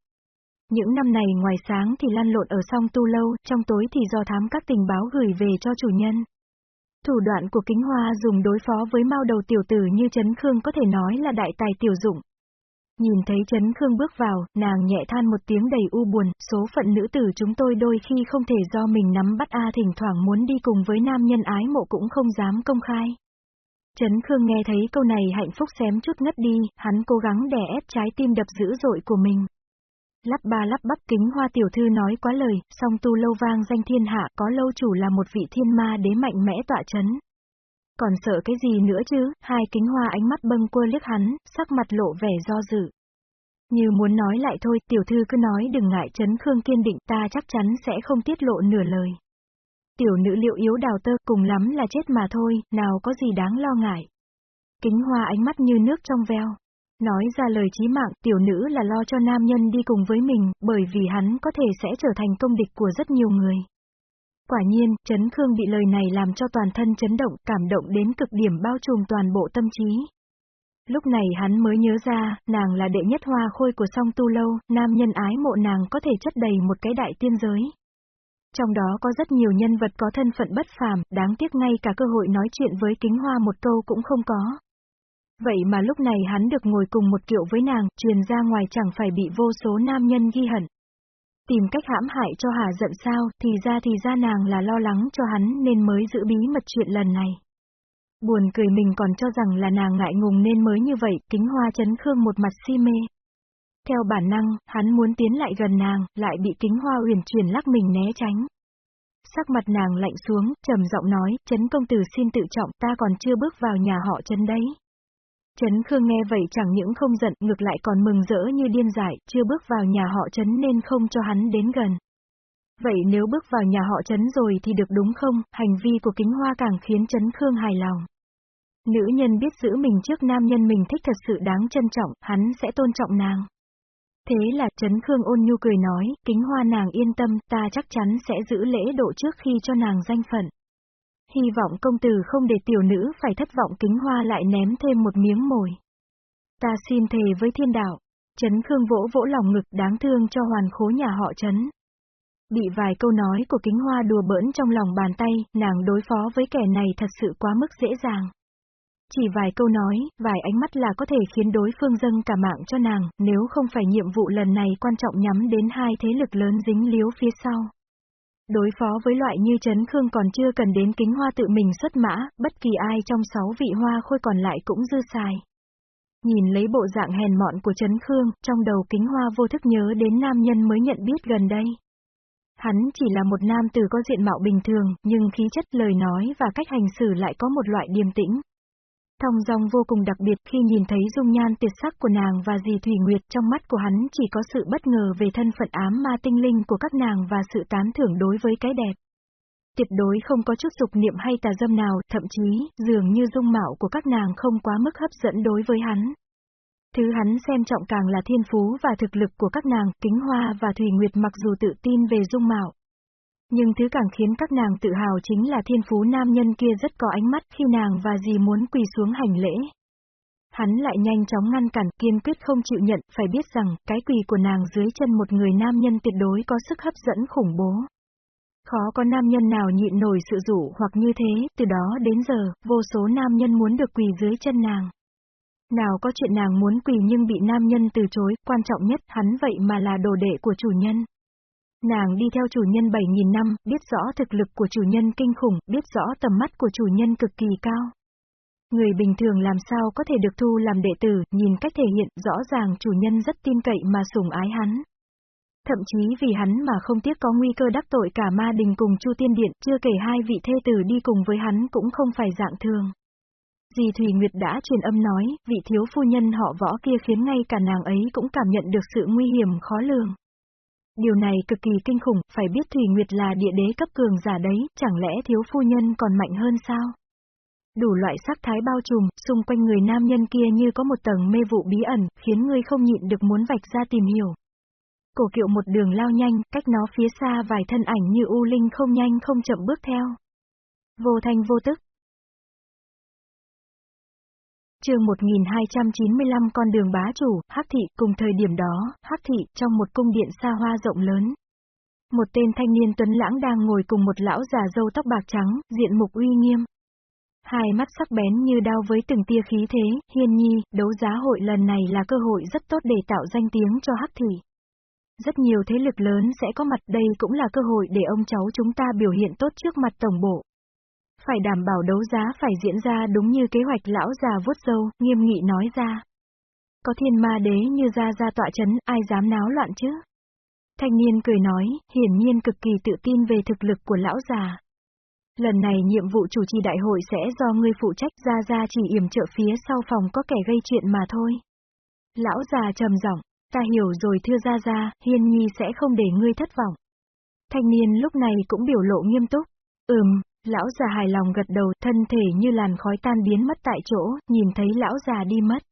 Những năm này ngoài sáng thì lăn lộn ở song tu lâu, trong tối thì do thám các tình báo gửi về cho chủ nhân. Thủ đoạn của kính hoa dùng đối phó với mao đầu tiểu tử như Trấn Khương có thể nói là đại tài tiểu dụng. Nhìn thấy Trấn Khương bước vào, nàng nhẹ than một tiếng đầy u buồn, số phận nữ tử chúng tôi đôi khi không thể do mình nắm bắt A thỉnh thoảng muốn đi cùng với nam nhân ái mộ cũng không dám công khai. Trấn Khương nghe thấy câu này hạnh phúc xém chút ngất đi, hắn cố gắng đè ép trái tim đập dữ dội của mình. Lắp ba lắp bắp kính hoa tiểu thư nói quá lời, song tu lâu vang danh thiên hạ có lâu chủ là một vị thiên ma đế mạnh mẽ tọa chấn. Còn sợ cái gì nữa chứ, hai kính hoa ánh mắt bâng quơ liếc hắn, sắc mặt lộ vẻ do dự. Như muốn nói lại thôi, tiểu thư cứ nói đừng ngại chấn khương kiên định ta chắc chắn sẽ không tiết lộ nửa lời. Tiểu nữ liệu yếu đào tơ cùng lắm là chết mà thôi, nào có gì đáng lo ngại. Kính hoa ánh mắt như nước trong veo. Nói ra lời chí mạng, tiểu nữ là lo cho nam nhân đi cùng với mình, bởi vì hắn có thể sẽ trở thành công địch của rất nhiều người. Quả nhiên, Trấn Khương bị lời này làm cho toàn thân chấn động, cảm động đến cực điểm bao trùm toàn bộ tâm trí. Lúc này hắn mới nhớ ra, nàng là đệ nhất hoa khôi của song tu lâu, nam nhân ái mộ nàng có thể chất đầy một cái đại tiên giới. Trong đó có rất nhiều nhân vật có thân phận bất phàm, đáng tiếc ngay cả cơ hội nói chuyện với kính hoa một câu cũng không có. Vậy mà lúc này hắn được ngồi cùng một kiệu với nàng, truyền ra ngoài chẳng phải bị vô số nam nhân ghi hận. Tìm cách hãm hại cho Hà giận sao, thì ra thì ra nàng là lo lắng cho hắn nên mới giữ bí mật chuyện lần này. Buồn cười mình còn cho rằng là nàng ngại ngùng nên mới như vậy, kính hoa chấn khương một mặt si mê. Theo bản năng, hắn muốn tiến lại gần nàng, lại bị kính hoa uyển chuyển lắc mình né tránh. Sắc mặt nàng lạnh xuống, trầm giọng nói, chấn công tử xin tự trọng, ta còn chưa bước vào nhà họ chấn đấy. Trấn Khương nghe vậy chẳng những không giận, ngược lại còn mừng rỡ như điên dại, chưa bước vào nhà họ Trấn nên không cho hắn đến gần. Vậy nếu bước vào nhà họ Trấn rồi thì được đúng không, hành vi của kính hoa càng khiến Trấn Khương hài lòng. Nữ nhân biết giữ mình trước nam nhân mình thích thật sự đáng trân trọng, hắn sẽ tôn trọng nàng. Thế là Trấn Khương ôn nhu cười nói, kính hoa nàng yên tâm, ta chắc chắn sẽ giữ lễ độ trước khi cho nàng danh phận. Hy vọng công tử không để tiểu nữ phải thất vọng kính hoa lại ném thêm một miếng mồi. Ta xin thề với thiên đạo. Trấn Khương vỗ vỗ lòng ngực đáng thương cho hoàn khố nhà họ Trấn. Bị vài câu nói của kính hoa đùa bỡn trong lòng bàn tay, nàng đối phó với kẻ này thật sự quá mức dễ dàng. Chỉ vài câu nói, vài ánh mắt là có thể khiến đối phương dâng cả mạng cho nàng, nếu không phải nhiệm vụ lần này quan trọng nhắm đến hai thế lực lớn dính líu phía sau. Đối phó với loại như Trấn Khương còn chưa cần đến kính hoa tự mình xuất mã, bất kỳ ai trong sáu vị hoa khôi còn lại cũng dư xài. Nhìn lấy bộ dạng hèn mọn của Trấn Khương, trong đầu kính hoa vô thức nhớ đến nam nhân mới nhận biết gần đây. Hắn chỉ là một nam tử có diện mạo bình thường, nhưng khí chất lời nói và cách hành xử lại có một loại điềm tĩnh. Thong dong vô cùng đặc biệt khi nhìn thấy dung nhan tuyệt sắc của nàng và dì Thủy Nguyệt trong mắt của hắn chỉ có sự bất ngờ về thân phận ám ma tinh linh của các nàng và sự tán thưởng đối với cái đẹp. Tuyệt đối không có chút dục niệm hay tà dâm nào, thậm chí, dường như dung mạo của các nàng không quá mức hấp dẫn đối với hắn. Thứ hắn xem trọng càng là thiên phú và thực lực của các nàng, Kính Hoa và Thủy Nguyệt mặc dù tự tin về dung mạo, nhưng thứ càng khiến các nàng tự hào chính là thiên phú nam nhân kia rất có ánh mắt khi nàng và dì muốn quỳ xuống hành lễ. Hắn lại nhanh chóng ngăn cản, kiên quyết không chịu nhận, phải biết rằng, cái quỳ của nàng dưới chân một người nam nhân tuyệt đối có sức hấp dẫn khủng bố. Khó có nam nhân nào nhịn nổi sự rủ hoặc như thế, từ đó đến giờ, vô số nam nhân muốn được quỳ dưới chân nàng. Nào có chuyện nàng muốn quỳ nhưng bị nam nhân từ chối, quan trọng nhất, hắn vậy mà là đồ đệ của chủ nhân. Nàng đi theo chủ nhân 7.000 năm, biết rõ thực lực của chủ nhân kinh khủng, biết rõ tầm mắt của chủ nhân cực kỳ cao. Người bình thường làm sao có thể được thu làm đệ tử, nhìn cách thể hiện, rõ ràng chủ nhân rất tin cậy mà sủng ái hắn. Thậm chí vì hắn mà không tiếc có nguy cơ đắc tội cả ma đình cùng Chu Tiên Điện, chưa kể hai vị thê tử đi cùng với hắn cũng không phải dạng thường. Dì Thủy Nguyệt đã truyền âm nói, vị thiếu phu nhân họ võ kia khiến ngay cả nàng ấy cũng cảm nhận được sự nguy hiểm khó lường. Điều này cực kỳ kinh khủng, phải biết Thủy Nguyệt là địa đế cấp cường giả đấy, chẳng lẽ thiếu phu nhân còn mạnh hơn sao? Đủ loại sắc thái bao trùm, xung quanh người nam nhân kia như có một tầng mê vụ bí ẩn, khiến người không nhịn được muốn vạch ra tìm hiểu. Cổ kiệu một đường lao nhanh, cách nó phía xa vài thân ảnh như u linh không nhanh không chậm bước theo. Vô thanh vô tức, chương 1295 con đường bá chủ, Hắc thị, cùng thời điểm đó, Hắc thị, trong một cung điện xa hoa rộng lớn. Một tên thanh niên tuấn lãng đang ngồi cùng một lão già râu tóc bạc trắng, diện mục uy nghiêm. Hai mắt sắc bén như đao với từng tia khí thế, hiên nhi, đấu giá hội lần này là cơ hội rất tốt để tạo danh tiếng cho Hắc thị. Rất nhiều thế lực lớn sẽ có mặt đây cũng là cơ hội để ông cháu chúng ta biểu hiện tốt trước mặt tổng bộ. Phải đảm bảo đấu giá phải diễn ra đúng như kế hoạch lão già vuốt dâu, nghiêm nghị nói ra. Có thiên ma đế như ra ra tọa chấn, ai dám náo loạn chứ? Thanh niên cười nói, hiển nhiên cực kỳ tự tin về thực lực của lão già. Lần này nhiệm vụ chủ trì đại hội sẽ do ngươi phụ trách ra ra chỉ yểm trợ phía sau phòng có kẻ gây chuyện mà thôi. Lão già trầm giọng, ta hiểu rồi thưa ra ra, hiên nhi sẽ không để ngươi thất vọng. Thanh niên lúc này cũng biểu lộ nghiêm túc. Ừm, lão già hài lòng gật đầu, thân thể như làn khói tan biến mất tại chỗ, nhìn thấy lão già đi mất.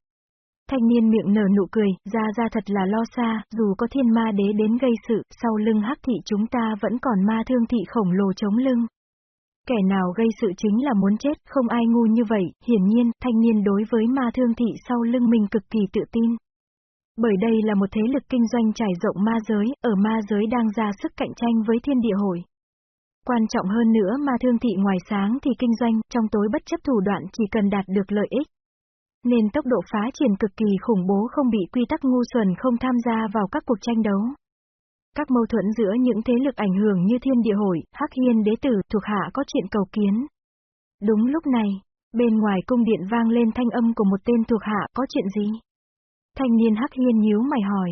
Thanh niên miệng nở nụ cười, ra ra thật là lo xa, dù có thiên ma đế đến gây sự, sau lưng hắc thị chúng ta vẫn còn ma thương thị khổng lồ chống lưng. Kẻ nào gây sự chính là muốn chết, không ai ngu như vậy, hiển nhiên, thanh niên đối với ma thương thị sau lưng mình cực kỳ tự tin. Bởi đây là một thế lực kinh doanh trải rộng ma giới, ở ma giới đang ra sức cạnh tranh với thiên địa hội. Quan trọng hơn nữa ma thương thị ngoài sáng thì kinh doanh, trong tối bất chấp thủ đoạn chỉ cần đạt được lợi ích. Nên tốc độ phá triển cực kỳ khủng bố không bị quy tắc ngu xuẩn không tham gia vào các cuộc tranh đấu. Các mâu thuẫn giữa những thế lực ảnh hưởng như thiên địa hội, hắc hiên đế tử, thuộc hạ có chuyện cầu kiến. Đúng lúc này, bên ngoài cung điện vang lên thanh âm của một tên thuộc hạ có chuyện gì? Thanh niên hắc hiên nhíu mày hỏi.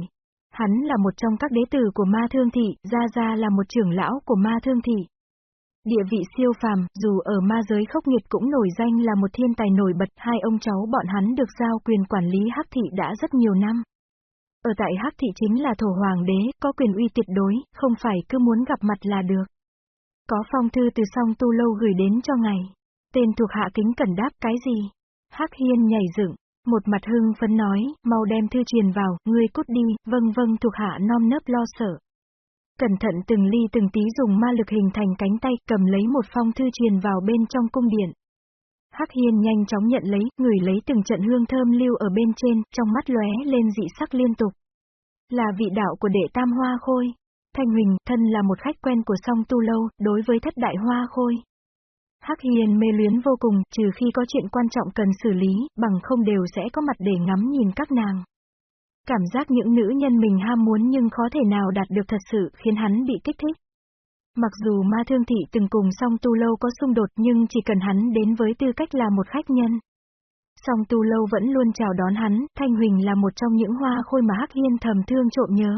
Hắn là một trong các đế tử của ma thương thị, Gia Gia là một trưởng lão của ma thương thị. Địa vị siêu phàm, dù ở ma giới khốc nghiệt cũng nổi danh là một thiên tài nổi bật, hai ông cháu bọn hắn được giao quyền quản lý hắc thị đã rất nhiều năm. Ở tại hắc thị chính là thổ hoàng đế, có quyền uy tuyệt đối, không phải cứ muốn gặp mặt là được. Có phong thư từ song tu lâu gửi đến cho ngài. Tên thuộc hạ kính cẩn đáp cái gì? Hắc hiên nhảy dựng, một mặt hưng phấn nói, mau đem thư truyền vào, ngươi cút đi, vâng vâng thuộc hạ non nớp lo sợ. Cẩn thận từng ly từng tí dùng ma lực hình thành cánh tay cầm lấy một phong thư truyền vào bên trong cung điện. Hắc Hiên nhanh chóng nhận lấy, người lấy từng trận hương thơm lưu ở bên trên, trong mắt lóe lên dị sắc liên tục. Là vị đạo của đệ tam hoa khôi. Thanh Huỳnh, thân là một khách quen của song tu lâu, đối với thất đại hoa khôi. Hắc Hiền mê luyến vô cùng, trừ khi có chuyện quan trọng cần xử lý, bằng không đều sẽ có mặt để ngắm nhìn các nàng. Cảm giác những nữ nhân mình ham muốn nhưng khó thể nào đạt được thật sự khiến hắn bị kích thích. Mặc dù ma thương thị từng cùng song tu lâu có xung đột nhưng chỉ cần hắn đến với tư cách là một khách nhân. Song tu lâu vẫn luôn chào đón hắn, Thanh Huỳnh là một trong những hoa khôi mà Hắc Hiên thầm thương trộm nhớ.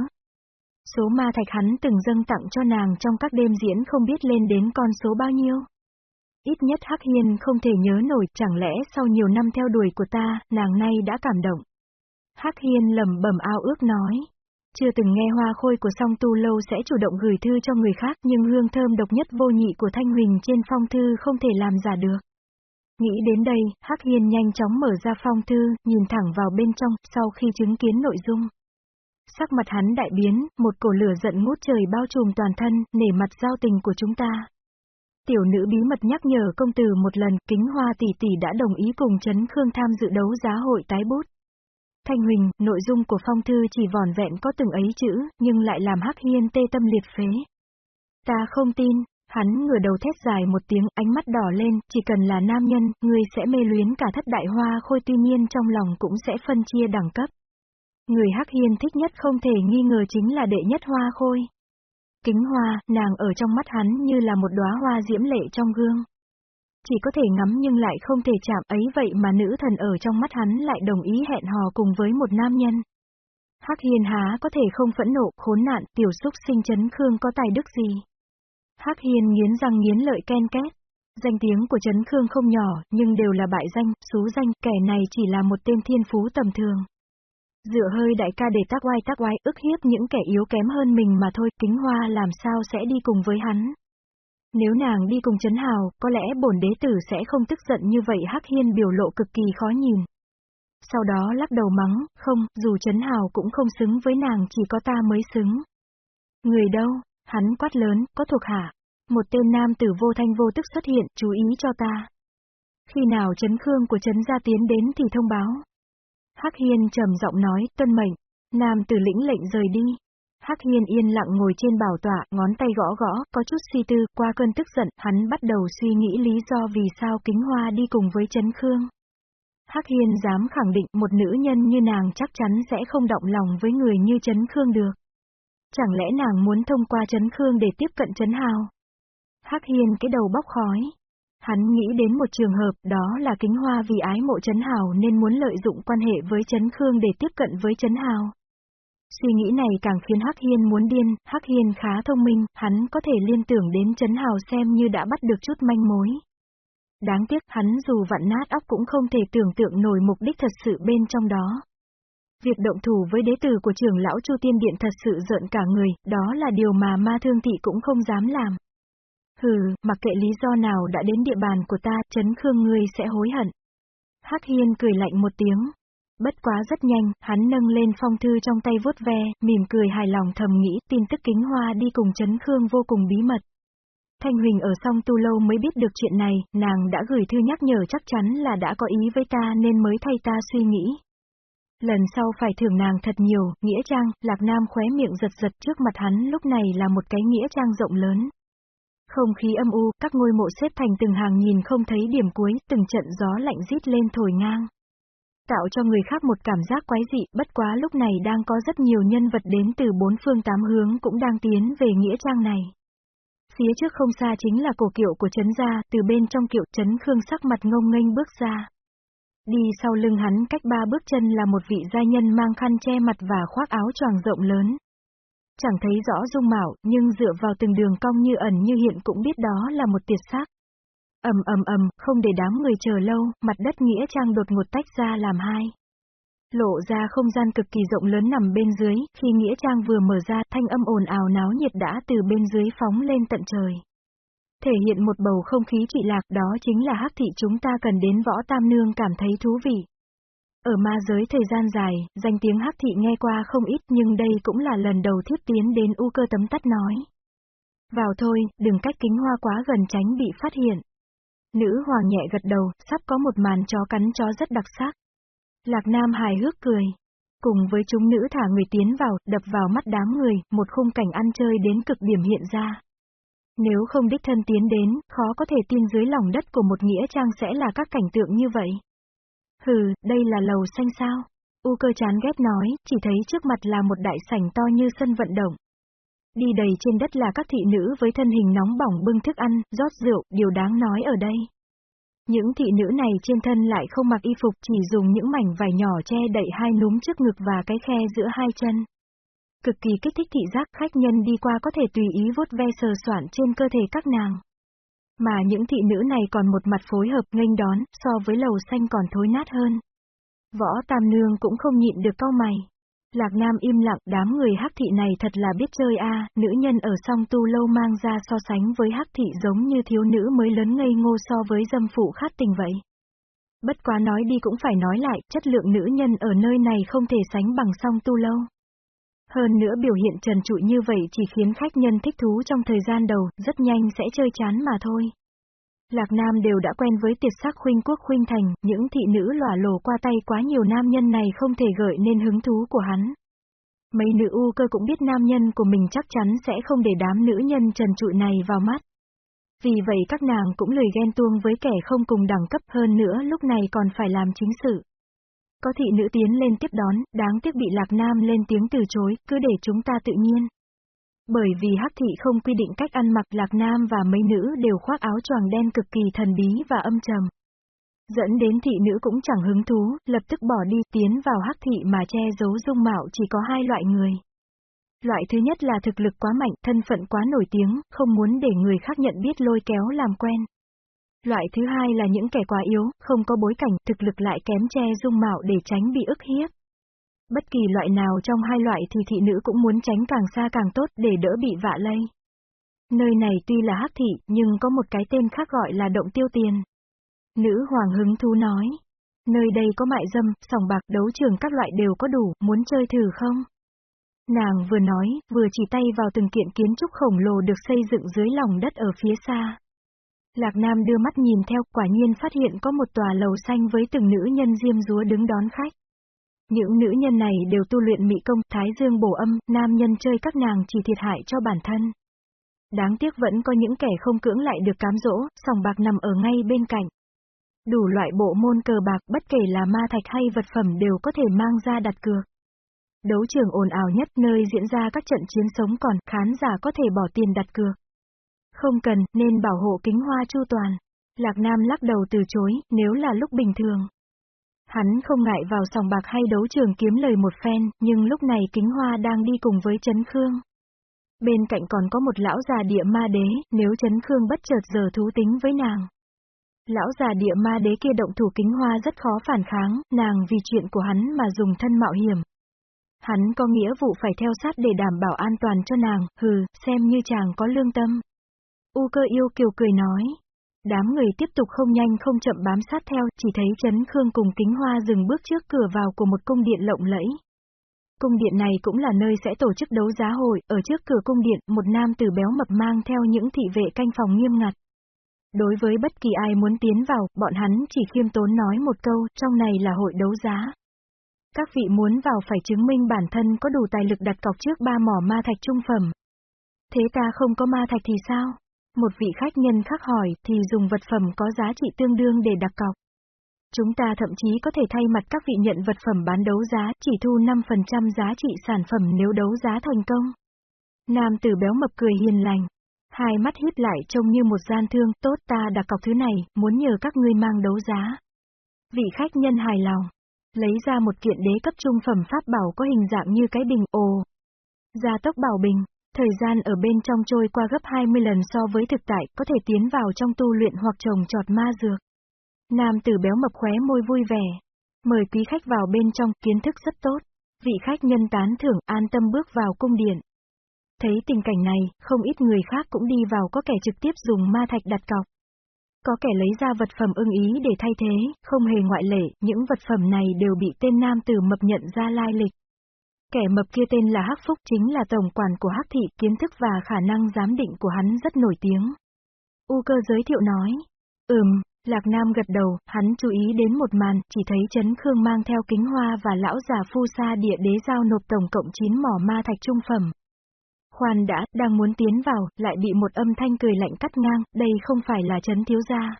Số ma thạch hắn từng dâng tặng cho nàng trong các đêm diễn không biết lên đến con số bao nhiêu. Ít nhất Hắc Hiên không thể nhớ nổi, chẳng lẽ sau nhiều năm theo đuổi của ta, nàng nay đã cảm động. Hắc Hiên lầm bẩm ao ước nói. Chưa từng nghe hoa khôi của song tu lâu sẽ chủ động gửi thư cho người khác nhưng hương thơm độc nhất vô nhị của Thanh Huỳnh trên phong thư không thể làm giả được. Nghĩ đến đây, Hắc Hiên nhanh chóng mở ra phong thư, nhìn thẳng vào bên trong, sau khi chứng kiến nội dung. Sắc mặt hắn đại biến, một cổ lửa giận ngút trời bao trùm toàn thân, nể mặt giao tình của chúng ta. Tiểu nữ bí mật nhắc nhở công tử một lần, kính hoa tỷ tỷ đã đồng ý cùng Trấn Khương tham dự đấu giá hội tái bút. Thanh Huỳnh, nội dung của phong thư chỉ vòn vẹn có từng ấy chữ, nhưng lại làm Hắc Hiên tê tâm liệt phế. Ta không tin, hắn ngửa đầu thét dài một tiếng, ánh mắt đỏ lên, chỉ cần là nam nhân, ngươi sẽ mê luyến cả thất đại hoa khôi tuy nhiên trong lòng cũng sẽ phân chia đẳng cấp. Người Hắc Hiên thích nhất không thể nghi ngờ chính là đệ nhất hoa khôi. Kính hoa, nàng ở trong mắt hắn như là một đóa hoa diễm lệ trong gương. Chỉ có thể ngắm nhưng lại không thể chạm ấy vậy mà nữ thần ở trong mắt hắn lại đồng ý hẹn hò cùng với một nam nhân. Hắc Hiên há có thể không phẫn nộ, khốn nạn, tiểu xúc sinh chấn khương có tài đức gì. Hắc Hiên nghiến răng nghiến lợi ken két. Danh tiếng của chấn khương không nhỏ, nhưng đều là bại danh, xú danh, kẻ này chỉ là một tên thiên phú tầm thường. Dựa hơi đại ca để tác oai tác oai ức hiếp những kẻ yếu kém hơn mình mà thôi, kính hoa làm sao sẽ đi cùng với hắn. Nếu nàng đi cùng Trấn Hào, có lẽ bổn đế tử sẽ không tức giận như vậy Hắc Hiên biểu lộ cực kỳ khó nhìn. Sau đó lắc đầu mắng, không, dù Trấn Hào cũng không xứng với nàng chỉ có ta mới xứng. Người đâu? Hắn quát lớn, có thuộc hạ. Một tên nam tử vô thanh vô tức xuất hiện, chú ý cho ta. Khi nào Trấn Khương của Trấn gia tiến đến thì thông báo. Hắc Hiên trầm giọng nói, tuân mệnh, nam tử lĩnh lệnh rời đi. Hắc Hiên yên lặng ngồi trên bảo tọa, ngón tay gõ gõ, có chút suy tư, qua cơn tức giận, hắn bắt đầu suy nghĩ lý do vì sao kính hoa đi cùng với Trấn Khương. Hắc Hiên dám khẳng định một nữ nhân như nàng chắc chắn sẽ không động lòng với người như Trấn Khương được. Chẳng lẽ nàng muốn thông qua Trấn Khương để tiếp cận Trấn Hào? Hắc Hiên cái đầu bóc khói. Hắn nghĩ đến một trường hợp, đó là kính hoa vì ái mộ Trấn Hào nên muốn lợi dụng quan hệ với Trấn Khương để tiếp cận với Trấn Hào. Suy nghĩ này càng khiến Hắc Hiên muốn điên, Hắc Hiên khá thông minh, hắn có thể liên tưởng đến Trấn Hào xem như đã bắt được chút manh mối. Đáng tiếc hắn dù vặn nát óc cũng không thể tưởng tượng nổi mục đích thật sự bên trong đó. Việc động thủ với đế tử của trưởng lão Chu Tiên Điện thật sự giận cả người, đó là điều mà ma thương thị cũng không dám làm. Hừ, mặc kệ lý do nào đã đến địa bàn của ta, chấn khương ngươi sẽ hối hận. Hắc Hiên cười lạnh một tiếng. Bất quá rất nhanh, hắn nâng lên phong thư trong tay vuốt ve, mỉm cười hài lòng thầm nghĩ tin tức kính hoa đi cùng chấn khương vô cùng bí mật. Thanh Huỳnh ở song tu lâu mới biết được chuyện này, nàng đã gửi thư nhắc nhở chắc chắn là đã có ý với ta nên mới thay ta suy nghĩ. Lần sau phải thưởng nàng thật nhiều, nghĩa trang, Lạc Nam khóe miệng giật giật trước mặt hắn lúc này là một cái nghĩa trang rộng lớn. Không khí âm u, các ngôi mộ xếp thành từng hàng nhìn không thấy điểm cuối, từng trận gió lạnh rít lên thổi ngang. Tạo cho người khác một cảm giác quái dị, bất quá lúc này đang có rất nhiều nhân vật đến từ bốn phương tám hướng cũng đang tiến về nghĩa trang này. Phía trước không xa chính là cổ kiệu của Trấn Gia, từ bên trong kiệu Trấn Khương sắc mặt ngông nghênh bước ra. Đi sau lưng hắn cách ba bước chân là một vị gia nhân mang khăn che mặt và khoác áo choàng rộng lớn. Chẳng thấy rõ dung mạo, nhưng dựa vào từng đường cong như ẩn như hiện cũng biết đó là một tiệt xác ầm ầm ầm, không để đám người chờ lâu, mặt đất nghĩa trang đột ngột tách ra làm hai. Lộ ra không gian cực kỳ rộng lớn nằm bên dưới, khi Nghĩa Trang vừa mở ra, thanh âm ồn ào náo nhiệt đã từ bên dưới phóng lên tận trời. Thể hiện một bầu không khí trị lạc đó chính là hắc thị chúng ta cần đến võ tam nương cảm thấy thú vị. Ở ma giới thời gian dài, danh tiếng hắc thị nghe qua không ít nhưng đây cũng là lần đầu thiết tiến đến u cơ tấm tắt nói. Vào thôi, đừng cách kính hoa quá gần tránh bị phát hiện. Nữ hoàng nhẹ gật đầu, sắp có một màn chó cắn chó rất đặc sắc. Lạc Nam hài hước cười. Cùng với chúng nữ thả người tiến vào, đập vào mắt đám người, một khung cảnh ăn chơi đến cực điểm hiện ra. Nếu không đích thân tiến đến, khó có thể tin dưới lòng đất của một nghĩa trang sẽ là các cảnh tượng như vậy. Hừ, đây là lầu xanh sao? U cơ chán ghét nói, chỉ thấy trước mặt là một đại sảnh to như sân vận động. Đi đầy trên đất là các thị nữ với thân hình nóng bỏng bưng thức ăn, rót rượu, điều đáng nói ở đây. Những thị nữ này trên thân lại không mặc y phục chỉ dùng những mảnh vải nhỏ che đậy hai núm trước ngực và cái khe giữa hai chân. Cực kỳ kích thích thị giác khách nhân đi qua có thể tùy ý vuốt ve sờ soạn trên cơ thể các nàng. Mà những thị nữ này còn một mặt phối hợp nghênh đón, so với lầu xanh còn thối nát hơn. Võ Tam Nương cũng không nhịn được cau mày. Lạc Nam im lặng, đám người hắc thị này thật là biết chơi a, nữ nhân ở song tu lâu mang ra so sánh với hắc thị giống như thiếu nữ mới lớn ngây ngô so với dâm phụ khát tình vậy. Bất quá nói đi cũng phải nói lại, chất lượng nữ nhân ở nơi này không thể sánh bằng song tu lâu. Hơn nữa biểu hiện trần trụi như vậy chỉ khiến khách nhân thích thú trong thời gian đầu, rất nhanh sẽ chơi chán mà thôi. Lạc Nam đều đã quen với tiệt sắc khuynh quốc khuynh thành, những thị nữ lỏa lồ qua tay quá nhiều nam nhân này không thể gợi nên hứng thú của hắn. Mấy nữ u cơ cũng biết nam nhân của mình chắc chắn sẽ không để đám nữ nhân trần trụi này vào mắt. Vì vậy các nàng cũng lười ghen tuông với kẻ không cùng đẳng cấp hơn nữa lúc này còn phải làm chính sự. Có thị nữ tiến lên tiếp đón, đáng tiếc bị Lạc Nam lên tiếng từ chối, cứ để chúng ta tự nhiên. Bởi vì hắc thị không quy định cách ăn mặc lạc nam và mấy nữ đều khoác áo choàng đen cực kỳ thần bí và âm trầm. Dẫn đến thị nữ cũng chẳng hứng thú, lập tức bỏ đi tiến vào hắc thị mà che giấu dung mạo chỉ có hai loại người. Loại thứ nhất là thực lực quá mạnh, thân phận quá nổi tiếng, không muốn để người khác nhận biết lôi kéo làm quen. Loại thứ hai là những kẻ quá yếu, không có bối cảnh, thực lực lại kém che dung mạo để tránh bị ức hiếp. Bất kỳ loại nào trong hai loại thì thị nữ cũng muốn tránh càng xa càng tốt để đỡ bị vạ lây. Nơi này tuy là hắc thị, nhưng có một cái tên khác gọi là động tiêu tiền. Nữ hoàng hứng thú nói. Nơi đây có mại dâm, sòng bạc, đấu trường các loại đều có đủ, muốn chơi thử không? Nàng vừa nói, vừa chỉ tay vào từng kiện kiến trúc khổng lồ được xây dựng dưới lòng đất ở phía xa. Lạc Nam đưa mắt nhìn theo, quả nhiên phát hiện có một tòa lầu xanh với từng nữ nhân diêm dúa đứng đón khách. Những nữ nhân này đều tu luyện mỹ công, thái dương bổ âm, nam nhân chơi các nàng chỉ thiệt hại cho bản thân. Đáng tiếc vẫn có những kẻ không cưỡng lại được cám dỗ, sòng bạc nằm ở ngay bên cạnh. Đủ loại bộ môn cờ bạc, bất kể là ma thạch hay vật phẩm đều có thể mang ra đặt cược. Đấu trường ồn ào nhất nơi diễn ra các trận chiến sống còn, khán giả có thể bỏ tiền đặt cược. Không cần, nên bảo hộ kính hoa chu toàn. Lạc Nam lắc đầu từ chối, nếu là lúc bình thường. Hắn không ngại vào sòng bạc hay đấu trường kiếm lời một phen, nhưng lúc này kính hoa đang đi cùng với Trấn Khương. Bên cạnh còn có một lão già địa ma đế, nếu Trấn Khương bất chợt giờ thú tính với nàng. Lão già địa ma đế kia động thủ kính hoa rất khó phản kháng, nàng vì chuyện của hắn mà dùng thân mạo hiểm. Hắn có nghĩa vụ phải theo sát để đảm bảo an toàn cho nàng, hừ, xem như chàng có lương tâm. U cơ yêu kiều cười nói. Đám người tiếp tục không nhanh không chậm bám sát theo, chỉ thấy Trấn Khương cùng kính hoa dừng bước trước cửa vào của một cung điện lộng lẫy. Cung điện này cũng là nơi sẽ tổ chức đấu giá hội, ở trước cửa cung điện, một nam tử béo mập mang theo những thị vệ canh phòng nghiêm ngặt. Đối với bất kỳ ai muốn tiến vào, bọn hắn chỉ khiêm tốn nói một câu, trong này là hội đấu giá. Các vị muốn vào phải chứng minh bản thân có đủ tài lực đặt cọc trước ba mỏ ma thạch trung phẩm. Thế ta không có ma thạch thì sao? Một vị khách nhân khác hỏi, thì dùng vật phẩm có giá trị tương đương để đặt cọc. Chúng ta thậm chí có thể thay mặt các vị nhận vật phẩm bán đấu giá, chỉ thu 5% giá trị sản phẩm nếu đấu giá thành công. Nam tử béo mập cười hiền lành. Hai mắt hít lại trông như một gian thương, tốt ta đặt cọc thứ này, muốn nhờ các ngươi mang đấu giá. Vị khách nhân hài lòng. Lấy ra một kiện đế cấp trung phẩm pháp bảo có hình dạng như cái bình ồ. Gia tốc bảo bình, thời gian ở bên trong trôi qua gấp 20 lần so với thực tại, có thể tiến vào trong tu luyện hoặc trồng trọt ma dược. Nam tử béo mập khóe môi vui vẻ. Mời quý khách vào bên trong, kiến thức rất tốt. Vị khách nhân tán thưởng, an tâm bước vào cung điện. Thấy tình cảnh này, không ít người khác cũng đi vào có kẻ trực tiếp dùng ma thạch đặt cọc. Có kẻ lấy ra vật phẩm ưng ý để thay thế, không hề ngoại lệ, những vật phẩm này đều bị tên nam tử mập nhận ra lai lịch. Kẻ mập kia tên là Hắc Phúc chính là tổng quản của Hắc Thị, kiến thức và khả năng giám định của hắn rất nổi tiếng. U cơ giới thiệu nói. Ừm, Lạc Nam gật đầu, hắn chú ý đến một màn, chỉ thấy Trấn Khương mang theo kính hoa và lão già phu sa địa đế giao nộp tổng cộng 9 mỏ ma thạch trung phẩm. Khoan đã, đang muốn tiến vào, lại bị một âm thanh cười lạnh cắt ngang, đây không phải là Trấn Thiếu Gia.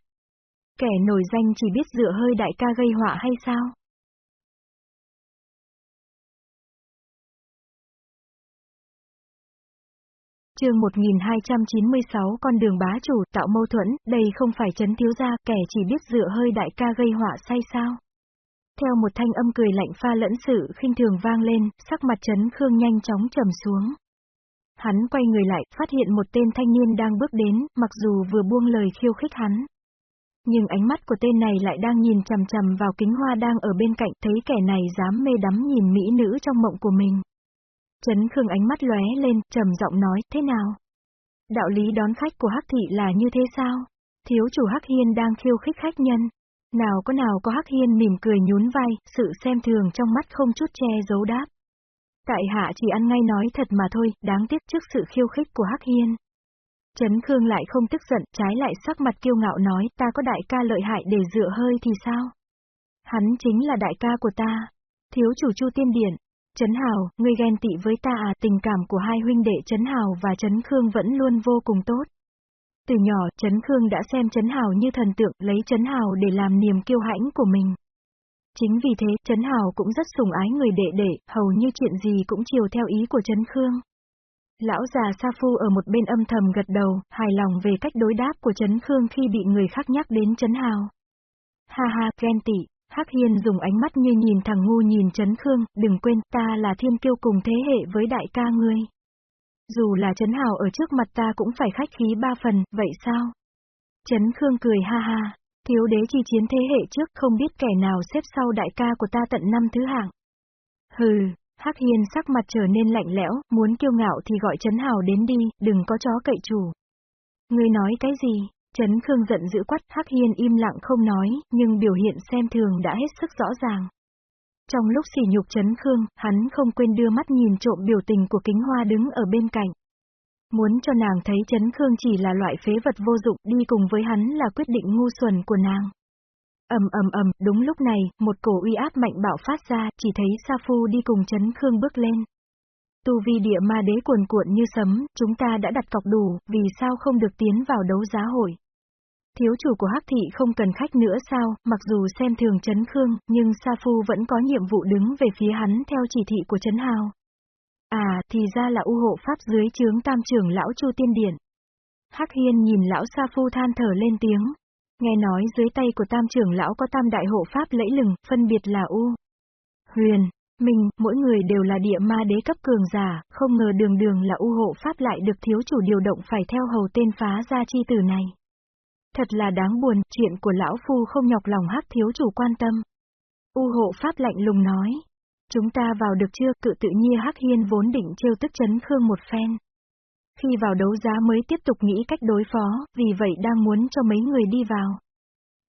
Kẻ nổi danh chỉ biết dựa hơi đại ca gây họa hay sao? Chương 1296 con đường bá chủ tạo mâu thuẫn, đây không phải chấn thiếu gia, kẻ chỉ biết dựa hơi đại ca gây họa say sao. Theo một thanh âm cười lạnh pha lẫn sự khinh thường vang lên, sắc mặt chấn khương nhanh chóng trầm xuống. Hắn quay người lại, phát hiện một tên thanh niên đang bước đến, mặc dù vừa buông lời khiêu khích hắn. Nhưng ánh mắt của tên này lại đang nhìn chằm chằm vào kính hoa đang ở bên cạnh, thấy kẻ này dám mê đắm nhìn mỹ nữ trong mộng của mình. Trấn Khương ánh mắt lóe lên, trầm giọng nói, thế nào? Đạo lý đón khách của Hắc Thị là như thế sao? Thiếu chủ Hắc Hiên đang khiêu khích khách nhân. Nào có nào có Hắc Hiên mỉm cười nhún vai, sự xem thường trong mắt không chút che giấu đáp. Tại hạ chỉ ăn ngay nói thật mà thôi, đáng tiếc trước sự khiêu khích của Hắc Hiên. Trấn Khương lại không tức giận, trái lại sắc mặt kiêu ngạo nói, ta có đại ca lợi hại để dựa hơi thì sao? Hắn chính là đại ca của ta. Thiếu chủ Chu Tiên Điển, Trấn Hào, ngươi ghen tị với ta à, tình cảm của hai huynh đệ Trấn Hào và Trấn Khương vẫn luôn vô cùng tốt. Từ nhỏ, Trấn Khương đã xem Trấn Hào như thần tượng, lấy Trấn Hào để làm niềm kiêu hãnh của mình. Chính vì thế, Trấn Hào cũng rất sủng ái người đệ đệ, hầu như chuyện gì cũng chiều theo ý của Trấn Khương. Lão già Sa Phu ở một bên âm thầm gật đầu, hài lòng về cách đối đáp của Trấn Khương khi bị người khác nhắc đến Trấn Hào. Ha ha, ghen tị, Hắc Hiên dùng ánh mắt như nhìn thằng ngu nhìn Trấn Khương, đừng quên, ta là thiên kiêu cùng thế hệ với đại ca ngươi. Dù là Trấn Hào ở trước mặt ta cũng phải khách khí ba phần, vậy sao? Trấn Khương cười ha ha, thiếu đế chi chiến thế hệ trước không biết kẻ nào xếp sau đại ca của ta tận năm thứ hạng. Hừ, Hắc Hiên sắc mặt trở nên lạnh lẽo, muốn kiêu ngạo thì gọi Trấn Hào đến đi, đừng có chó cậy chủ. Ngươi nói cái gì? Trấn Khương giận dữ quát, Hắc Hiên im lặng không nói, nhưng biểu hiện xem thường đã hết sức rõ ràng. Trong lúc sỉ nhục Trấn Khương, hắn không quên đưa mắt nhìn trộm biểu tình của kính hoa đứng ở bên cạnh. Muốn cho nàng thấy Trấn Khương chỉ là loại phế vật vô dụng đi cùng với hắn là quyết định ngu xuẩn của nàng. ầm ầm ầm, đúng lúc này, một cổ uy áp mạnh bạo phát ra, chỉ thấy Sa Phu đi cùng Trấn Khương bước lên. Tu vi địa ma đế cuồn cuộn như sấm, chúng ta đã đặt cọc đủ, vì sao không được tiến vào đấu giá hội. Thiếu chủ của Hắc thị không cần khách nữa sao, mặc dù xem thường Trấn Khương, nhưng Sa Phu vẫn có nhiệm vụ đứng về phía hắn theo chỉ thị của Trấn Hào. À, thì ra là u hộ pháp dưới chướng tam trưởng lão Chu Tiên Điện. Hắc Hiên nhìn lão Sa Phu than thở lên tiếng. Nghe nói dưới tay của tam trưởng lão có tam đại hộ pháp lẫy lừng, phân biệt là U. Huyền, Minh, mỗi người đều là địa ma đế cấp cường giả, không ngờ đường đường là U hộ pháp lại được thiếu chủ điều động phải theo hầu tên phá gia chi tử này. Thật là đáng buồn, chuyện của lão phu không nhọc lòng hắc thiếu chủ quan tâm. U hộ pháp lạnh lùng nói. Chúng ta vào được chưa, cự tự nhiên hắc hiên vốn định trêu tức chấn khương một phen. Khi vào đấu giá mới tiếp tục nghĩ cách đối phó, vì vậy đang muốn cho mấy người đi vào.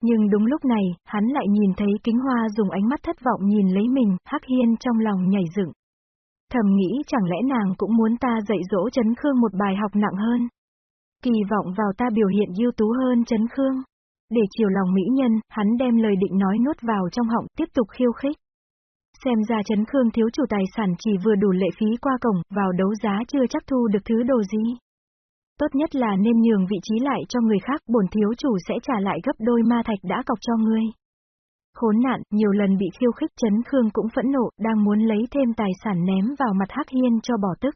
Nhưng đúng lúc này, hắn lại nhìn thấy kính hoa dùng ánh mắt thất vọng nhìn lấy mình, hắc hiên trong lòng nhảy dựng. Thầm nghĩ chẳng lẽ nàng cũng muốn ta dạy dỗ chấn khương một bài học nặng hơn. Kỳ vọng vào ta biểu hiện ưu tú hơn chấn khương. Để chiều lòng mỹ nhân, hắn đem lời định nói nuốt vào trong họng tiếp tục khiêu khích. Xem ra chấn khương thiếu chủ tài sản chỉ vừa đủ lệ phí qua cổng, vào đấu giá chưa chắc thu được thứ đồ gì. Tốt nhất là nên nhường vị trí lại cho người khác, bổn thiếu chủ sẽ trả lại gấp đôi ma thạch đã cọc cho ngươi. Khốn nạn, nhiều lần bị khiêu khích chấn khương cũng phẫn nộ, đang muốn lấy thêm tài sản ném vào mặt hắc hiên cho bỏ tức.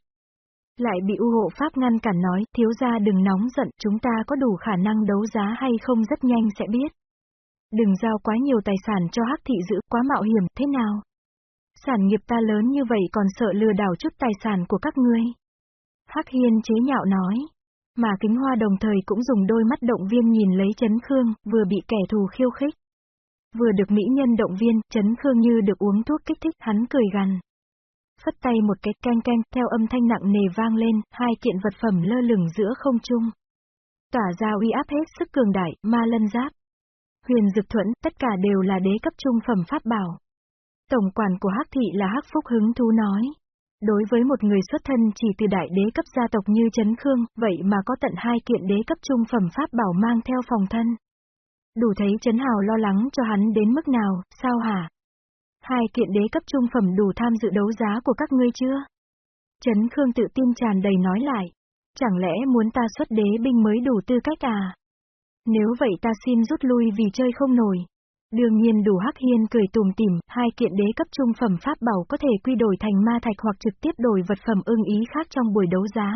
Lại bị U hộ pháp ngăn cản nói, thiếu gia đừng nóng giận, chúng ta có đủ khả năng đấu giá hay không rất nhanh sẽ biết. Đừng giao quá nhiều tài sản cho hắc thị giữ, quá mạo hiểm, thế nào? Sản nghiệp ta lớn như vậy còn sợ lừa đảo chút tài sản của các ngươi. Hắc hiên chế nhạo nói. Mà kính hoa đồng thời cũng dùng đôi mắt động viên nhìn lấy chấn khương, vừa bị kẻ thù khiêu khích. Vừa được mỹ nhân động viên, chấn khương như được uống thuốc kích thích, hắn cười gằn phất tay một cái canh canh, theo âm thanh nặng nề vang lên, hai kiện vật phẩm lơ lửng giữa không trung. Tỏa ra uy áp hết sức cường đại, ma lân giáp. Huyền dực thuẫn, tất cả đều là đế cấp trung phẩm pháp bảo. Tổng quản của Hắc thị là Hắc Phúc hứng thú nói. Đối với một người xuất thân chỉ từ đại đế cấp gia tộc như Trấn Khương, vậy mà có tận hai kiện đế cấp trung phẩm pháp bảo mang theo phòng thân. Đủ thấy Trấn Hào lo lắng cho hắn đến mức nào, sao hả? Hai kiện đế cấp trung phẩm đủ tham dự đấu giá của các ngươi chưa? Trấn Khương tự tin tràn đầy nói lại. Chẳng lẽ muốn ta xuất đế binh mới đủ tư cách à? Nếu vậy ta xin rút lui vì chơi không nổi. Đương nhiên đủ hắc hiên cười tùm tìm, hai kiện đế cấp trung phẩm pháp bảo có thể quy đổi thành ma thạch hoặc trực tiếp đổi vật phẩm ưng ý khác trong buổi đấu giá.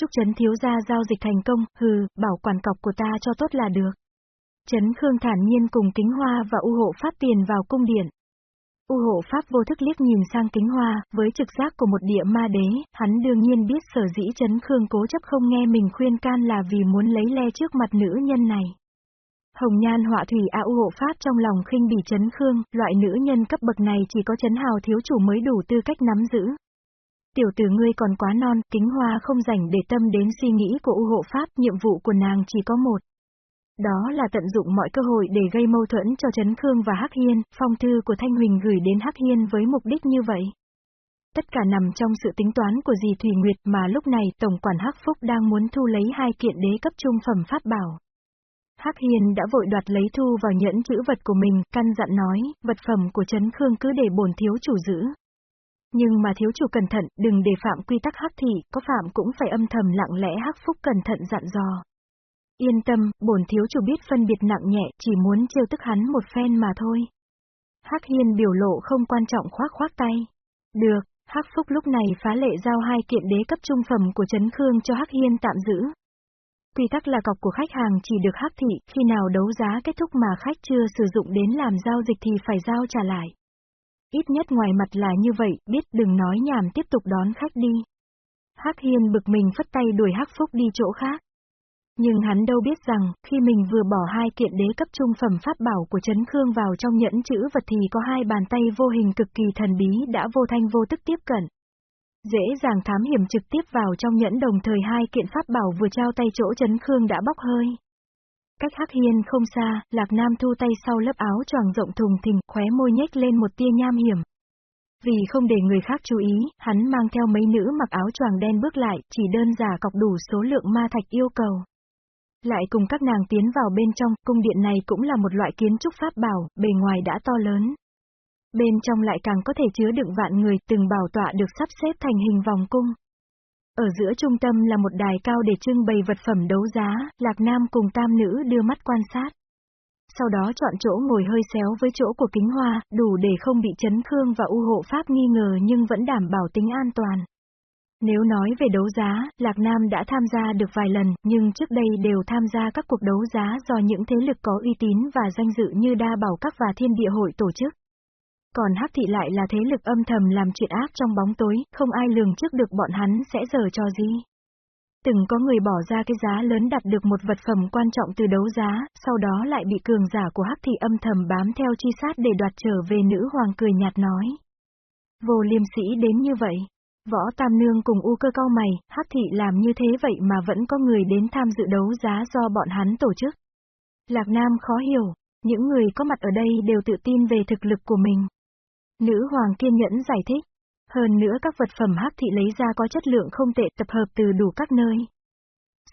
Chúc Trấn thiếu gia giao dịch thành công, hừ, bảo quản cọc của ta cho tốt là được. Trấn Khương thản nhiên cùng kính hoa và u hộ pháp tiền vào cung điện. U hộ pháp vô thức liếc nhìn sang kính hoa, với trực giác của một địa ma đế, hắn đương nhiên biết sở dĩ chấn khương cố chấp không nghe mình khuyên can là vì muốn lấy le trước mặt nữ nhân này. Hồng nhan họa thủy A U hộ pháp trong lòng khinh bỉ chấn khương, loại nữ nhân cấp bậc này chỉ có chấn hào thiếu chủ mới đủ tư cách nắm giữ. Tiểu tử ngươi còn quá non, kính hoa không rảnh để tâm đến suy nghĩ của U hộ pháp, nhiệm vụ của nàng chỉ có một. Đó là tận dụng mọi cơ hội để gây mâu thuẫn cho Trấn Khương và Hắc Hiên, phong thư của Thanh Huỳnh gửi đến Hắc Hiên với mục đích như vậy. Tất cả nằm trong sự tính toán của dì Thủy Nguyệt mà lúc này Tổng quản Hắc Phúc đang muốn thu lấy hai kiện đế cấp trung phẩm pháp bảo. Hắc Hiên đã vội đoạt lấy thu vào nhẫn chữ vật của mình, căn dặn nói, vật phẩm của Trấn Khương cứ để bổn thiếu chủ giữ. Nhưng mà thiếu chủ cẩn thận, đừng để phạm quy tắc Hắc thị, có phạm cũng phải âm thầm lặng lẽ Hắc Phúc cẩn thận dặn dò. Yên tâm, bổn thiếu chủ biết phân biệt nặng nhẹ, chỉ muốn trêu tức hắn một phen mà thôi. Hắc Hiên biểu lộ không quan trọng khoác khoác tay. Được, Hắc Phúc lúc này phá lệ giao hai kiện đế cấp trung phẩm của Trấn Khương cho Hắc Hiên tạm giữ. Quy tắc là cọc của khách hàng chỉ được Hắc thị, khi nào đấu giá kết thúc mà khách chưa sử dụng đến làm giao dịch thì phải giao trả lại. Ít nhất ngoài mặt là như vậy, biết đừng nói nhảm tiếp tục đón khách đi. Hắc Hiên bực mình phất tay đuổi Hắc Phúc đi chỗ khác. Nhưng hắn đâu biết rằng, khi mình vừa bỏ hai kiện đế cấp trung phẩm pháp bảo của Trấn Khương vào trong nhẫn chữ vật thì có hai bàn tay vô hình cực kỳ thần bí đã vô thanh vô tức tiếp cận. Dễ dàng thám hiểm trực tiếp vào trong nhẫn đồng thời hai kiện pháp bảo vừa trao tay chỗ Trấn Khương đã bóc hơi. Cách Hắc Hiên không xa, Lạc Nam thu tay sau lớp áo choàng rộng thùng thình, khóe môi nhếch lên một tia nham hiểm. Vì không để người khác chú ý, hắn mang theo mấy nữ mặc áo choàng đen bước lại, chỉ đơn giả cọc đủ số lượng ma thạch yêu cầu. Lại cùng các nàng tiến vào bên trong, cung điện này cũng là một loại kiến trúc pháp bảo, bề ngoài đã to lớn. Bên trong lại càng có thể chứa đựng vạn người, từng bảo tọa được sắp xếp thành hình vòng cung. Ở giữa trung tâm là một đài cao để trưng bày vật phẩm đấu giá, Lạc Nam cùng tam nữ đưa mắt quan sát. Sau đó chọn chỗ ngồi hơi xéo với chỗ của kính hoa, đủ để không bị chấn khương và u hộ pháp nghi ngờ nhưng vẫn đảm bảo tính an toàn. Nếu nói về đấu giá, Lạc Nam đã tham gia được vài lần, nhưng trước đây đều tham gia các cuộc đấu giá do những thế lực có uy tín và danh dự như Đa Bảo Các và Thiên Địa Hội tổ chức. Còn Hắc Thị lại là thế lực âm thầm làm chuyện ác trong bóng tối, không ai lường trước được bọn hắn sẽ giờ cho gì. Từng có người bỏ ra cái giá lớn đặt được một vật phẩm quan trọng từ đấu giá, sau đó lại bị cường giả của Hắc Thị âm thầm bám theo chi sát để đoạt trở về nữ hoàng cười nhạt nói. Vô liêm sĩ đến như vậy. Võ Tam Nương cùng U cơ cao mày, Hắc Thị làm như thế vậy mà vẫn có người đến tham dự đấu giá do bọn hắn tổ chức. Lạc Nam khó hiểu, những người có mặt ở đây đều tự tin về thực lực của mình. Nữ hoàng kiên nhẫn giải thích. Hơn nữa các vật phẩm hắc thị lấy ra có chất lượng không tệ tập hợp từ đủ các nơi.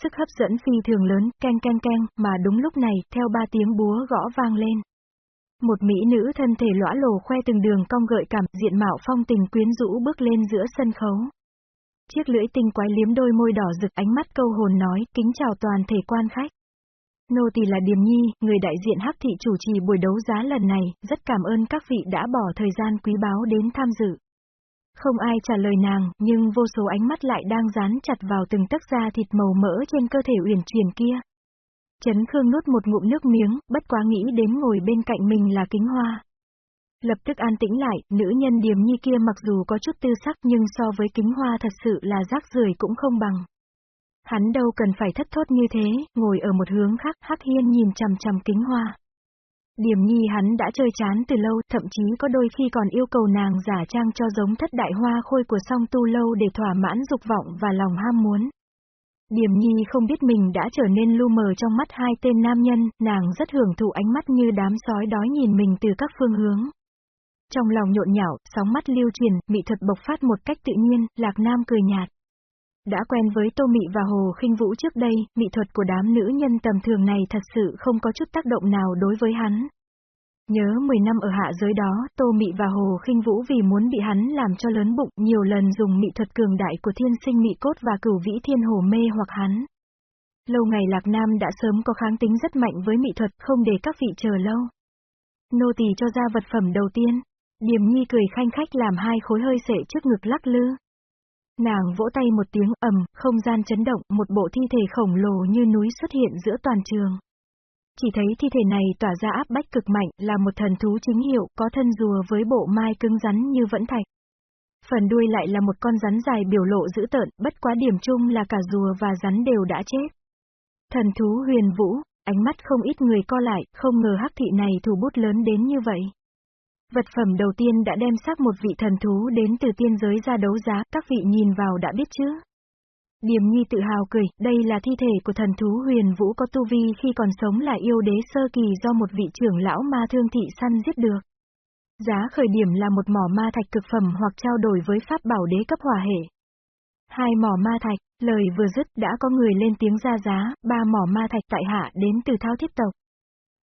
Sức hấp dẫn phi thường lớn, keng keng keng, mà đúng lúc này, theo ba tiếng búa gõ vang lên. Một mỹ nữ thân thể lõa lồ khoe từng đường cong gợi cảm, diện mạo phong tình quyến rũ bước lên giữa sân khấu. Chiếc lưỡi tinh quái liếm đôi môi đỏ rực ánh mắt câu hồn nói, kính chào toàn thể quan khách. Nô tỳ là Điềm Nhi, người đại diện Hắc thị chủ trì buổi đấu giá lần này, rất cảm ơn các vị đã bỏ thời gian quý báu đến tham dự. Không ai trả lời nàng, nhưng vô số ánh mắt lại đang dán chặt vào từng tấc da thịt màu mỡ trên cơ thể uyển chuyển kia. Trấn Khương nuốt một ngụm nước miếng, bất quá nghĩ đến ngồi bên cạnh mình là kính hoa. Lập tức an tĩnh lại, nữ nhân điềm nhi kia mặc dù có chút tư sắc nhưng so với kính hoa thật sự là rác rưởi cũng không bằng. Hắn đâu cần phải thất thốt như thế, ngồi ở một hướng khác, Hắc Hiên nhìn chằm chằm kính hoa. Điểm nhi hắn đã chơi chán từ lâu, thậm chí có đôi khi còn yêu cầu nàng giả trang cho giống thất đại hoa khôi của song tu lâu để thỏa mãn dục vọng và lòng ham muốn. Điềm nhi không biết mình đã trở nên lu mờ trong mắt hai tên nam nhân, nàng rất hưởng thụ ánh mắt như đám sói đói nhìn mình từ các phương hướng. Trong lòng nhộn nhạo, sóng mắt lưu truyền, mị thuật bộc phát một cách tự nhiên, Lạc Nam cười nhạt. Đã quen với Tô Mị và Hồ khinh Vũ trước đây, mỹ thuật của đám nữ nhân tầm thường này thật sự không có chút tác động nào đối với hắn. Nhớ 10 năm ở hạ giới đó, Tô Mị và Hồ khinh Vũ vì muốn bị hắn làm cho lớn bụng, nhiều lần dùng mị thuật cường đại của thiên sinh mị cốt và cửu vĩ thiên hồ mê hoặc hắn. Lâu ngày Lạc Nam đã sớm có kháng tính rất mạnh với mị thuật, không để các vị chờ lâu. Nô tỳ cho ra vật phẩm đầu tiên. Điềm Nhi cười khanh khách làm hai khối hơi sệ trước ngực lắc lư. Nàng vỗ tay một tiếng ầm, không gian chấn động, một bộ thi thể khổng lồ như núi xuất hiện giữa toàn trường. Chỉ thấy thi thể này tỏa ra áp bách cực mạnh, là một thần thú chính hiệu, có thân rùa với bộ mai cứng rắn như vẫn thạch. Phần đuôi lại là một con rắn dài biểu lộ dữ tợn, bất quá điểm chung là cả rùa và rắn đều đã chết. Thần thú huyền vũ, ánh mắt không ít người co lại, không ngờ hắc thị này thủ bút lớn đến như vậy. Vật phẩm đầu tiên đã đem xác một vị thần thú đến từ tiên giới ra đấu giá, các vị nhìn vào đã biết chứ. Điềm Nhi tự hào cười, đây là thi thể của thần thú huyền vũ có tu vi khi còn sống là yêu đế sơ kỳ do một vị trưởng lão ma thương thị săn giết được. Giá khởi điểm là một mỏ ma thạch cực phẩm hoặc trao đổi với pháp bảo đế cấp hỏa hệ. Hai mỏ ma thạch, lời vừa dứt đã có người lên tiếng ra giá, ba mỏ ma thạch tại hạ đến từ thao thiết tộc.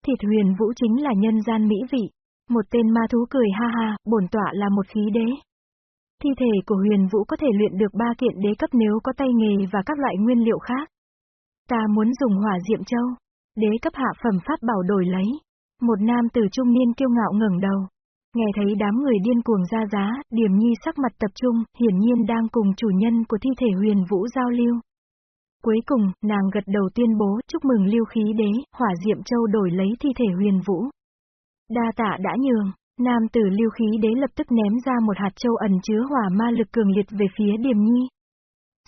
Thịt huyền vũ chính là nhân gian mỹ vị, một tên ma thú cười ha ha, bổn tọa là một khí đế. Thi thể của huyền vũ có thể luyện được ba kiện đế cấp nếu có tay nghề và các loại nguyên liệu khác. Ta muốn dùng hỏa diệm châu. Đế cấp hạ phẩm pháp bảo đổi lấy. Một nam tử trung niên kiêu ngạo ngẩng đầu. Nghe thấy đám người điên cuồng ra giá, điểm nhi sắc mặt tập trung, hiển nhiên đang cùng chủ nhân của thi thể huyền vũ giao lưu. Cuối cùng, nàng gật đầu tuyên bố chúc mừng lưu khí đế, hỏa diệm châu đổi lấy thi thể huyền vũ. Đa tạ đã nhường, nam tử lưu khí đế lập tức ném ra một hạt châu ẩn chứa hỏa ma lực cường liệt về phía điềm nhi.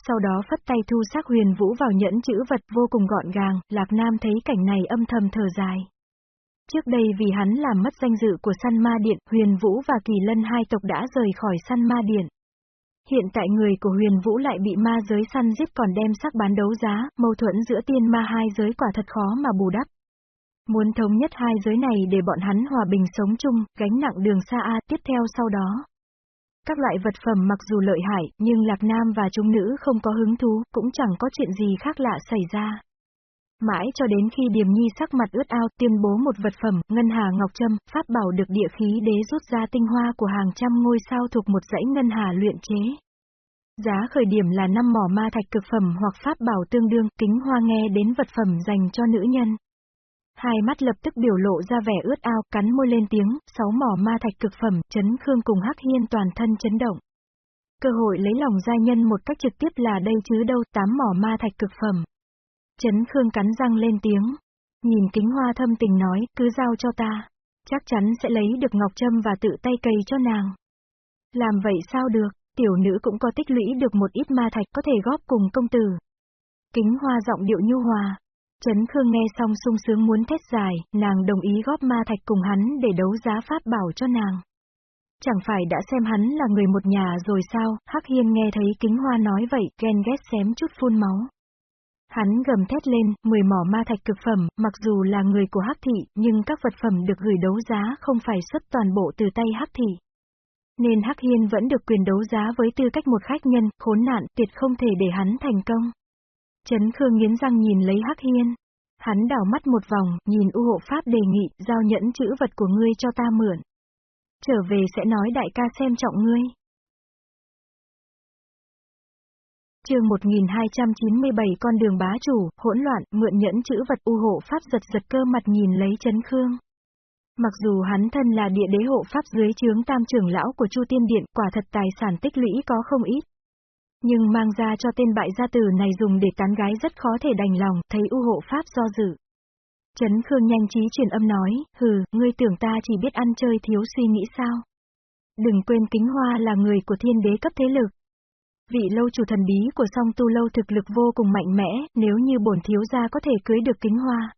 Sau đó phất tay thu xác huyền vũ vào nhẫn chữ vật vô cùng gọn gàng, Lạc Nam thấy cảnh này âm thầm thở dài. Trước đây vì hắn làm mất danh dự của săn ma điện, huyền vũ và kỳ lân hai tộc đã rời khỏi săn ma điện. Hiện tại người của huyền vũ lại bị ma giới săn giết còn đem sắc bán đấu giá, mâu thuẫn giữa tiên ma hai giới quả thật khó mà bù đắp. Muốn thống nhất hai giới này để bọn hắn hòa bình sống chung, gánh nặng đường xa A tiếp theo sau đó. Các loại vật phẩm mặc dù lợi hại, nhưng Lạc Nam và chúng nữ không có hứng thú, cũng chẳng có chuyện gì khác lạ xảy ra. Mãi cho đến khi Điềm Nhi sắc mặt ướt ao tuyên bố một vật phẩm, Ngân Hà Ngọc Trâm, pháp bảo được địa khí đế rút ra tinh hoa của hàng trăm ngôi sao thuộc một dãy Ngân Hà luyện chế. Giá khởi điểm là 5 mỏ ma thạch cực phẩm hoặc pháp bảo tương đương, kính hoa nghe đến vật phẩm dành cho nữ nhân. Hai mắt lập tức biểu lộ ra vẻ ướt ao, cắn môi lên tiếng, sáu mỏ ma thạch cực phẩm, chấn khương cùng hắc hiên toàn thân chấn động. Cơ hội lấy lòng gia nhân một cách trực tiếp là đây chứ đâu, tám mỏ ma thạch cực phẩm. Chấn khương cắn răng lên tiếng. Nhìn kính hoa thâm tình nói, cứ giao cho ta. Chắc chắn sẽ lấy được ngọc trâm và tự tay cây cho nàng. Làm vậy sao được, tiểu nữ cũng có tích lũy được một ít ma thạch có thể góp cùng công tử. Kính hoa giọng điệu nhu hòa, Trấn Khương nghe xong sung sướng muốn thét dài, nàng đồng ý góp ma thạch cùng hắn để đấu giá pháp bảo cho nàng. Chẳng phải đã xem hắn là người một nhà rồi sao, Hắc Hiên nghe thấy kính hoa nói vậy, ghen ghét xém chút phun máu. Hắn gầm thét lên, 10 mỏ ma thạch cực phẩm, mặc dù là người của Hắc Thị, nhưng các vật phẩm được gửi đấu giá không phải xuất toàn bộ từ tay Hắc Thị. Nên Hắc Hiên vẫn được quyền đấu giá với tư cách một khách nhân, khốn nạn, tuyệt không thể để hắn thành công. Trấn Khương nghiến răng nhìn lấy Hắc Hiên. Hắn đảo mắt một vòng, nhìn U hộ pháp đề nghị, giao nhẫn chữ vật của ngươi cho ta mượn. Trở về sẽ nói đại ca xem trọng ngươi. chương 1297 con đường bá chủ, hỗn loạn, mượn nhẫn chữ vật U hộ pháp giật giật cơ mặt nhìn lấy Trấn Khương. Mặc dù hắn thân là địa đế hộ pháp dưới chướng tam trưởng lão của Chu Tiên Điện, quả thật tài sản tích lũy có không ít. Nhưng mang ra cho tên bại gia tử này dùng để tán gái rất khó thể đành lòng, thấy u hộ pháp do dự. Trấn Khương nhanh trí truyền âm nói, hừ, ngươi tưởng ta chỉ biết ăn chơi thiếu suy nghĩ sao? Đừng quên kính hoa là người của thiên đế cấp thế lực. Vị lâu chủ thần bí của song tu lâu thực lực vô cùng mạnh mẽ, nếu như bổn thiếu gia có thể cưới được kính hoa.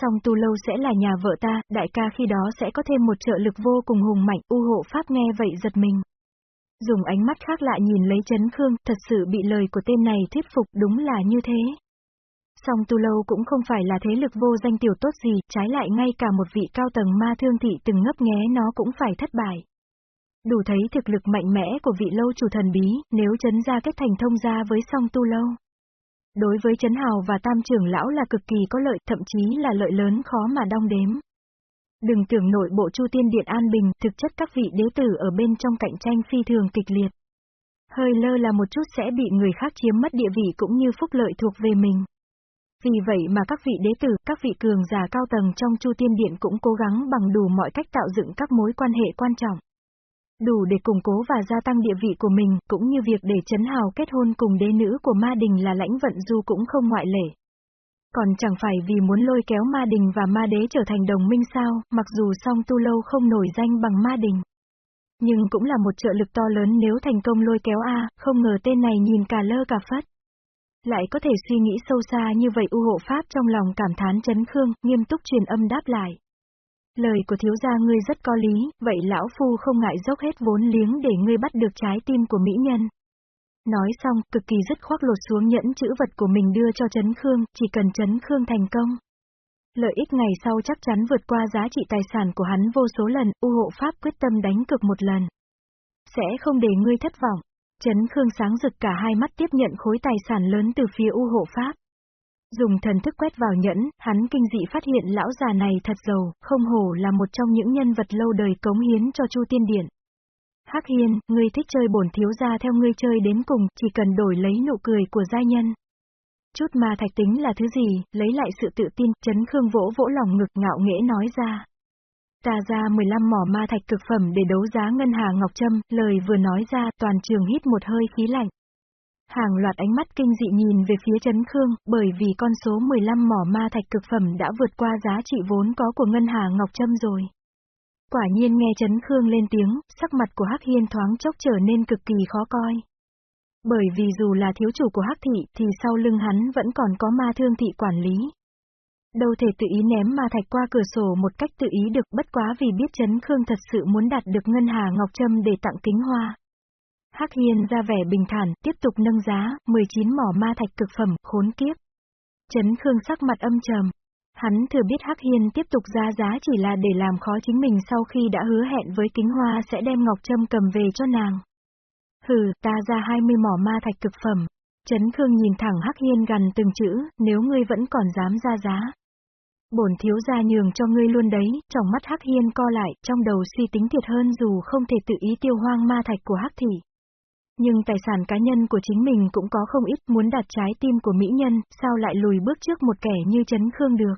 Song tu lâu sẽ là nhà vợ ta, đại ca khi đó sẽ có thêm một trợ lực vô cùng hùng mạnh, u hộ pháp nghe vậy giật mình dùng ánh mắt khác lạ nhìn lấy chấn Khương, thật sự bị lời của tên này thuyết phục đúng là như thế. Song Tu Lâu cũng không phải là thế lực vô danh tiểu tốt gì, trái lại ngay cả một vị cao tầng ma thương thị từng ngấp nghé nó cũng phải thất bại. Đủ thấy thực lực mạnh mẽ của vị lâu chủ thần bí, nếu chấn ra kết thành thông gia với song Tu Lâu. Đối với chấn hào và tam trưởng lão là cực kỳ có lợi, thậm chí là lợi lớn khó mà đong đếm. Đừng tưởng nội bộ Chu Tiên Điện an bình, thực chất các vị đế tử ở bên trong cạnh tranh phi thường kịch liệt. Hơi lơ là một chút sẽ bị người khác chiếm mất địa vị cũng như phúc lợi thuộc về mình. Vì vậy mà các vị đế tử, các vị cường giả cao tầng trong Chu Tiên Điện cũng cố gắng bằng đủ mọi cách tạo dựng các mối quan hệ quan trọng. Đủ để củng cố và gia tăng địa vị của mình, cũng như việc để chấn hào kết hôn cùng đế nữ của ma đình là lãnh vận du cũng không ngoại lệ. Còn chẳng phải vì muốn lôi kéo ma đình và ma đế trở thành đồng minh sao, mặc dù song tu lâu không nổi danh bằng ma đình. Nhưng cũng là một trợ lực to lớn nếu thành công lôi kéo A, không ngờ tên này nhìn cả lơ cả phất. Lại có thể suy nghĩ sâu xa như vậy u hộ pháp trong lòng cảm thán chấn khương, nghiêm túc truyền âm đáp lại. Lời của thiếu gia ngươi rất có lý, vậy lão phu không ngại dốc hết vốn liếng để ngươi bắt được trái tim của mỹ nhân. Nói xong, cực kỳ dứt khoác lột xuống nhẫn chữ vật của mình đưa cho Trấn Khương, chỉ cần Trấn Khương thành công. Lợi ích ngày sau chắc chắn vượt qua giá trị tài sản của hắn vô số lần, U hộ Pháp quyết tâm đánh cực một lần. Sẽ không để ngươi thất vọng. Trấn Khương sáng rực cả hai mắt tiếp nhận khối tài sản lớn từ phía U hộ Pháp. Dùng thần thức quét vào nhẫn, hắn kinh dị phát hiện lão già này thật giàu, không hổ là một trong những nhân vật lâu đời cống hiến cho Chu Tiên Điện. Hắc Hiên, ngươi thích chơi bổn thiếu gia theo ngươi chơi đến cùng, chỉ cần đổi lấy nụ cười của gia nhân. Chút ma thạch tính là thứ gì, lấy lại sự tự tin, chấn khương vỗ vỗ lòng ngực ngạo nghễ nói ra. Ta ra 15 mỏ ma thạch cực phẩm để đấu giá ngân hà ngọc trâm, lời vừa nói ra toàn trường hít một hơi khí lạnh. Hàng loạt ánh mắt kinh dị nhìn về phía chấn khương, bởi vì con số 15 mỏ ma thạch cực phẩm đã vượt qua giá trị vốn có của ngân hà ngọc trâm rồi. Quả nhiên nghe Trấn Khương lên tiếng, sắc mặt của Hắc Hiên thoáng chốc trở nên cực kỳ khó coi. Bởi vì dù là thiếu chủ của Hắc Thị thì sau lưng hắn vẫn còn có ma thương thị quản lý. Đâu thể tự ý ném ma thạch qua cửa sổ một cách tự ý được bất quá vì biết Trấn Khương thật sự muốn đạt được ngân hà ngọc trâm để tặng kính hoa. Hắc Hiên ra vẻ bình thản, tiếp tục nâng giá, 19 mỏ ma thạch cực phẩm, khốn kiếp. Trấn Khương sắc mặt âm trầm, Hắn thừa biết Hắc Hiên tiếp tục ra giá chỉ là để làm khó chính mình sau khi đã hứa hẹn với kính hoa sẽ đem Ngọc Trâm cầm về cho nàng. Hừ, ta ra 20 mỏ ma thạch cực phẩm. Trấn Khương nhìn thẳng Hắc Hiên gần từng chữ, nếu ngươi vẫn còn dám ra giá. Bổn thiếu gia nhường cho ngươi luôn đấy, trong mắt Hắc Hiên co lại, trong đầu suy tính thiệt hơn dù không thể tự ý tiêu hoang ma thạch của Hắc Thị. Nhưng tài sản cá nhân của chính mình cũng có không ít muốn đặt trái tim của mỹ nhân, sao lại lùi bước trước một kẻ như Trấn Khương được.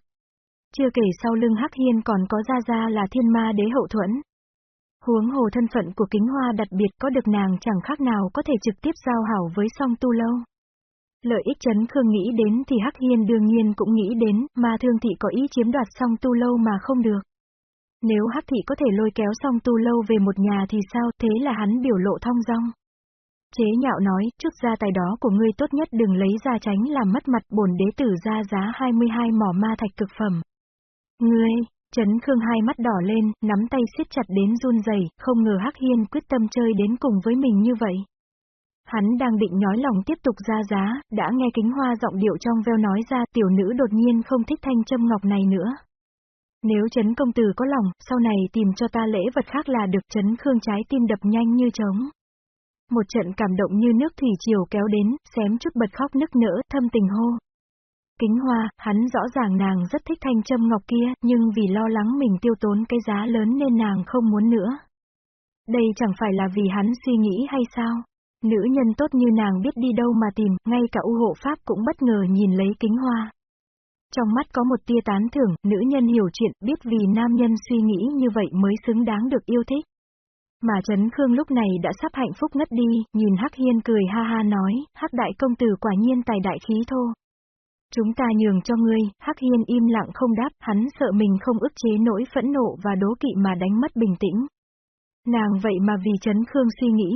Chưa kể sau lưng Hắc Hiên còn có Gia Gia là thiên ma đế hậu thuẫn. Huống hồ thân phận của kính hoa đặc biệt có được nàng chẳng khác nào có thể trực tiếp giao hảo với song tu lâu. Lợi ích chấn khương nghĩ đến thì Hắc Hiên đương nhiên cũng nghĩ đến, mà thương thị có ý chiếm đoạt song tu lâu mà không được. Nếu Hắc thị có thể lôi kéo song tu lâu về một nhà thì sao, thế là hắn biểu lộ thong dong. Chế nhạo nói, chút gia tài đó của ngươi tốt nhất đừng lấy ra tránh làm mất mặt bổn đế tử ra giá 22 mỏ ma thạch cực phẩm. Ngươi, Trấn Khương hai mắt đỏ lên, nắm tay siết chặt đến run rẩy, không ngờ Hắc Hiên quyết tâm chơi đến cùng với mình như vậy. Hắn đang định nhói lòng tiếp tục ra giá, đã nghe kính hoa giọng điệu trong veo nói ra tiểu nữ đột nhiên không thích thanh châm ngọc này nữa. Nếu Trấn công tử có lòng, sau này tìm cho ta lễ vật khác là được Trấn Khương trái tim đập nhanh như trống. Một trận cảm động như nước thủy triều kéo đến, xém chút bật khóc nức nỡ, thâm tình hô. Kính hoa, hắn rõ ràng nàng rất thích thanh châm ngọc kia, nhưng vì lo lắng mình tiêu tốn cái giá lớn nên nàng không muốn nữa. Đây chẳng phải là vì hắn suy nghĩ hay sao? Nữ nhân tốt như nàng biết đi đâu mà tìm, ngay cả u hộ pháp cũng bất ngờ nhìn lấy kính hoa. Trong mắt có một tia tán thưởng, nữ nhân hiểu chuyện, biết vì nam nhân suy nghĩ như vậy mới xứng đáng được yêu thích. Mà Trấn Khương lúc này đã sắp hạnh phúc ngất đi, nhìn Hắc Hiên cười ha ha nói, Hắc đại công tử quả nhiên tài đại khí thô. Chúng ta nhường cho ngươi, Hắc Hiên im lặng không đáp, hắn sợ mình không ức chế nỗi phẫn nộ và đố kỵ mà đánh mất bình tĩnh. Nàng vậy mà vì Trấn Khương suy nghĩ,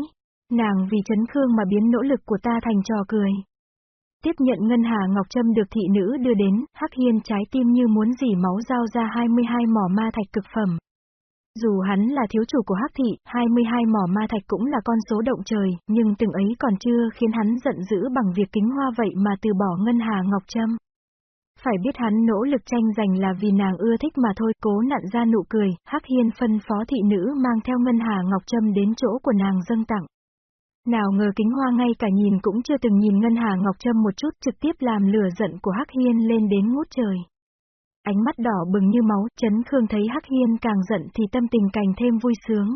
nàng vì Trấn Khương mà biến nỗ lực của ta thành trò cười. Tiếp nhận Ngân Hà Ngọc Trâm được thị nữ đưa đến, Hắc Hiên trái tim như muốn dỉ máu giao ra 22 mỏ ma thạch cực phẩm. Dù hắn là thiếu chủ của Hắc Thị, 22 mỏ ma thạch cũng là con số động trời, nhưng từng ấy còn chưa khiến hắn giận dữ bằng việc kính hoa vậy mà từ bỏ Ngân Hà Ngọc Trâm. Phải biết hắn nỗ lực tranh giành là vì nàng ưa thích mà thôi, cố nặn ra nụ cười, Hắc Hiên phân phó thị nữ mang theo Ngân Hà Ngọc Trâm đến chỗ của nàng dâng tặng. Nào ngờ kính hoa ngay cả nhìn cũng chưa từng nhìn Ngân Hà Ngọc Trâm một chút trực tiếp làm lửa giận của Hắc Hiên lên đến ngút trời. Ánh mắt đỏ bừng như máu, chấn Khương thấy Hắc Hiên càng giận thì tâm tình càng thêm vui sướng.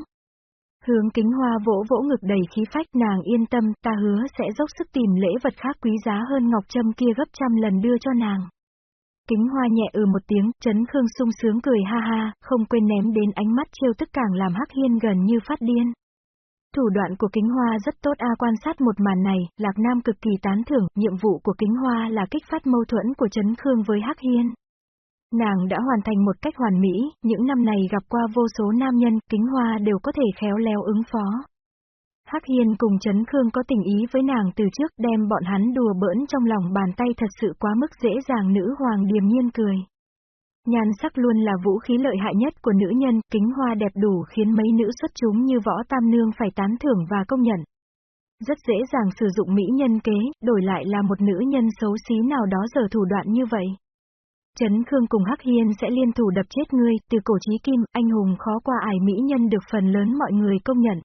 Hướng kính hoa vỗ vỗ ngực đầy khí phách nàng yên tâm, ta hứa sẽ dốc sức tìm lễ vật khác quý giá hơn ngọc trâm kia gấp trăm lần đưa cho nàng. Kính hoa nhẹ ừ một tiếng, chấn khương sung sướng cười ha ha, không quên ném đến ánh mắt trêu tức càng làm hắc hiên gần như phát điên. Thủ đoạn của kính hoa rất tốt a quan sát một màn này, Lạc Nam cực kỳ tán thưởng, nhiệm vụ của kính hoa là kích phát mâu thuẫn của chấn khương với hắc hiên. Nàng đã hoàn thành một cách hoàn mỹ, những năm này gặp qua vô số nam nhân, kính hoa đều có thể khéo léo ứng phó. Hắc Hiên cùng Trấn Khương có tình ý với nàng từ trước đem bọn hắn đùa bỡn trong lòng bàn tay thật sự quá mức dễ dàng nữ hoàng điềm nhiên cười. Nhan sắc luôn là vũ khí lợi hại nhất của nữ nhân, kính hoa đẹp đủ khiến mấy nữ xuất chúng như võ tam nương phải tán thưởng và công nhận. Rất dễ dàng sử dụng mỹ nhân kế, đổi lại là một nữ nhân xấu xí nào đó giờ thủ đoạn như vậy. Trấn Khương cùng Hắc Hiên sẽ liên thủ đập chết ngươi, từ cổ chí kim, anh hùng khó qua ải mỹ nhân được phần lớn mọi người công nhận.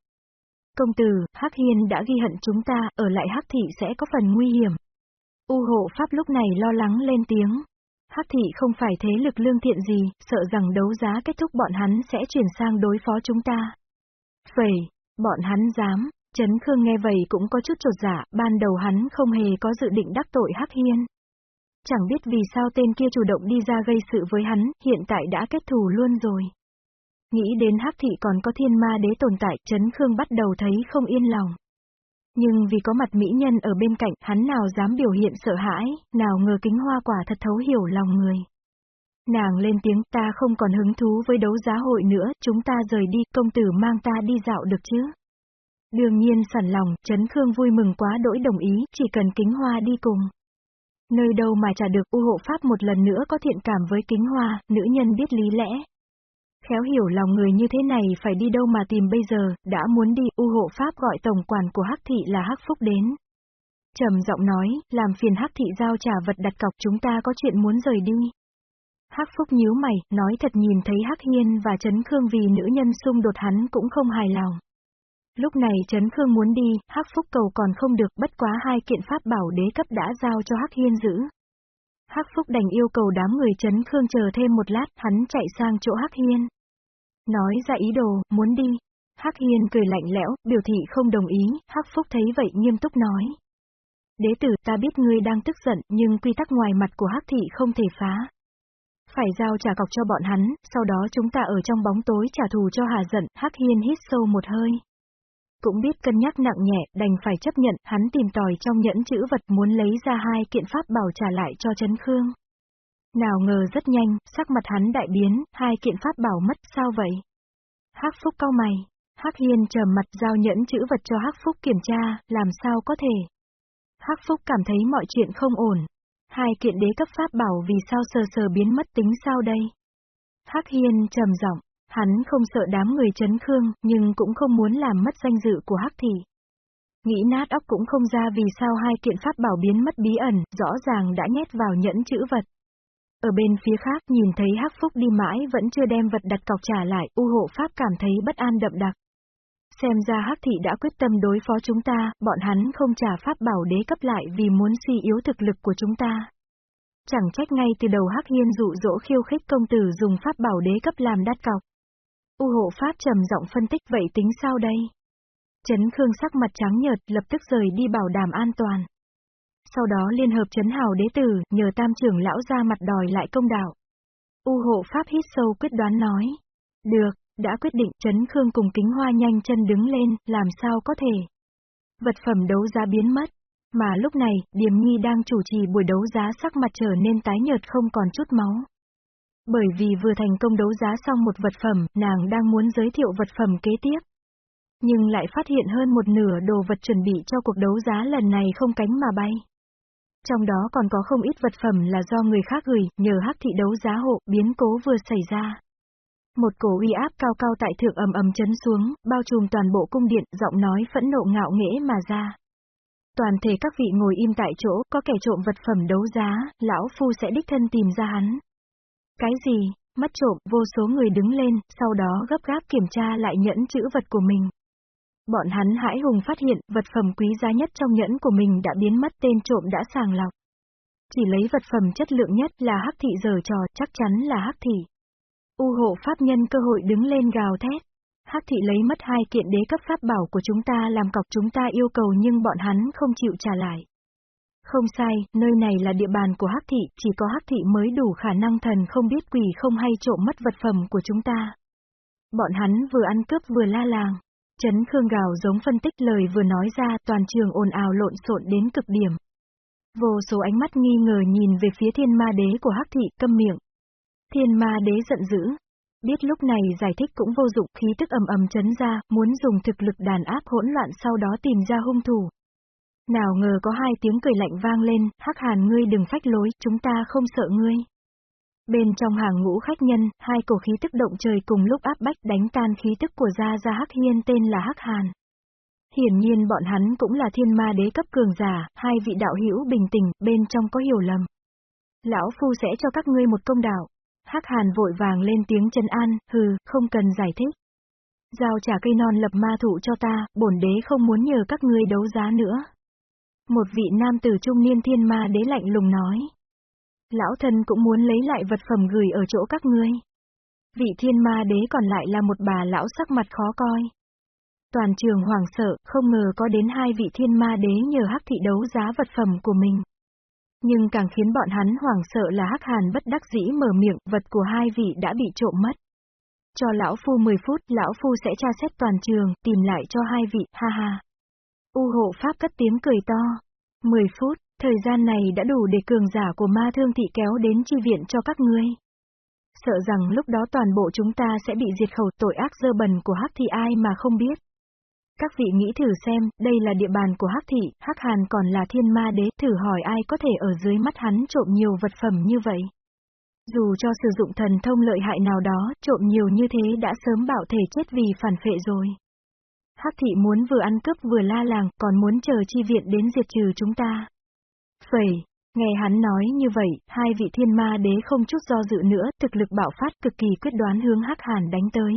Công tử, Hắc Hiên đã ghi hận chúng ta, ở lại Hắc Thị sẽ có phần nguy hiểm. U hộ Pháp lúc này lo lắng lên tiếng. Hắc Thị không phải thế lực lương thiện gì, sợ rằng đấu giá kết thúc bọn hắn sẽ chuyển sang đối phó chúng ta. Phẩy, bọn hắn dám, Trấn Khương nghe vậy cũng có chút trột dạ, ban đầu hắn không hề có dự định đắc tội Hắc Hiên. Chẳng biết vì sao tên kia chủ động đi ra gây sự với hắn, hiện tại đã kết thù luôn rồi. Nghĩ đến hắc thị còn có thiên ma đế tồn tại, Trấn Khương bắt đầu thấy không yên lòng. Nhưng vì có mặt mỹ nhân ở bên cạnh, hắn nào dám biểu hiện sợ hãi, nào ngờ kính hoa quả thật thấu hiểu lòng người. Nàng lên tiếng ta không còn hứng thú với đấu giá hội nữa, chúng ta rời đi, công tử mang ta đi dạo được chứ. Đương nhiên sẵn lòng, Trấn Khương vui mừng quá đỗi đồng ý, chỉ cần kính hoa đi cùng. Nơi đâu mà trả được u hộ pháp một lần nữa có thiện cảm với kính hoa, nữ nhân biết lý lẽ. Khéo hiểu lòng người như thế này phải đi đâu mà tìm bây giờ, đã muốn đi, u hộ pháp gọi tổng quản của Hắc thị là Hắc Phúc đến. Trầm giọng nói, làm phiền Hắc thị giao trả vật đặt cọc chúng ta có chuyện muốn rời đi. Hắc Phúc nhíu mày, nói thật nhìn thấy Hắc Hiên và Trấn Khương vì nữ nhân xung đột hắn cũng không hài lòng. Lúc này Trấn Khương muốn đi, Hắc Phúc cầu còn không được, bất quá hai kiện pháp bảo đế cấp đã giao cho Hắc Hiên giữ. Hắc Phúc đành yêu cầu đám người Trấn Khương chờ thêm một lát, hắn chạy sang chỗ Hắc Hiên. Nói ra ý đồ, muốn đi. Hắc Hiên cười lạnh lẽo, biểu thị không đồng ý, Hắc Phúc thấy vậy nghiêm túc nói. Đế tử ta biết ngươi đang tức giận, nhưng quy tắc ngoài mặt của Hắc thị không thể phá. Phải giao trả cọc cho bọn hắn, sau đó chúng ta ở trong bóng tối trả thù cho hà giận, Hắc Hiên hít sâu một hơi. Cũng biết cân nhắc nặng nhẹ, đành phải chấp nhận, hắn tìm tòi trong nhẫn chữ vật muốn lấy ra hai kiện pháp bảo trả lại cho Trấn Khương. Nào ngờ rất nhanh, sắc mặt hắn đại biến, hai kiện pháp bảo mất, sao vậy? Hắc Phúc cau mày. Hắc Hiên trầm mặt giao nhẫn chữ vật cho Hắc Phúc kiểm tra, làm sao có thể? Hắc Phúc cảm thấy mọi chuyện không ổn. Hai kiện đế cấp pháp bảo vì sao sờ sờ biến mất tính sao đây? Hắc Hiên trầm giọng, hắn không sợ đám người chấn khương, nhưng cũng không muốn làm mất danh dự của Hắc Thị. Nghĩ nát óc cũng không ra vì sao hai kiện pháp bảo biến mất bí ẩn, rõ ràng đã nhét vào nhẫn chữ vật. Ở bên phía khác nhìn thấy Hắc Phúc đi mãi vẫn chưa đem vật đặt cọc trả lại, U hộ Pháp cảm thấy bất an đậm đặc. Xem ra Hắc Thị đã quyết tâm đối phó chúng ta, bọn hắn không trả pháp bảo đế cấp lại vì muốn suy yếu thực lực của chúng ta. Chẳng trách ngay từ đầu Hắc Hiên dụ dỗ khiêu khích công tử dùng pháp bảo đế cấp làm đắt cọc. U hộ Pháp trầm giọng phân tích vậy tính sao đây? Trấn Khương sắc mặt trắng nhợt lập tức rời đi bảo đảm an toàn sau đó liên hợp chấn hào đế tử, nhờ tam trưởng lão ra mặt đòi lại công đạo. U hộ pháp hít sâu quyết đoán nói. Được, đã quyết định chấn khương cùng kính hoa nhanh chân đứng lên, làm sao có thể. Vật phẩm đấu giá biến mất. Mà lúc này, Điềm Nhi đang chủ trì buổi đấu giá sắc mặt trở nên tái nhợt không còn chút máu. Bởi vì vừa thành công đấu giá xong một vật phẩm, nàng đang muốn giới thiệu vật phẩm kế tiếp. Nhưng lại phát hiện hơn một nửa đồ vật chuẩn bị cho cuộc đấu giá lần này không cánh mà bay. Trong đó còn có không ít vật phẩm là do người khác gửi, nhờ hắc thị đấu giá hộ, biến cố vừa xảy ra. Một cổ uy áp cao cao tại thượng ầm ầm chấn xuống, bao trùm toàn bộ cung điện, giọng nói phẫn nộ ngạo nghễ mà ra. Toàn thể các vị ngồi im tại chỗ, có kẻ trộm vật phẩm đấu giá, lão phu sẽ đích thân tìm ra hắn. Cái gì? Mất trộm, vô số người đứng lên, sau đó gấp gáp kiểm tra lại nhẫn chữ vật của mình. Bọn hắn hãi hùng phát hiện, vật phẩm quý giá nhất trong nhẫn của mình đã biến mất tên trộm đã sàng lọc. Chỉ lấy vật phẩm chất lượng nhất là hắc thị giờ trò, chắc chắn là hắc thị. U hộ pháp nhân cơ hội đứng lên gào thét. Hắc thị lấy mất hai kiện đế cấp pháp bảo của chúng ta làm cọc chúng ta yêu cầu nhưng bọn hắn không chịu trả lại. Không sai, nơi này là địa bàn của Hắc thị, chỉ có Hắc thị mới đủ khả năng thần không biết quỷ không hay trộm mất vật phẩm của chúng ta. Bọn hắn vừa ăn cướp vừa la làng. Trấn Khương gào giống phân tích lời vừa nói ra toàn trường ồn ào lộn xộn đến cực điểm. Vô số ánh mắt nghi ngờ nhìn về phía thiên ma đế của Hắc Thị câm miệng. Thiên ma đế giận dữ. Biết lúc này giải thích cũng vô dụng khí tức ầm ầm chấn ra, muốn dùng thực lực đàn áp hỗn loạn sau đó tìm ra hung thủ. Nào ngờ có hai tiếng cười lạnh vang lên, Hắc Hàn ngươi đừng phách lối, chúng ta không sợ ngươi. Bên trong hàng ngũ khách nhân, hai cổ khí tức động trời cùng lúc áp bách đánh tan khí tức của Gia Gia Hắc Hiên tên là Hắc Hàn. Hiển nhiên bọn hắn cũng là thiên ma đế cấp cường giả, hai vị đạo hữu bình tĩnh, bên trong có hiểu lầm. Lão Phu sẽ cho các ngươi một công đạo. Hắc Hàn vội vàng lên tiếng chân an, hừ, không cần giải thích. Giao trả cây non lập ma thụ cho ta, bổn đế không muốn nhờ các ngươi đấu giá nữa. Một vị nam tử trung niên thiên ma đế lạnh lùng nói. Lão thân cũng muốn lấy lại vật phẩm gửi ở chỗ các ngươi. Vị thiên ma đế còn lại là một bà lão sắc mặt khó coi. Toàn trường hoảng sợ, không ngờ có đến hai vị thiên ma đế nhờ hắc thị đấu giá vật phẩm của mình. Nhưng càng khiến bọn hắn hoảng sợ là hắc hàn bất đắc dĩ mở miệng, vật của hai vị đã bị trộm mất. Cho lão phu 10 phút, lão phu sẽ tra xét toàn trường, tìm lại cho hai vị, ha ha. U hộ pháp cất tiếng cười to. 10 phút, Thời gian này đã đủ để cường giả của ma thương thị kéo đến chi viện cho các ngươi. Sợ rằng lúc đó toàn bộ chúng ta sẽ bị diệt khẩu tội ác dơ bẩn của Hắc thị ai mà không biết. Các vị nghĩ thử xem, đây là địa bàn của Hắc thị, Hắc Hàn còn là thiên ma đế, thử hỏi ai có thể ở dưới mắt hắn trộm nhiều vật phẩm như vậy. Dù cho sử dụng thần thông lợi hại nào đó, trộm nhiều như thế đã sớm bảo thể chết vì phản phệ rồi. Hắc thị muốn vừa ăn cướp vừa la làng, còn muốn chờ chi viện đến diệt trừ chúng ta. Phẩy, Nghe hắn nói như vậy, hai vị thiên ma đế không chút do dự nữa, thực lực bạo phát cực kỳ quyết đoán hướng Hắc Hàn đánh tới.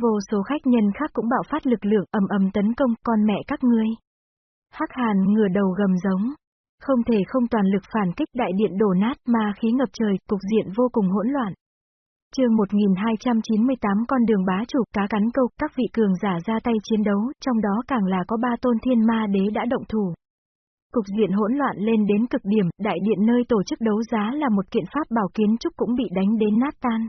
Vô số khách nhân khác cũng bạo phát lực lượng ầm ầm tấn công con mẹ các ngươi. Hắc Hàn ngửa đầu gầm giống. Không thể không toàn lực phản kích đại điện đổ nát mà khí ngập trời, cục diện vô cùng hỗn loạn chương 1298 con đường bá chủ cá cắn câu, các vị cường giả ra tay chiến đấu, trong đó càng là có ba tôn thiên ma đế đã động thủ. Cục diện hỗn loạn lên đến cực điểm, đại điện nơi tổ chức đấu giá là một kiện pháp bảo kiến trúc cũng bị đánh đến nát tan.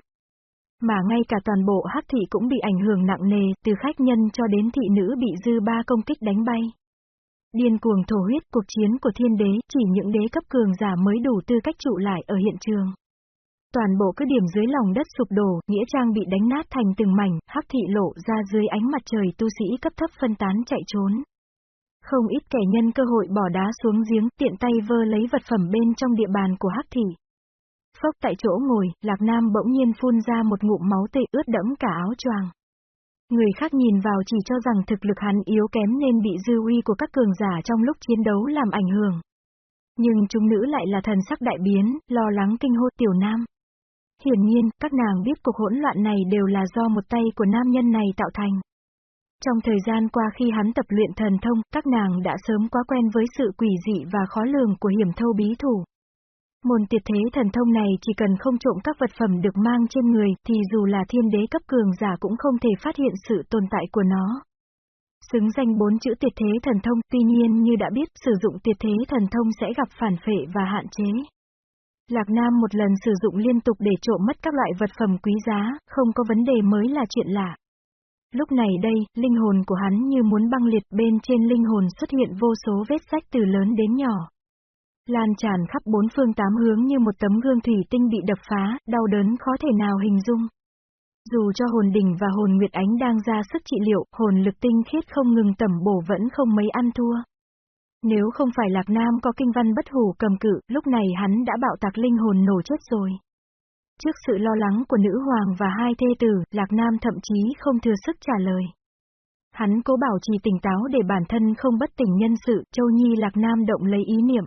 Mà ngay cả toàn bộ hắc thị cũng bị ảnh hưởng nặng nề, từ khách nhân cho đến thị nữ bị dư ba công kích đánh bay. Điên cuồng thổ huyết cuộc chiến của thiên đế, chỉ những đế cấp cường giả mới đủ tư cách trụ lại ở hiện trường. Toàn bộ cứ điểm dưới lòng đất sụp đổ, nghĩa trang bị đánh nát thành từng mảnh, hắc thị lộ ra dưới ánh mặt trời tu sĩ cấp thấp phân tán chạy trốn. Không ít kẻ nhân cơ hội bỏ đá xuống giếng, tiện tay vơ lấy vật phẩm bên trong địa bàn của hắc thị. Phốc tại chỗ ngồi, Lạc Nam bỗng nhiên phun ra một ngụm máu tê ướt đẫm cả áo choàng. Người khác nhìn vào chỉ cho rằng thực lực hắn yếu kém nên bị dư uy của các cường giả trong lúc chiến đấu làm ảnh hưởng. Nhưng chúng nữ lại là thần sắc đại biến, lo lắng kinh hô tiểu nam. Hiển nhiên, các nàng biết cuộc hỗn loạn này đều là do một tay của nam nhân này tạo thành. Trong thời gian qua khi hắn tập luyện thần thông, các nàng đã sớm quá quen với sự quỷ dị và khó lường của hiểm thâu bí thủ. Môn tiệt thế thần thông này chỉ cần không trộm các vật phẩm được mang trên người thì dù là thiên đế cấp cường giả cũng không thể phát hiện sự tồn tại của nó. Xứng danh bốn chữ tiệt thế thần thông, tuy nhiên như đã biết sử dụng tiệt thế thần thông sẽ gặp phản phệ và hạn chế. Lạc Nam một lần sử dụng liên tục để trộm mất các loại vật phẩm quý giá, không có vấn đề mới là chuyện lạ. Lúc này đây, linh hồn của hắn như muốn băng liệt bên trên linh hồn xuất hiện vô số vết sách từ lớn đến nhỏ. Lan tràn khắp bốn phương tám hướng như một tấm gương thủy tinh bị đập phá, đau đớn khó thể nào hình dung. Dù cho hồn đỉnh và hồn nguyệt ánh đang ra sức trị liệu, hồn lực tinh khiết không ngừng tẩm bổ vẫn không mấy ăn thua. Nếu không phải Lạc Nam có kinh văn bất hủ cầm cự, lúc này hắn đã bạo tạc linh hồn nổ chết rồi. Trước sự lo lắng của nữ hoàng và hai thê tử, Lạc Nam thậm chí không thừa sức trả lời. Hắn cố bảo trì tỉnh táo để bản thân không bất tỉnh nhân sự, Châu Nhi Lạc Nam động lấy ý niệm.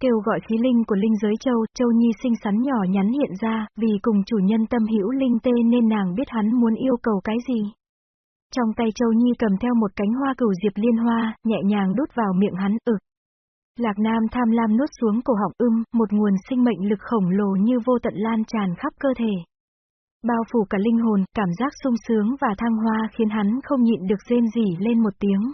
Kêu gọi khí linh của linh giới Châu, Châu Nhi xinh xắn nhỏ nhắn hiện ra, vì cùng chủ nhân tâm hữu linh tê nên nàng biết hắn muốn yêu cầu cái gì. Trong tay Châu Nhi cầm theo một cánh hoa cửu diệp liên hoa, nhẹ nhàng đút vào miệng hắn, ực. Lạc Nam tham lam nuốt xuống cổ họng ưng, một nguồn sinh mệnh lực khổng lồ như vô tận lan tràn khắp cơ thể. Bao phủ cả linh hồn, cảm giác sung sướng và thăng hoa khiến hắn không nhịn được rên rỉ lên một tiếng.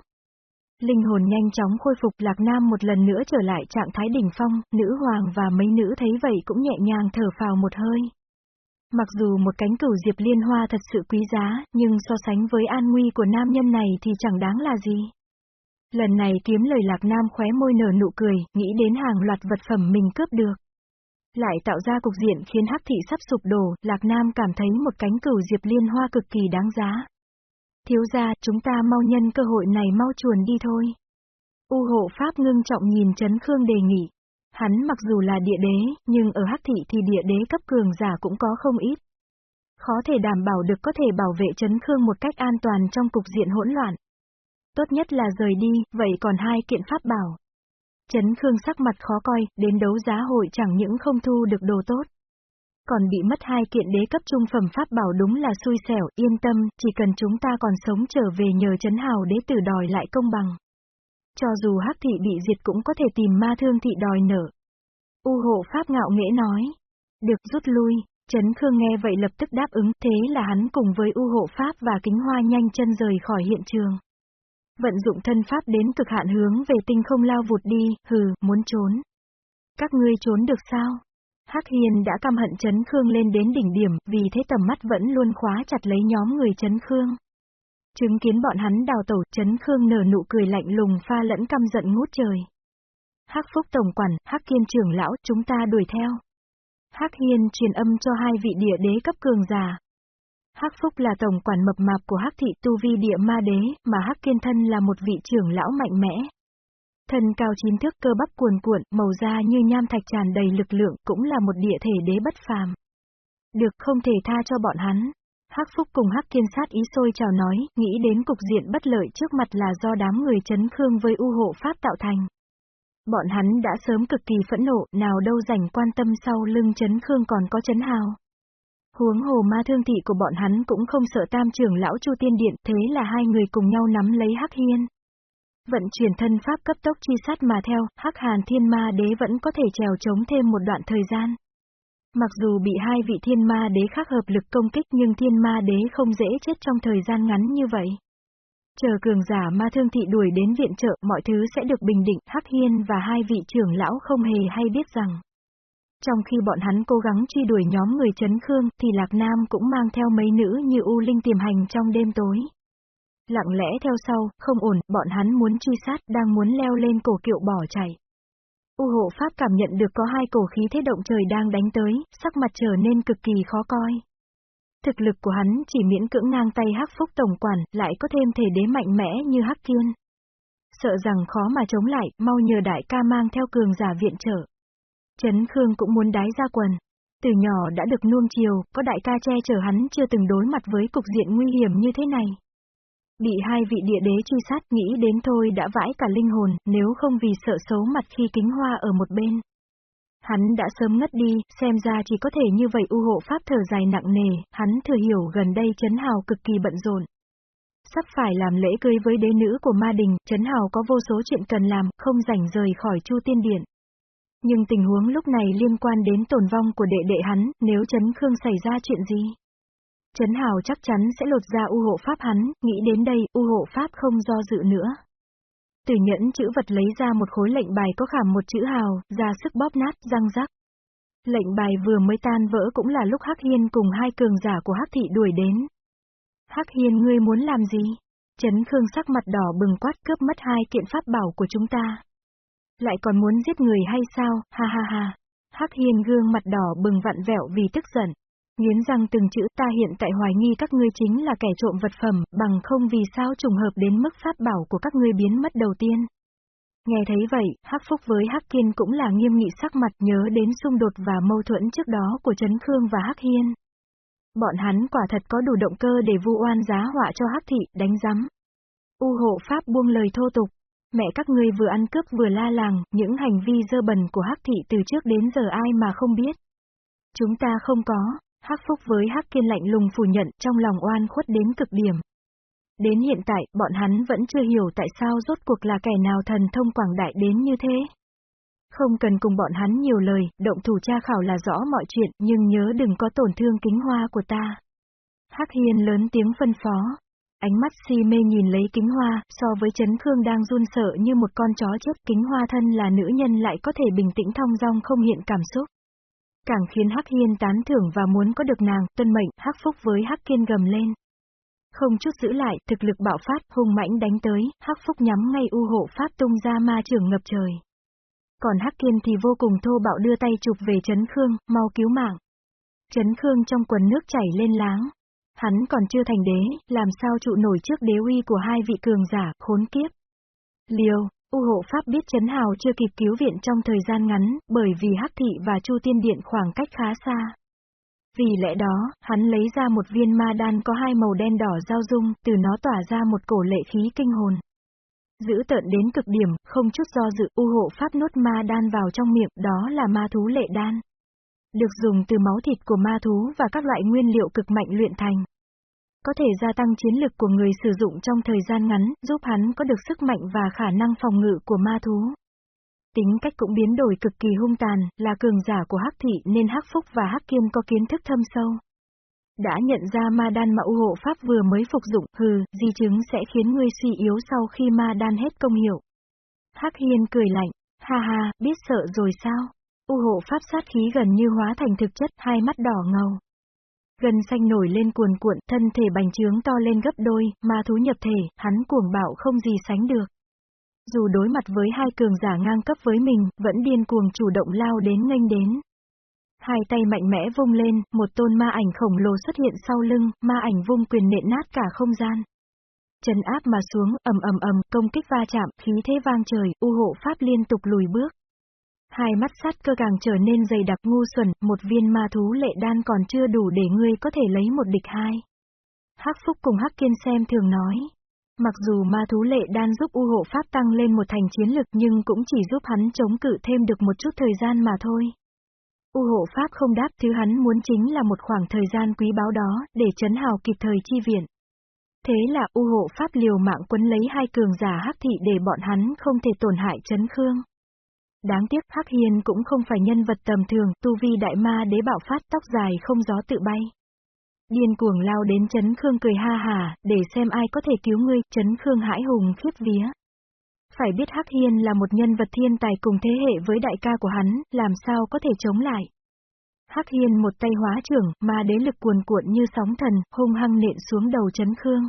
Linh hồn nhanh chóng khôi phục Lạc Nam một lần nữa trở lại trạng thái đỉnh phong, nữ hoàng và mấy nữ thấy vậy cũng nhẹ nhàng thở phào một hơi. Mặc dù một cánh cửu diệp liên hoa thật sự quý giá, nhưng so sánh với an nguy của nam nhân này thì chẳng đáng là gì. Lần này kiếm lời Lạc Nam khóe môi nở nụ cười, nghĩ đến hàng loạt vật phẩm mình cướp được. Lại tạo ra cục diện khiến hắc thị sắp sụp đổ, Lạc Nam cảm thấy một cánh cửu diệp liên hoa cực kỳ đáng giá. Thiếu gia, chúng ta mau nhân cơ hội này mau chuồn đi thôi. U hộ Pháp ngưng trọng nhìn Trấn Khương đề nghị. Hắn mặc dù là địa đế, nhưng ở Hắc Thị thì địa đế cấp cường giả cũng có không ít. Khó thể đảm bảo được có thể bảo vệ Trấn Khương một cách an toàn trong cục diện hỗn loạn. Tốt nhất là rời đi, vậy còn hai kiện pháp bảo. Trấn Khương sắc mặt khó coi, đến đấu giá hội chẳng những không thu được đồ tốt còn bị mất hai kiện đế cấp trung phẩm pháp bảo đúng là xui xẻo, yên tâm, chỉ cần chúng ta còn sống trở về nhờ chấn hào đế tử đòi lại công bằng. Cho dù hắc thị bị diệt cũng có thể tìm ma thương thị đòi nợ. U hộ pháp ngạo nghễ nói. Được rút lui, Trấn Khương nghe vậy lập tức đáp ứng, thế là hắn cùng với U hộ pháp và kính hoa nhanh chân rời khỏi hiện trường. Vận dụng thân pháp đến cực hạn hướng về tinh không lao vụt đi, hừ, muốn trốn. Các ngươi trốn được sao? Hắc Hiền đã căm hận Trấn Khương lên đến đỉnh điểm, vì thế tầm mắt vẫn luôn khóa chặt lấy nhóm người Trấn Khương. Chứng kiến bọn hắn đào tẩu, Trấn Khương nở nụ cười lạnh lùng pha lẫn căm giận ngút trời. Hắc Phúc Tổng Quản, Hắc Kiên trưởng lão, chúng ta đuổi theo. Hắc Hiên truyền âm cho hai vị địa đế cấp cường giả. Hắc Phúc là tổng quản mập mạp của Hắc thị tu vi địa ma đế, mà Hắc Kiên thân là một vị trưởng lão mạnh mẽ. Thân cao chín thước cơ bắp cuồn cuộn, màu da như nham thạch tràn đầy lực lượng, cũng là một địa thể đế bất phàm. Được không thể tha cho bọn hắn. Hắc Phúc cùng Hắc Kiên sát ý sôi chào nói, nghĩ đến cục diện bất lợi trước mặt là do đám người chấn khương với u hộ pháp tạo thành. Bọn hắn đã sớm cực kỳ phẫn nộ, nào đâu rảnh quan tâm sau lưng chấn khương còn có chấn hào. Huống hồ ma thương thị của bọn hắn cũng không sợ tam trưởng lão Chu Tiên Điện, thế là hai người cùng nhau nắm lấy Hắc Hiên. Vận chuyển thân pháp cấp tốc chi sát mà theo, Hắc Hàn Thiên Ma Đế vẫn có thể trèo chống thêm một đoạn thời gian. Mặc dù bị hai vị thiên ma đế khác hợp lực công kích nhưng thiên ma đế không dễ chết trong thời gian ngắn như vậy. Chờ cường giả ma thương thị đuổi đến viện trợ mọi thứ sẽ được bình định, Hắc Hiên và hai vị trưởng lão không hề hay biết rằng. Trong khi bọn hắn cố gắng truy đuổi nhóm người chấn khương thì Lạc Nam cũng mang theo mấy nữ như U Linh tiềm hành trong đêm tối. Lặng lẽ theo sau, không ổn, bọn hắn muốn truy sát, đang muốn leo lên cổ kiệu bỏ chạy. U hộ pháp cảm nhận được có hai cổ khí thế động trời đang đánh tới, sắc mặt trở nên cực kỳ khó coi. Thực lực của hắn chỉ miễn cưỡng ngang tay hắc phúc tổng quản, lại có thêm thể đế mạnh mẽ như hắc kiên. Sợ rằng khó mà chống lại, mau nhờ đại ca mang theo cường giả viện trợ. Trấn Khương cũng muốn đái ra quần. Từ nhỏ đã được nuông chiều, có đại ca che chở hắn chưa từng đối mặt với cục diện nguy hiểm như thế này. Bị hai vị địa đế truy sát nghĩ đến thôi đã vãi cả linh hồn, nếu không vì sợ xấu mặt khi kính hoa ở một bên. Hắn đã sớm ngất đi, xem ra chỉ có thể như vậy u hộ pháp thở dài nặng nề, hắn thừa hiểu gần đây Trấn Hào cực kỳ bận rộn. Sắp phải làm lễ cưới với đế nữ của ma đình, Trấn Hào có vô số chuyện cần làm, không rảnh rời khỏi Chu Tiên Điện. Nhưng tình huống lúc này liên quan đến tổn vong của đệ đệ hắn, nếu Trấn Khương xảy ra chuyện gì? Trấn Hào chắc chắn sẽ lột ra u hộ pháp hắn, nghĩ đến đây, u hộ pháp không do dự nữa. Từ nhẫn chữ vật lấy ra một khối lệnh bài có khảm một chữ hào, ra sức bóp nát, răng rắc. Lệnh bài vừa mới tan vỡ cũng là lúc Hắc Hiên cùng hai cường giả của Hắc Thị đuổi đến. Hắc Hiên ngươi muốn làm gì? Trấn Khương sắc mặt đỏ bừng quát cướp mất hai kiện pháp bảo của chúng ta. Lại còn muốn giết người hay sao, ha ha ha. Hắc Hiên gương mặt đỏ bừng vặn vẹo vì tức giận. Nghiến răng từng chữ ta hiện tại hoài nghi các ngươi chính là kẻ trộm vật phẩm, bằng không vì sao trùng hợp đến mức pháp bảo của các ngươi biến mất đầu tiên. Nghe thấy vậy, Hắc Phúc với Hắc Kiên cũng là nghiêm nghị sắc mặt nhớ đến xung đột và mâu thuẫn trước đó của Trấn Khương và Hắc Hiên. Bọn hắn quả thật có đủ động cơ để vu oan giá họa cho Hắc Thị, đánh giám. U hộ Pháp buông lời thô tục. Mẹ các ngươi vừa ăn cướp vừa la làng, những hành vi dơ bẩn của Hắc Thị từ trước đến giờ ai mà không biết. Chúng ta không có, Hắc Phúc với Hắc Kiên lạnh lùng phủ nhận trong lòng oan khuất đến cực điểm. Đến hiện tại, bọn hắn vẫn chưa hiểu tại sao rốt cuộc là kẻ nào thần thông quảng đại đến như thế. Không cần cùng bọn hắn nhiều lời, động thủ tra khảo là rõ mọi chuyện, nhưng nhớ đừng có tổn thương kính hoa của ta. Hắc Hiên lớn tiếng phân phó. Ánh mắt si mê nhìn lấy kính hoa, so với chấn khương đang run sợ như một con chó chết, kính hoa thân là nữ nhân lại có thể bình tĩnh thong dong không hiện cảm xúc. Càng khiến Hắc Hiên tán thưởng và muốn có được nàng, tuân mệnh, Hắc Phúc với Hắc Kiên gầm lên. Không chút giữ lại, thực lực bạo phát, hung mãnh đánh tới, Hắc Phúc nhắm ngay u hộ pháp tung ra ma trưởng ngập trời. Còn Hắc Kiên thì vô cùng thô bạo đưa tay chụp về Trấn Khương, mau cứu mạng. Trấn Khương trong quần nước chảy lên láng. Hắn còn chưa thành đế, làm sao trụ nổi trước đế uy của hai vị cường giả, khốn kiếp. Liêu, U hộ pháp biết Trấn Hào chưa kịp cứu viện trong thời gian ngắn, bởi vì Hắc Thị và Chu Tiên Điện khoảng cách khá xa. Vì lẽ đó, hắn lấy ra một viên ma đan có hai màu đen đỏ giao dung, từ nó tỏa ra một cổ lệ khí kinh hồn. Giữ tợn đến cực điểm, không chút do dự, u hộ pháp nốt ma đan vào trong miệng, đó là ma thú lệ đan. Được dùng từ máu thịt của ma thú và các loại nguyên liệu cực mạnh luyện thành có thể gia tăng chiến lực của người sử dụng trong thời gian ngắn, giúp hắn có được sức mạnh và khả năng phòng ngự của ma thú. Tính cách cũng biến đổi cực kỳ hung tàn, là cường giả của Hắc Thị nên Hắc Phúc và Hắc Kiên có kiến thức thâm sâu. Đã nhận ra ma đan mà U hộ Pháp vừa mới phục dụng, hừ, di chứng sẽ khiến ngươi suy yếu sau khi ma đan hết công hiệu. Hắc Hiên cười lạnh, ha ha, biết sợ rồi sao? U hộ Pháp sát khí gần như hóa thành thực chất, hai mắt đỏ ngầu gần xanh nổi lên cuồn cuộn, thân thể bành trướng to lên gấp đôi, ma thú nhập thể, hắn cuồng bạo không gì sánh được. Dù đối mặt với hai cường giả ngang cấp với mình, vẫn điên cuồng chủ động lao đến nghênh đến. Hai tay mạnh mẽ vung lên, một tôn ma ảnh khổng lồ xuất hiện sau lưng, ma ảnh vung quyền nện nát cả không gian. Trần áp mà xuống, ầm ầm ầm, công kích va chạm, khí thế vang trời, u hộ pháp liên tục lùi bước. Hai mắt sát cơ càng trở nên dày đặc ngu xuẩn, một viên ma thú lệ đan còn chưa đủ để ngươi có thể lấy một địch hai. Hắc Phúc cùng Hắc Kiên xem thường nói. Mặc dù ma thú lệ đan giúp u hộ pháp tăng lên một thành chiến lực nhưng cũng chỉ giúp hắn chống cự thêm được một chút thời gian mà thôi. U hộ pháp không đáp thứ hắn muốn chính là một khoảng thời gian quý báu đó, để chấn hào kịp thời chi viện. Thế là U hộ pháp liều mạng quấn lấy hai cường giả hắc thị để bọn hắn không thể tổn hại chấn khương. Đáng tiếc Hắc Hiên cũng không phải nhân vật tầm thường, tu vi đại ma đế bạo phát tóc dài không gió tự bay. Điên cuồng lao đến chấn khương cười ha hà, để xem ai có thể cứu ngươi, chấn khương hãi hùng khiếp vía. Phải biết Hắc Hiên là một nhân vật thiên tài cùng thế hệ với đại ca của hắn, làm sao có thể chống lại. Hắc Hiên một tay hóa trưởng, mà đế lực cuồn cuộn như sóng thần, hung hăng nện xuống đầu chấn khương.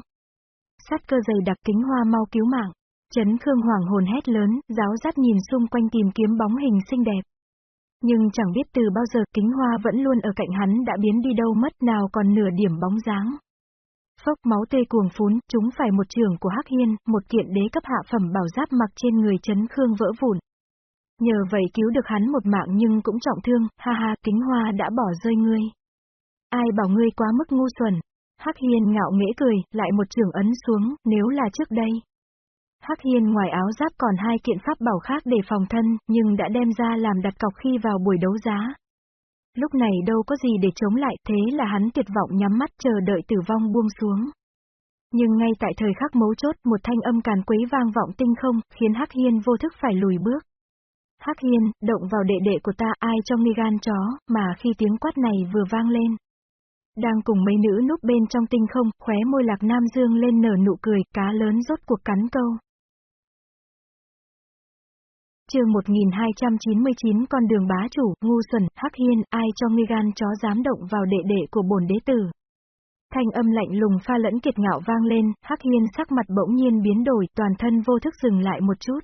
Sát cơ dày đặc kính hoa mau cứu mạng. Chấn Khương Hoàng hồn hét lớn, giáo dắt nhìn xung quanh tìm kiếm bóng hình xinh đẹp. Nhưng chẳng biết từ bao giờ kính hoa vẫn luôn ở cạnh hắn đã biến đi đâu mất nào còn nửa điểm bóng dáng. Phốc máu tươi cuồng phún, chúng phải một trường của Hắc Hiên, một kiện đế cấp hạ phẩm bảo giáp mặc trên người chấn khương vỡ vụn. Nhờ vậy cứu được hắn một mạng nhưng cũng trọng thương, ha ha, kính hoa đã bỏ rơi ngươi. Ai bảo ngươi quá mức ngu xuẩn. Hắc Hiên ngạo nghễ cười, lại một trường ấn xuống, nếu là trước đây. Hắc Hiên ngoài áo giáp còn hai kiện pháp bảo khác để phòng thân, nhưng đã đem ra làm đặt cọc khi vào buổi đấu giá. Lúc này đâu có gì để chống lại, thế là hắn tuyệt vọng nhắm mắt chờ đợi tử vong buông xuống. Nhưng ngay tại thời khắc mấu chốt, một thanh âm càn quấy vang vọng tinh không, khiến Hắc Hiên vô thức phải lùi bước. Hắc Hiên, động vào đệ đệ của ta, ai cho ngươi gan chó, mà khi tiếng quát này vừa vang lên. Đang cùng mấy nữ núp bên trong tinh không, khóe môi lạc nam dương lên nở nụ cười, cá lớn rốt cuộc cắn câu chương 1299 con đường bá chủ, ngu xuẩn, hắc hiên, ai cho ngươi gan chó dám động vào đệ đệ của bổn đế tử. Thanh âm lạnh lùng pha lẫn kiệt ngạo vang lên, hắc hiên sắc mặt bỗng nhiên biến đổi, toàn thân vô thức dừng lại một chút.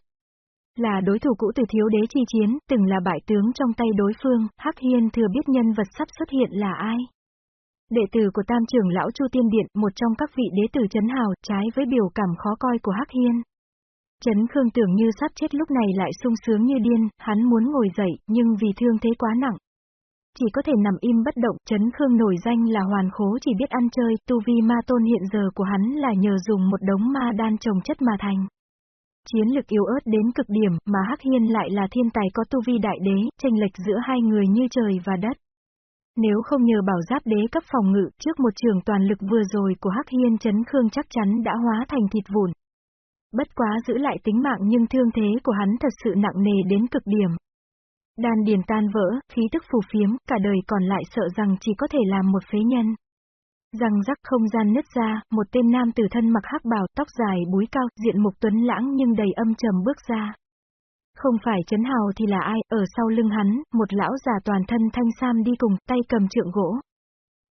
Là đối thủ cũ từ thiếu đế chi chiến, từng là bại tướng trong tay đối phương, hắc hiên thừa biết nhân vật sắp xuất hiện là ai. Đệ tử của tam trưởng lão Chu Tiên Điện, một trong các vị đế tử chấn hào, trái với biểu cảm khó coi của hắc hiên. Trấn Khương tưởng như sắp chết lúc này lại sung sướng như điên, hắn muốn ngồi dậy, nhưng vì thương thế quá nặng. Chỉ có thể nằm im bất động, Trấn Khương nổi danh là hoàn khố chỉ biết ăn chơi, tu vi ma tôn hiện giờ của hắn là nhờ dùng một đống ma đan trồng chất mà thành. Chiến lực yếu ớt đến cực điểm, mà Hắc Hiên lại là thiên tài có tu vi đại đế, tranh lệch giữa hai người như trời và đất. Nếu không nhờ bảo giáp đế cấp phòng ngự trước một trường toàn lực vừa rồi của Hắc Hiên Trấn Khương chắc chắn đã hóa thành thịt vụn. Bất quá giữ lại tính mạng nhưng thương thế của hắn thật sự nặng nề đến cực điểm. Đan điền tan vỡ, khí tức phù phiếm, cả đời còn lại sợ rằng chỉ có thể làm một phế nhân. Răng rắc không gian nứt ra, một tên nam tử thân mặc hắc bào, tóc dài búi cao, diện mục tuấn lãng nhưng đầy âm trầm bước ra. Không phải chấn hào thì là ai, ở sau lưng hắn, một lão già toàn thân thanh sam đi cùng, tay cầm trượng gỗ,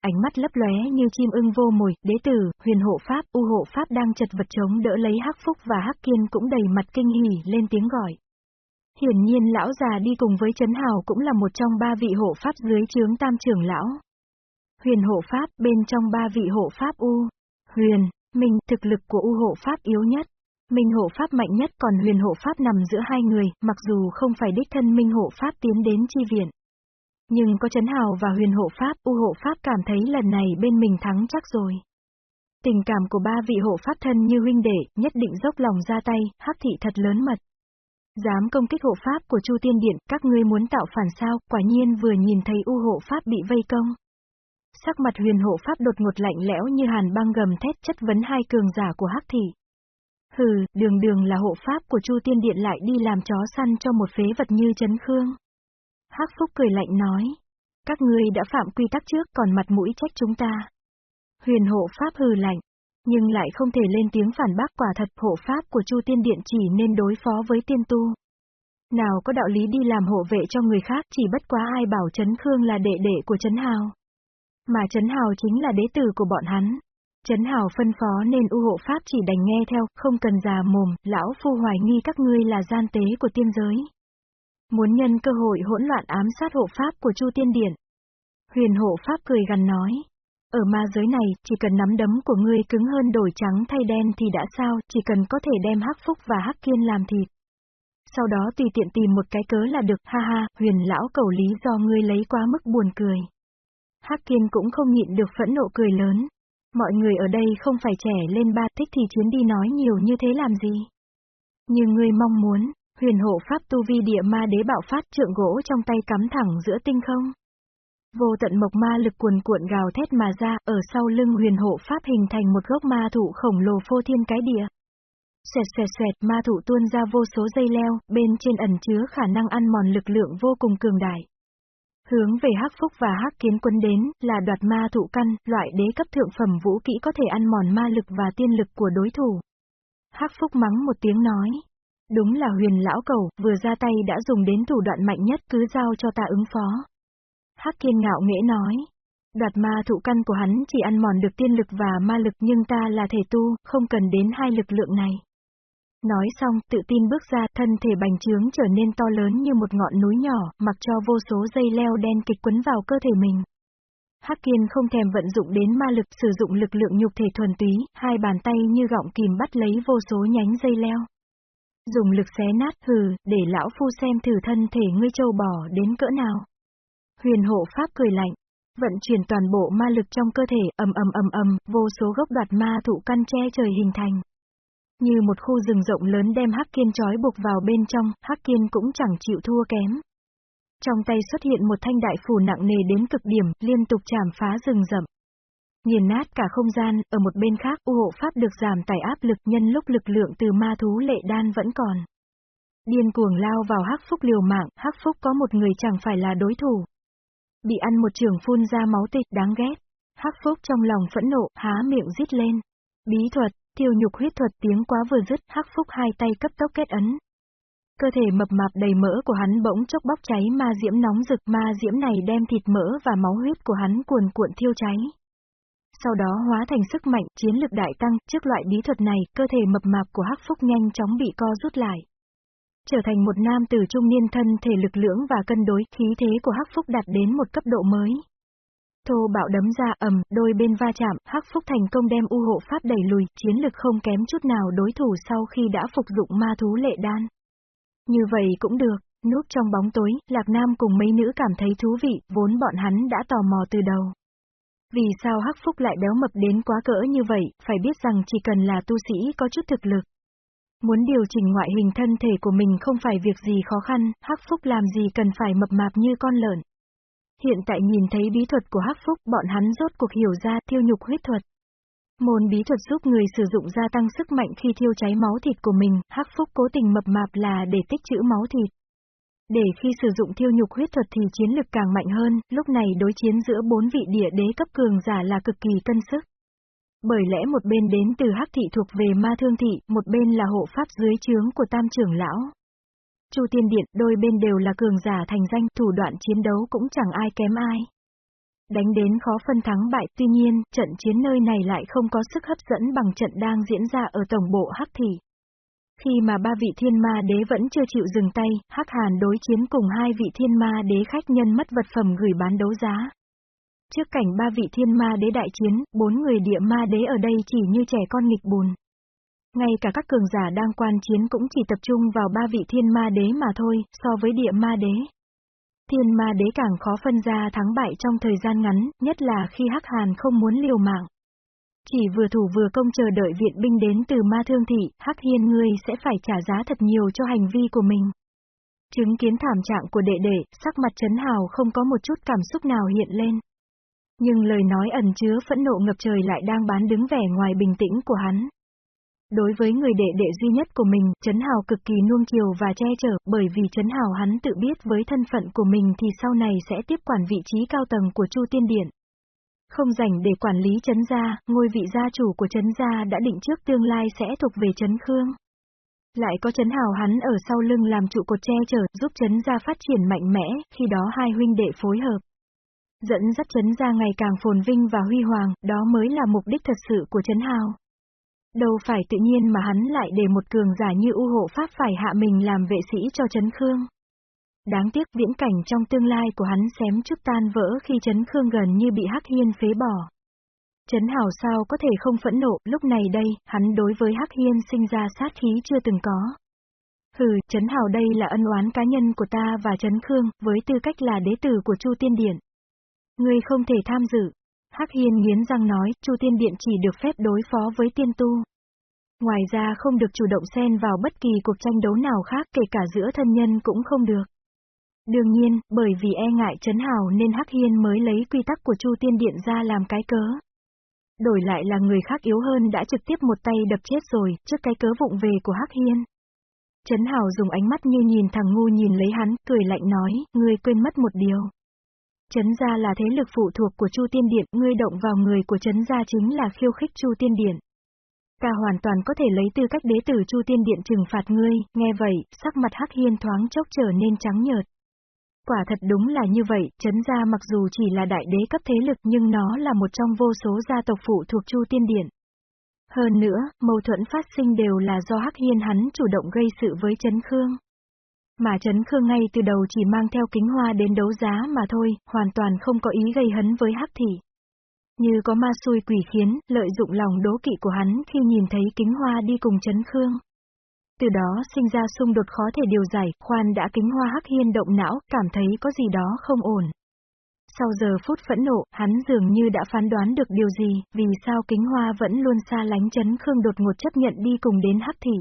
Ánh mắt lấp lóe như chim ưng vô mồi, đế tử, huyền hộ pháp, u hộ pháp đang chật vật chống đỡ lấy hắc phúc và hắc kiên cũng đầy mặt kinh hỉ lên tiếng gọi. Hiển nhiên lão già đi cùng với Trấn Hào cũng là một trong ba vị hộ pháp dưới chướng tam trưởng lão. Huyền hộ pháp bên trong ba vị hộ pháp U. Huyền, Minh, thực lực của U hộ pháp yếu nhất. Minh hộ pháp mạnh nhất còn huyền hộ pháp nằm giữa hai người, mặc dù không phải đích thân Minh hộ pháp tiến đến chi viện. Nhưng có chấn hào và huyền hộ pháp, u hộ pháp cảm thấy lần này bên mình thắng chắc rồi. Tình cảm của ba vị hộ pháp thân như huynh đệ, nhất định dốc lòng ra tay, hắc thị thật lớn mật. Dám công kích hộ pháp của Chu Tiên Điện, các ngươi muốn tạo phản sao, quả nhiên vừa nhìn thấy u hộ pháp bị vây công. Sắc mặt huyền hộ pháp đột ngột lạnh lẽo như hàn băng gầm thét chất vấn hai cường giả của hắc thị. Hừ, đường đường là hộ pháp của Chu Tiên Điện lại đi làm chó săn cho một phế vật như Trấn Khương. Hắc Phúc cười lạnh nói. Các ngươi đã phạm quy tắc trước còn mặt mũi trách chúng ta. Huyền hộ Pháp hừ lạnh. Nhưng lại không thể lên tiếng phản bác quả thật hộ Pháp của Chu Tiên Điện chỉ nên đối phó với tiên tu. Nào có đạo lý đi làm hộ vệ cho người khác chỉ bất quá ai bảo Trấn Khương là đệ đệ của Trấn Hào. Mà Trấn Hào chính là đế tử của bọn hắn. Trấn Hào phân phó nên u hộ Pháp chỉ đành nghe theo, không cần già mồm, lão phu hoài nghi các ngươi là gian tế của tiên giới. Muốn nhân cơ hội hỗn loạn ám sát hộ pháp của Chu Tiên Điện. Huyền hộ pháp cười gần nói. Ở ma giới này, chỉ cần nắm đấm của ngươi cứng hơn đổi trắng thay đen thì đã sao, chỉ cần có thể đem hắc phúc và hắc kiên làm thịt. Sau đó tùy tiện tìm một cái cớ là được, ha ha, huyền lão cầu lý do ngươi lấy quá mức buồn cười. Hắc kiên cũng không nhịn được phẫn nộ cười lớn. Mọi người ở đây không phải trẻ lên ba thích thì chiến đi nói nhiều như thế làm gì. Như ngươi mong muốn, huyền hộ pháp tu vi địa ma đế bạo phát trượng gỗ trong tay cắm thẳng giữa tinh không. Vô tận mộc ma lực cuồn cuộn gào thét mà ra, ở sau lưng huyền hộ pháp hình thành một gốc ma thụ khổng lồ phô thiên cái địa. Xoẹt xoẹt xoẹt ma thụ tuôn ra vô số dây leo, bên trên ẩn chứa khả năng ăn mòn lực lượng vô cùng cường đại. Hướng về hắc phúc và hắc kiến quân đến, là đoạt ma thụ căn, loại đế cấp thượng phẩm vũ kỹ có thể ăn mòn ma lực và tiên lực của đối thủ. hắc phúc mắng một tiếng nói. Đúng là huyền lão cầu, vừa ra tay đã dùng đến thủ đoạn mạnh nhất cứ giao cho ta ứng phó. Hắc kiên ngạo nghễ nói. Đoạt ma thụ căn của hắn chỉ ăn mòn được tiên lực và ma lực nhưng ta là thể tu, không cần đến hai lực lượng này. Nói xong, tự tin bước ra, thân thể bành trướng trở nên to lớn như một ngọn núi nhỏ, mặc cho vô số dây leo đen kịch quấn vào cơ thể mình. Hắc Kiên không thèm vận dụng đến ma lực, sử dụng lực lượng nhục thể thuần túy, hai bàn tay như gọng kìm bắt lấy vô số nhánh dây leo. Dùng lực xé nát hừ, để lão phu xem thử thân thể ngươi châu bò đến cỡ nào. Huyền hộ pháp cười lạnh, vận chuyển toàn bộ ma lực trong cơ thể, ầm ầm ầm ầm, vô số gốc đoạt ma thụ căn che trời hình thành. Như một khu rừng rộng lớn đem Hắc Kiên trói buộc vào bên trong, Hắc Kiên cũng chẳng chịu thua kém. Trong tay xuất hiện một thanh đại phủ nặng nề đến cực điểm, liên tục chảm phá rừng rậm. Nghiền nát cả không gian, ở một bên khác u hộ pháp được giảm tải áp lực nhân lúc lực lượng từ ma thú lệ đan vẫn còn. Điên cuồng lao vào hắc phúc liều mạng, hắc phúc có một người chẳng phải là đối thủ. Bị ăn một trường phun ra máu tịch đáng ghét. Hắc phúc trong lòng phẫn nộ, há miệng rít lên. Bí thuật, tiêu nhục huyết thuật tiếng quá vừa dứt, hắc phúc hai tay cấp tốc kết ấn. Cơ thể mập mạp đầy mỡ của hắn bỗng chốc bốc cháy ma diễm nóng rực ma diễm này đem thịt mỡ và máu huyết của hắn cuồn cuộn thiêu cháy. Sau đó hóa thành sức mạnh, chiến lực đại tăng, trước loại bí thuật này, cơ thể mập mạp của Hắc Phúc nhanh chóng bị co rút lại. Trở thành một nam tử trung niên thân thể lực lưỡng và cân đối, khí thế của Hắc Phúc đạt đến một cấp độ mới. Thô bạo đấm ra ầm, đôi bên va chạm, Hắc Phúc thành công đem u hộ pháp đẩy lùi, chiến lực không kém chút nào đối thủ sau khi đã phục dụng ma thú lệ đan. Như vậy cũng được, núp trong bóng tối, Lạc Nam cùng mấy nữ cảm thấy thú vị, vốn bọn hắn đã tò mò từ đầu. Vì sao Hắc Phúc lại béo mập đến quá cỡ như vậy, phải biết rằng chỉ cần là tu sĩ có chút thực lực. Muốn điều chỉnh ngoại hình thân thể của mình không phải việc gì khó khăn, Hắc Phúc làm gì cần phải mập mạp như con lợn. Hiện tại nhìn thấy bí thuật của Hắc Phúc, bọn hắn rốt cuộc hiểu ra tiêu nhục huyết thuật. Môn bí thuật giúp người sử dụng gia tăng sức mạnh khi thiêu cháy máu thịt của mình, Hắc Phúc cố tình mập mạp là để tích trữ máu thịt. Để khi sử dụng thiêu nhục huyết thuật thì chiến lực càng mạnh hơn, lúc này đối chiến giữa bốn vị địa đế cấp cường giả là cực kỳ cân sức. Bởi lẽ một bên đến từ hắc thị thuộc về ma thương thị, một bên là hộ pháp dưới chướng của tam trưởng lão. Chu tiên điện, đôi bên đều là cường giả thành danh, thủ đoạn chiến đấu cũng chẳng ai kém ai. Đánh đến khó phân thắng bại, tuy nhiên, trận chiến nơi này lại không có sức hấp dẫn bằng trận đang diễn ra ở tổng bộ hắc thị. Khi mà ba vị thiên ma đế vẫn chưa chịu dừng tay, Hắc Hàn đối chiến cùng hai vị thiên ma đế khách nhân mất vật phẩm gửi bán đấu giá. Trước cảnh ba vị thiên ma đế đại chiến, bốn người địa ma đế ở đây chỉ như trẻ con nghịch bùn. Ngay cả các cường giả đang quan chiến cũng chỉ tập trung vào ba vị thiên ma đế mà thôi, so với địa ma đế. Thiên ma đế càng khó phân ra thắng bại trong thời gian ngắn, nhất là khi Hắc Hàn không muốn liều mạng. Chỉ vừa thủ vừa công chờ đợi viện binh đến từ ma thương thị, Hắc Hiên ngươi sẽ phải trả giá thật nhiều cho hành vi của mình. Chứng kiến thảm trạng của đệ đệ, sắc mặt Trấn Hào không có một chút cảm xúc nào hiện lên. Nhưng lời nói ẩn chứa phẫn nộ ngập trời lại đang bán đứng vẻ ngoài bình tĩnh của hắn. Đối với người đệ đệ duy nhất của mình, Trấn Hào cực kỳ nuông chiều và che chở, bởi vì Trấn Hào hắn tự biết với thân phận của mình thì sau này sẽ tiếp quản vị trí cao tầng của Chu Tiên Điện. Không rảnh để quản lý chấn gia, ngôi vị gia chủ của chấn gia đã định trước tương lai sẽ thuộc về chấn khương. Lại có chấn hào hắn ở sau lưng làm trụ cột che chở, giúp chấn gia phát triển mạnh mẽ, khi đó hai huynh đệ phối hợp. Dẫn dắt chấn gia ngày càng phồn vinh và huy hoàng, đó mới là mục đích thật sự của chấn hào. Đâu phải tự nhiên mà hắn lại để một cường giả như u hộ pháp phải hạ mình làm vệ sĩ cho chấn khương. Đáng tiếc viễn cảnh trong tương lai của hắn xém chút tan vỡ khi Trấn Khương gần như bị Hắc Hiên phế bỏ. Trấn Hảo sao có thể không phẫn nộ, lúc này đây, hắn đối với Hắc Hiên sinh ra sát khí chưa từng có. Hừ, Trấn Hảo đây là ân oán cá nhân của ta và Trấn Khương, với tư cách là đế tử của Chu Tiên Điện. Ngươi không thể tham dự. Hắc Hiên nghiến răng nói, Chu Tiên Điện chỉ được phép đối phó với tiên tu. Ngoài ra không được chủ động xen vào bất kỳ cuộc tranh đấu nào khác kể cả giữa thân nhân cũng không được. Đương nhiên, bởi vì e ngại chấn hào nên Hắc Hiên mới lấy quy tắc của Chu Tiên Điện ra làm cái cớ. Đổi lại là người khác yếu hơn đã trực tiếp một tay đập chết rồi, trước cái cớ vụng về của Hắc Hiên. Trấn Hào dùng ánh mắt như nhìn thằng ngu nhìn lấy hắn, cười lạnh nói, ngươi quên mất một điều. Trấn gia là thế lực phụ thuộc của Chu Tiên Điện, ngươi động vào người của Trấn gia chính là khiêu khích Chu Tiên Điện. Ta hoàn toàn có thể lấy tư cách đế tử Chu Tiên Điện trừng phạt ngươi, nghe vậy, sắc mặt Hắc Hiên thoáng chốc trở nên trắng nhợt. Quả thật đúng là như vậy, Trấn gia mặc dù chỉ là đại đế cấp thế lực nhưng nó là một trong vô số gia tộc phụ thuộc Chu Tiên Điện. Hơn nữa, mâu thuẫn phát sinh đều là do Hắc Hiên hắn chủ động gây sự với Trấn Khương. Mà Trấn Khương ngay từ đầu chỉ mang theo kính hoa đến đấu giá mà thôi, hoàn toàn không có ý gây hấn với Hắc Thị. Như có ma xui quỷ khiến, lợi dụng lòng đố kỵ của hắn khi nhìn thấy kính hoa đi cùng Trấn Khương. Từ đó sinh ra xung đột khó thể điều giải, khoan đã kính hoa Hắc Hiên động não, cảm thấy có gì đó không ổn. Sau giờ phút phẫn nộ, hắn dường như đã phán đoán được điều gì, vì sao kính hoa vẫn luôn xa lánh chấn khương đột ngột chấp nhận đi cùng đến hắc thị.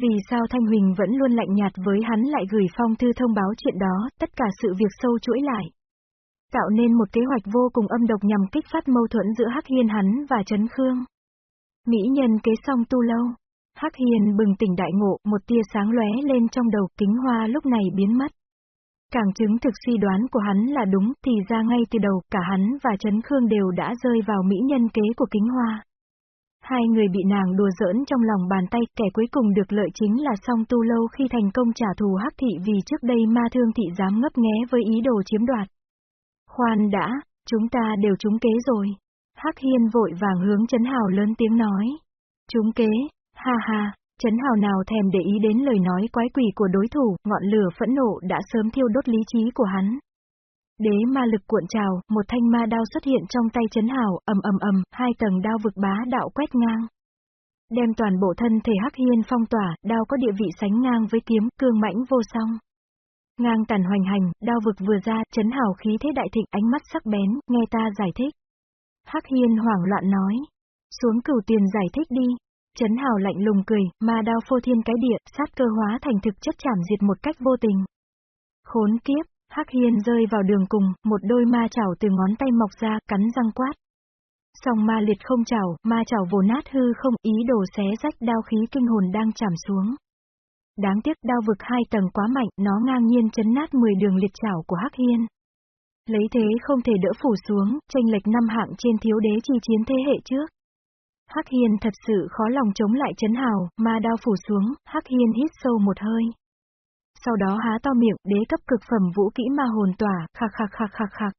Vì sao Thanh Huỳnh vẫn luôn lạnh nhạt với hắn lại gửi phong thư thông báo chuyện đó, tất cả sự việc sâu chuỗi lại. Tạo nên một kế hoạch vô cùng âm độc nhằm kích phát mâu thuẫn giữa Hắc Hiên hắn và Trấn Khương. Mỹ nhân kế song tu lâu. Hắc Hiền bừng tỉnh đại ngộ, một tia sáng lóe lên trong đầu, kính hoa lúc này biến mất. Càng chứng thực suy đoán của hắn là đúng, thì ra ngay từ đầu, cả hắn và Trấn Khương đều đã rơi vào mỹ nhân kế của kính hoa. Hai người bị nàng đùa giỡn trong lòng bàn tay, kẻ cuối cùng được lợi chính là song tu lâu khi thành công trả thù hắc thị vì trước đây ma thương thị dám ngấp nghé với ý đồ chiếm đoạt. Khoan đã, chúng ta đều trúng kế rồi. Hắc hiên vội vàng hướng chấn hào lớn tiếng nói. Trúng kế, ha ha, Trấn hào nào thèm để ý đến lời nói quái quỷ của đối thủ, ngọn lửa phẫn nộ đã sớm thiêu đốt lý trí của hắn. Đế ma lực cuộn trào, một thanh ma đao xuất hiện trong tay chấn hào, ầm ầm ầm, hai tầng đao vực bá đạo quét ngang. Đem toàn bộ thân thể hắc hiên phong tỏa, đao có địa vị sánh ngang với kiếm, cương mãnh vô song. Ngang tàn hoành hành, đao vực vừa ra, chấn hào khí thế đại thịnh, ánh mắt sắc bén, nghe ta giải thích. Hắc hiên hoảng loạn nói. Xuống cửu tiền giải thích đi. Trấn Hào lạnh lùng cười, ma đao phô thiên cái địa, sát cơ hóa thành thực chất chảm diệt một cách vô tình. Khốn kiếp, Hắc Hiên rơi vào đường cùng, một đôi ma chảo từ ngón tay mọc ra, cắn răng quát. Song ma liệt không chảo, ma chảo vồ nát hư không, ý đồ xé rách đao khí kinh hồn đang chạm xuống. Đáng tiếc đao vực hai tầng quá mạnh, nó ngang nhiên chấn nát 10 đường liệt chảo của Hắc Hiên. Lấy thế không thể đỡ phủ xuống, tranh lệch năm hạng trên thiếu đế chi chiến thế hệ trước. Hắc Hiên thật sự khó lòng chống lại chấn hào, ma đao phủ xuống, Hắc Hiên hít sâu một hơi. Sau đó há to miệng, đế cấp cực phẩm vũ kỹ ma hồn tỏa, khạc khạc khạc khạc khạc.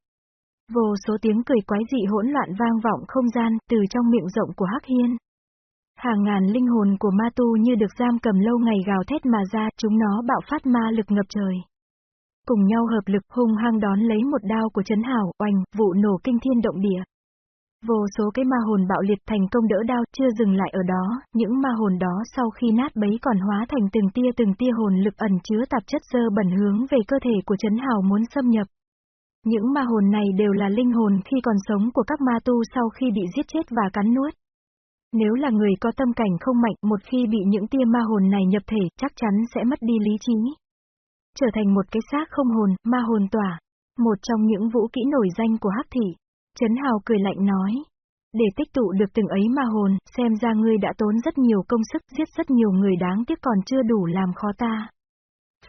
Vô số tiếng cười quái dị hỗn loạn vang vọng không gian, từ trong miệng rộng của Hắc Hiên. Hàng ngàn linh hồn của ma tu như được giam cầm lâu ngày gào thét mà ra, chúng nó bạo phát ma lực ngập trời. Cùng nhau hợp lực hung hăng đón lấy một đao của chấn Hào, oanh, vụ nổ kinh thiên động địa. Vô số cái ma hồn bạo liệt thành công đỡ đao, chưa dừng lại ở đó, những ma hồn đó sau khi nát bấy còn hóa thành từng tia từng tia hồn lực ẩn chứa tạp chất dơ bẩn hướng về cơ thể của Trấn Hào muốn xâm nhập. Những ma hồn này đều là linh hồn khi còn sống của các ma tu sau khi bị giết chết và cắn nuốt. Nếu là người có tâm cảnh không mạnh, một khi bị những tia ma hồn này nhập thể, chắc chắn sẽ mất đi lý trí. Trở thành một cái xác không hồn, ma hồn tỏa. Một trong những vũ kỹ nổi danh của Hắc Thị. Trấn Hào cười lạnh nói. Để tích tụ được từng ấy ma hồn, xem ra ngươi đã tốn rất nhiều công sức, giết rất nhiều người đáng tiếc còn chưa đủ làm khó ta.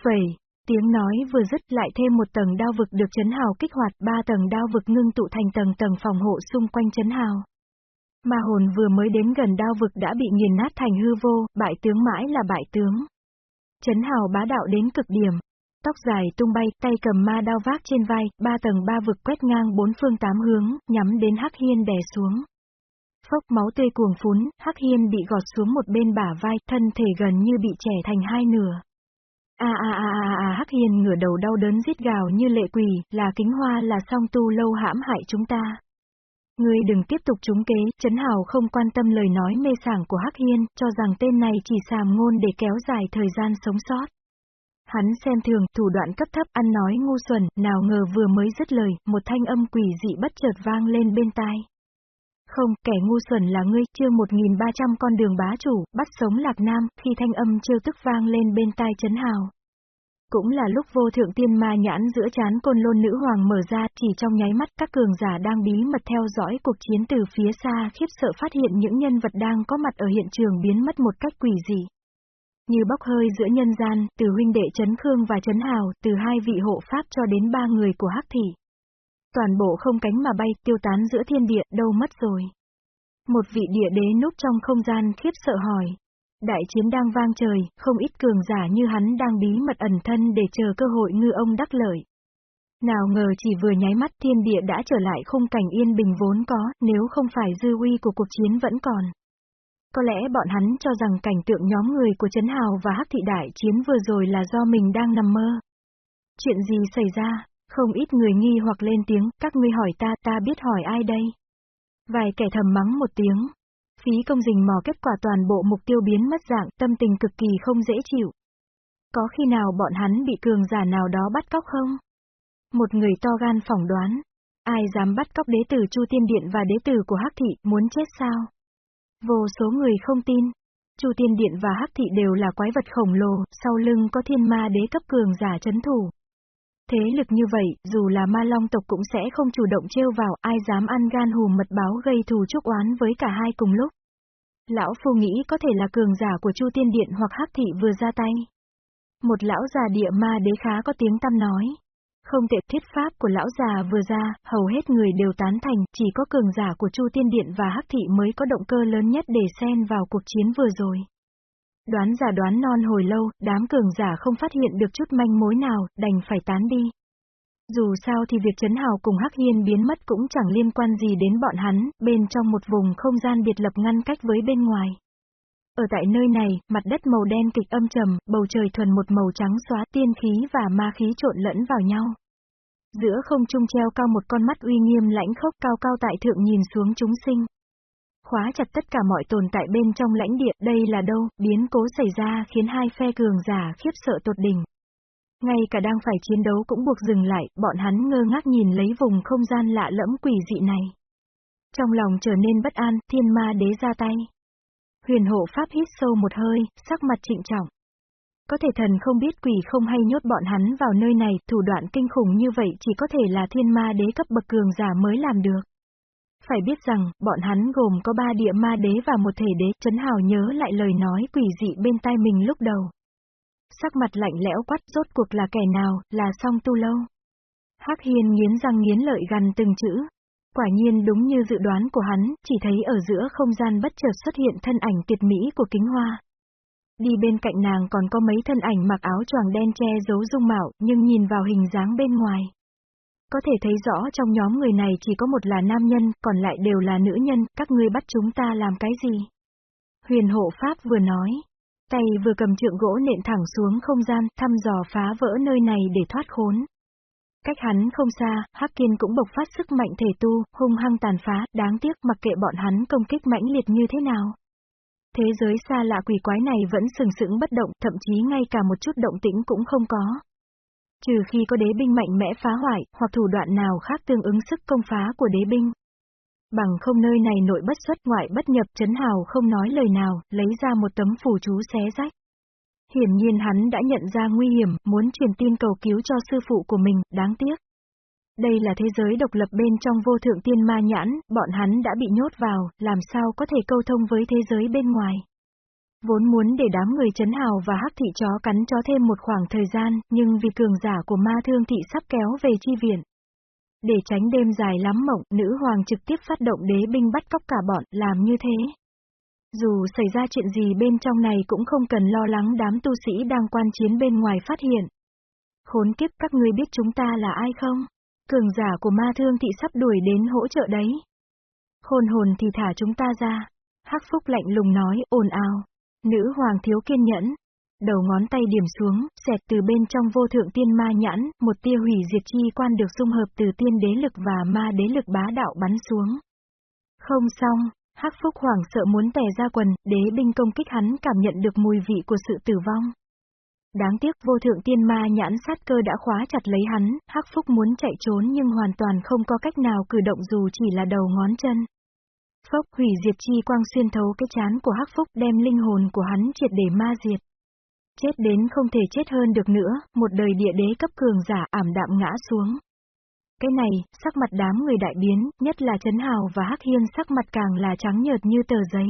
Phẩy, tiếng nói vừa dứt lại thêm một tầng đao vực được Trấn Hào kích hoạt, ba tầng đao vực ngưng tụ thành tầng tầng phòng hộ xung quanh Trấn Hào. Ma hồn vừa mới đến gần đao vực đã bị nghiền nát thành hư vô, bại tướng mãi là bại tướng. Trấn Hào bá đạo đến cực điểm, Tóc dài tung bay, tay cầm ma đao vác trên vai, ba tầng ba vực quét ngang bốn phương tám hướng, nhắm đến Hắc Hiên đè xuống. Phốc máu tươi cuồng phún, Hắc Hiên bị gọt xuống một bên bả vai, thân thể gần như bị trẻ thành hai nửa. A a a a a Hắc Hiên ngửa đầu đau đớn rít gào như lệ quỷ, là kính hoa là song tu lâu hãm hại chúng ta. Ngươi đừng tiếp tục trúng kế, Trấn Hào không quan tâm lời nói mê sảng của Hắc Hiên, cho rằng tên này chỉ sàm ngôn để kéo dài thời gian sống sót. Hắn xem thường, thủ đoạn cấp thấp, ăn nói ngu xuẩn, nào ngờ vừa mới dứt lời, một thanh âm quỷ dị bất chợt vang lên bên tai. Không, kẻ ngu xuẩn là ngươi, chương 1300 con đường bá chủ, bắt sống lạc nam, khi thanh âm trêu tức vang lên bên tai chấn hào. Cũng là lúc vô thượng tiên ma nhãn giữa chán côn lôn nữ hoàng mở ra, chỉ trong nháy mắt các cường giả đang bí mật theo dõi cuộc chiến từ phía xa khiếp sợ phát hiện những nhân vật đang có mặt ở hiện trường biến mất một cách quỷ dị. Như bốc hơi giữa nhân gian, từ huynh đệ Trấn Khương và Trấn Hào, từ hai vị hộ pháp cho đến ba người của Hắc Thị. Toàn bộ không cánh mà bay, tiêu tán giữa thiên địa, đâu mất rồi. Một vị địa đế núp trong không gian khiếp sợ hỏi. Đại chiến đang vang trời, không ít cường giả như hắn đang bí mật ẩn thân để chờ cơ hội ngư ông đắc lợi. Nào ngờ chỉ vừa nháy mắt thiên địa đã trở lại khung cảnh yên bình vốn có, nếu không phải dư uy của cuộc chiến vẫn còn. Có lẽ bọn hắn cho rằng cảnh tượng nhóm người của Trấn Hào và Hắc Thị Đại chiến vừa rồi là do mình đang nằm mơ. Chuyện gì xảy ra, không ít người nghi hoặc lên tiếng, các ngươi hỏi ta, ta biết hỏi ai đây? Vài kẻ thầm mắng một tiếng. Phí công dình mò kết quả toàn bộ mục tiêu biến mất dạng, tâm tình cực kỳ không dễ chịu. Có khi nào bọn hắn bị cường giả nào đó bắt cóc không? Một người to gan phỏng đoán. Ai dám bắt cóc đế tử Chu Tiên Điện và đế tử của Hắc Thị, muốn chết sao? Vô số người không tin. Chu Tiên Điện và Hắc Thị đều là quái vật khổng lồ, sau lưng có thiên ma đế cấp cường giả chấn thủ. Thế lực như vậy, dù là ma long tộc cũng sẽ không chủ động trêu vào, ai dám ăn gan hù mật báo gây thù chúc oán với cả hai cùng lúc. Lão Phu nghĩ có thể là cường giả của Chu Tiên Điện hoặc Hắc Thị vừa ra tay. Một lão già địa ma đế khá có tiếng tăm nói. Không tệ thuyết pháp của lão già vừa ra, hầu hết người đều tán thành, chỉ có cường giả của Chu Tiên Điện và Hắc Thị mới có động cơ lớn nhất để xen vào cuộc chiến vừa rồi. Đoán giả đoán non hồi lâu, đám cường giả không phát hiện được chút manh mối nào, đành phải tán đi. Dù sao thì việc Trấn Hào cùng Hắc Hiên biến mất cũng chẳng liên quan gì đến bọn hắn, bên trong một vùng không gian biệt lập ngăn cách với bên ngoài. Ở tại nơi này, mặt đất màu đen kịch âm trầm, bầu trời thuần một màu trắng xóa tiên khí và ma khí trộn lẫn vào nhau. Giữa không trung treo cao một con mắt uy nghiêm lãnh khốc cao cao tại thượng nhìn xuống chúng sinh. Khóa chặt tất cả mọi tồn tại bên trong lãnh địa, đây là đâu, biến cố xảy ra khiến hai phe cường giả khiếp sợ tột đỉnh. Ngay cả đang phải chiến đấu cũng buộc dừng lại, bọn hắn ngơ ngác nhìn lấy vùng không gian lạ lẫm quỷ dị này. Trong lòng trở nên bất an, thiên ma đế ra tay. Huyền hộ pháp hít sâu một hơi, sắc mặt trịnh trọng. Có thể thần không biết quỷ không hay nhốt bọn hắn vào nơi này, thủ đoạn kinh khủng như vậy chỉ có thể là thiên ma đế cấp bậc cường giả mới làm được. Phải biết rằng, bọn hắn gồm có ba địa ma đế và một thể đế, chấn hào nhớ lại lời nói quỷ dị bên tai mình lúc đầu. Sắc mặt lạnh lẽo quát rốt cuộc là kẻ nào, là song tu lâu. Hắc hiên nghiến răng nghiến lợi gần từng chữ, Quả nhiên đúng như dự đoán của hắn, chỉ thấy ở giữa không gian bất chợt xuất hiện thân ảnh tuyệt mỹ của kính hoa. Đi bên cạnh nàng còn có mấy thân ảnh mặc áo choàng đen che giấu dung mạo, nhưng nhìn vào hình dáng bên ngoài. Có thể thấy rõ trong nhóm người này chỉ có một là nam nhân, còn lại đều là nữ nhân, các ngươi bắt chúng ta làm cái gì? Huyền hộ Pháp vừa nói, tay vừa cầm trượng gỗ nện thẳng xuống không gian, thăm dò phá vỡ nơi này để thoát khốn. Cách hắn không xa, Hắc Kiên cũng bộc phát sức mạnh thể tu, hung hăng tàn phá, đáng tiếc mặc kệ bọn hắn công kích mãnh liệt như thế nào. Thế giới xa lạ quỷ quái này vẫn sừng sững bất động, thậm chí ngay cả một chút động tĩnh cũng không có. Trừ khi có đế binh mạnh mẽ phá hoại, hoặc thủ đoạn nào khác tương ứng sức công phá của đế binh. Bằng không nơi này nội bất xuất ngoại bất nhập chấn hào không nói lời nào, lấy ra một tấm phù chú xé rách. Hiển nhiên hắn đã nhận ra nguy hiểm, muốn truyền tin cầu cứu cho sư phụ của mình, đáng tiếc. Đây là thế giới độc lập bên trong vô thượng tiên ma nhãn, bọn hắn đã bị nhốt vào, làm sao có thể câu thông với thế giới bên ngoài. Vốn muốn để đám người chấn hào và hắc thị chó cắn cho thêm một khoảng thời gian, nhưng vì cường giả của ma thương thị sắp kéo về chi viện. Để tránh đêm dài lắm mộng, nữ hoàng trực tiếp phát động đế binh bắt cóc cả bọn, làm như thế. Dù xảy ra chuyện gì bên trong này cũng không cần lo lắng đám tu sĩ đang quan chiến bên ngoài phát hiện. Khốn kiếp các ngươi biết chúng ta là ai không? Cường giả của ma thương thị sắp đuổi đến hỗ trợ đấy. Khôn hồn thì thả chúng ta ra. Hắc Phúc lạnh lùng nói, ồn ào. Nữ hoàng thiếu kiên nhẫn. Đầu ngón tay điểm xuống, xẹt từ bên trong vô thượng tiên ma nhãn, một tia hủy diệt chi quan được dung hợp từ tiên đế lực và ma đế lực bá đạo bắn xuống. Không xong, Hắc Phúc hoảng sợ muốn tè ra quần, đế binh công kích hắn cảm nhận được mùi vị của sự tử vong. Đáng tiếc vô thượng tiên ma nhãn sát cơ đã khóa chặt lấy hắn, Hắc Phúc muốn chạy trốn nhưng hoàn toàn không có cách nào cử động dù chỉ là đầu ngón chân. Phốc hủy diệt chi quang xuyên thấu cái chán của Hắc Phúc đem linh hồn của hắn triệt để ma diệt. Chết đến không thể chết hơn được nữa, một đời địa đế cấp cường giả ảm đạm ngã xuống. Cái này, sắc mặt đám người đại biến, nhất là Trấn Hào và Hắc Hiên sắc mặt càng là trắng nhợt như tờ giấy.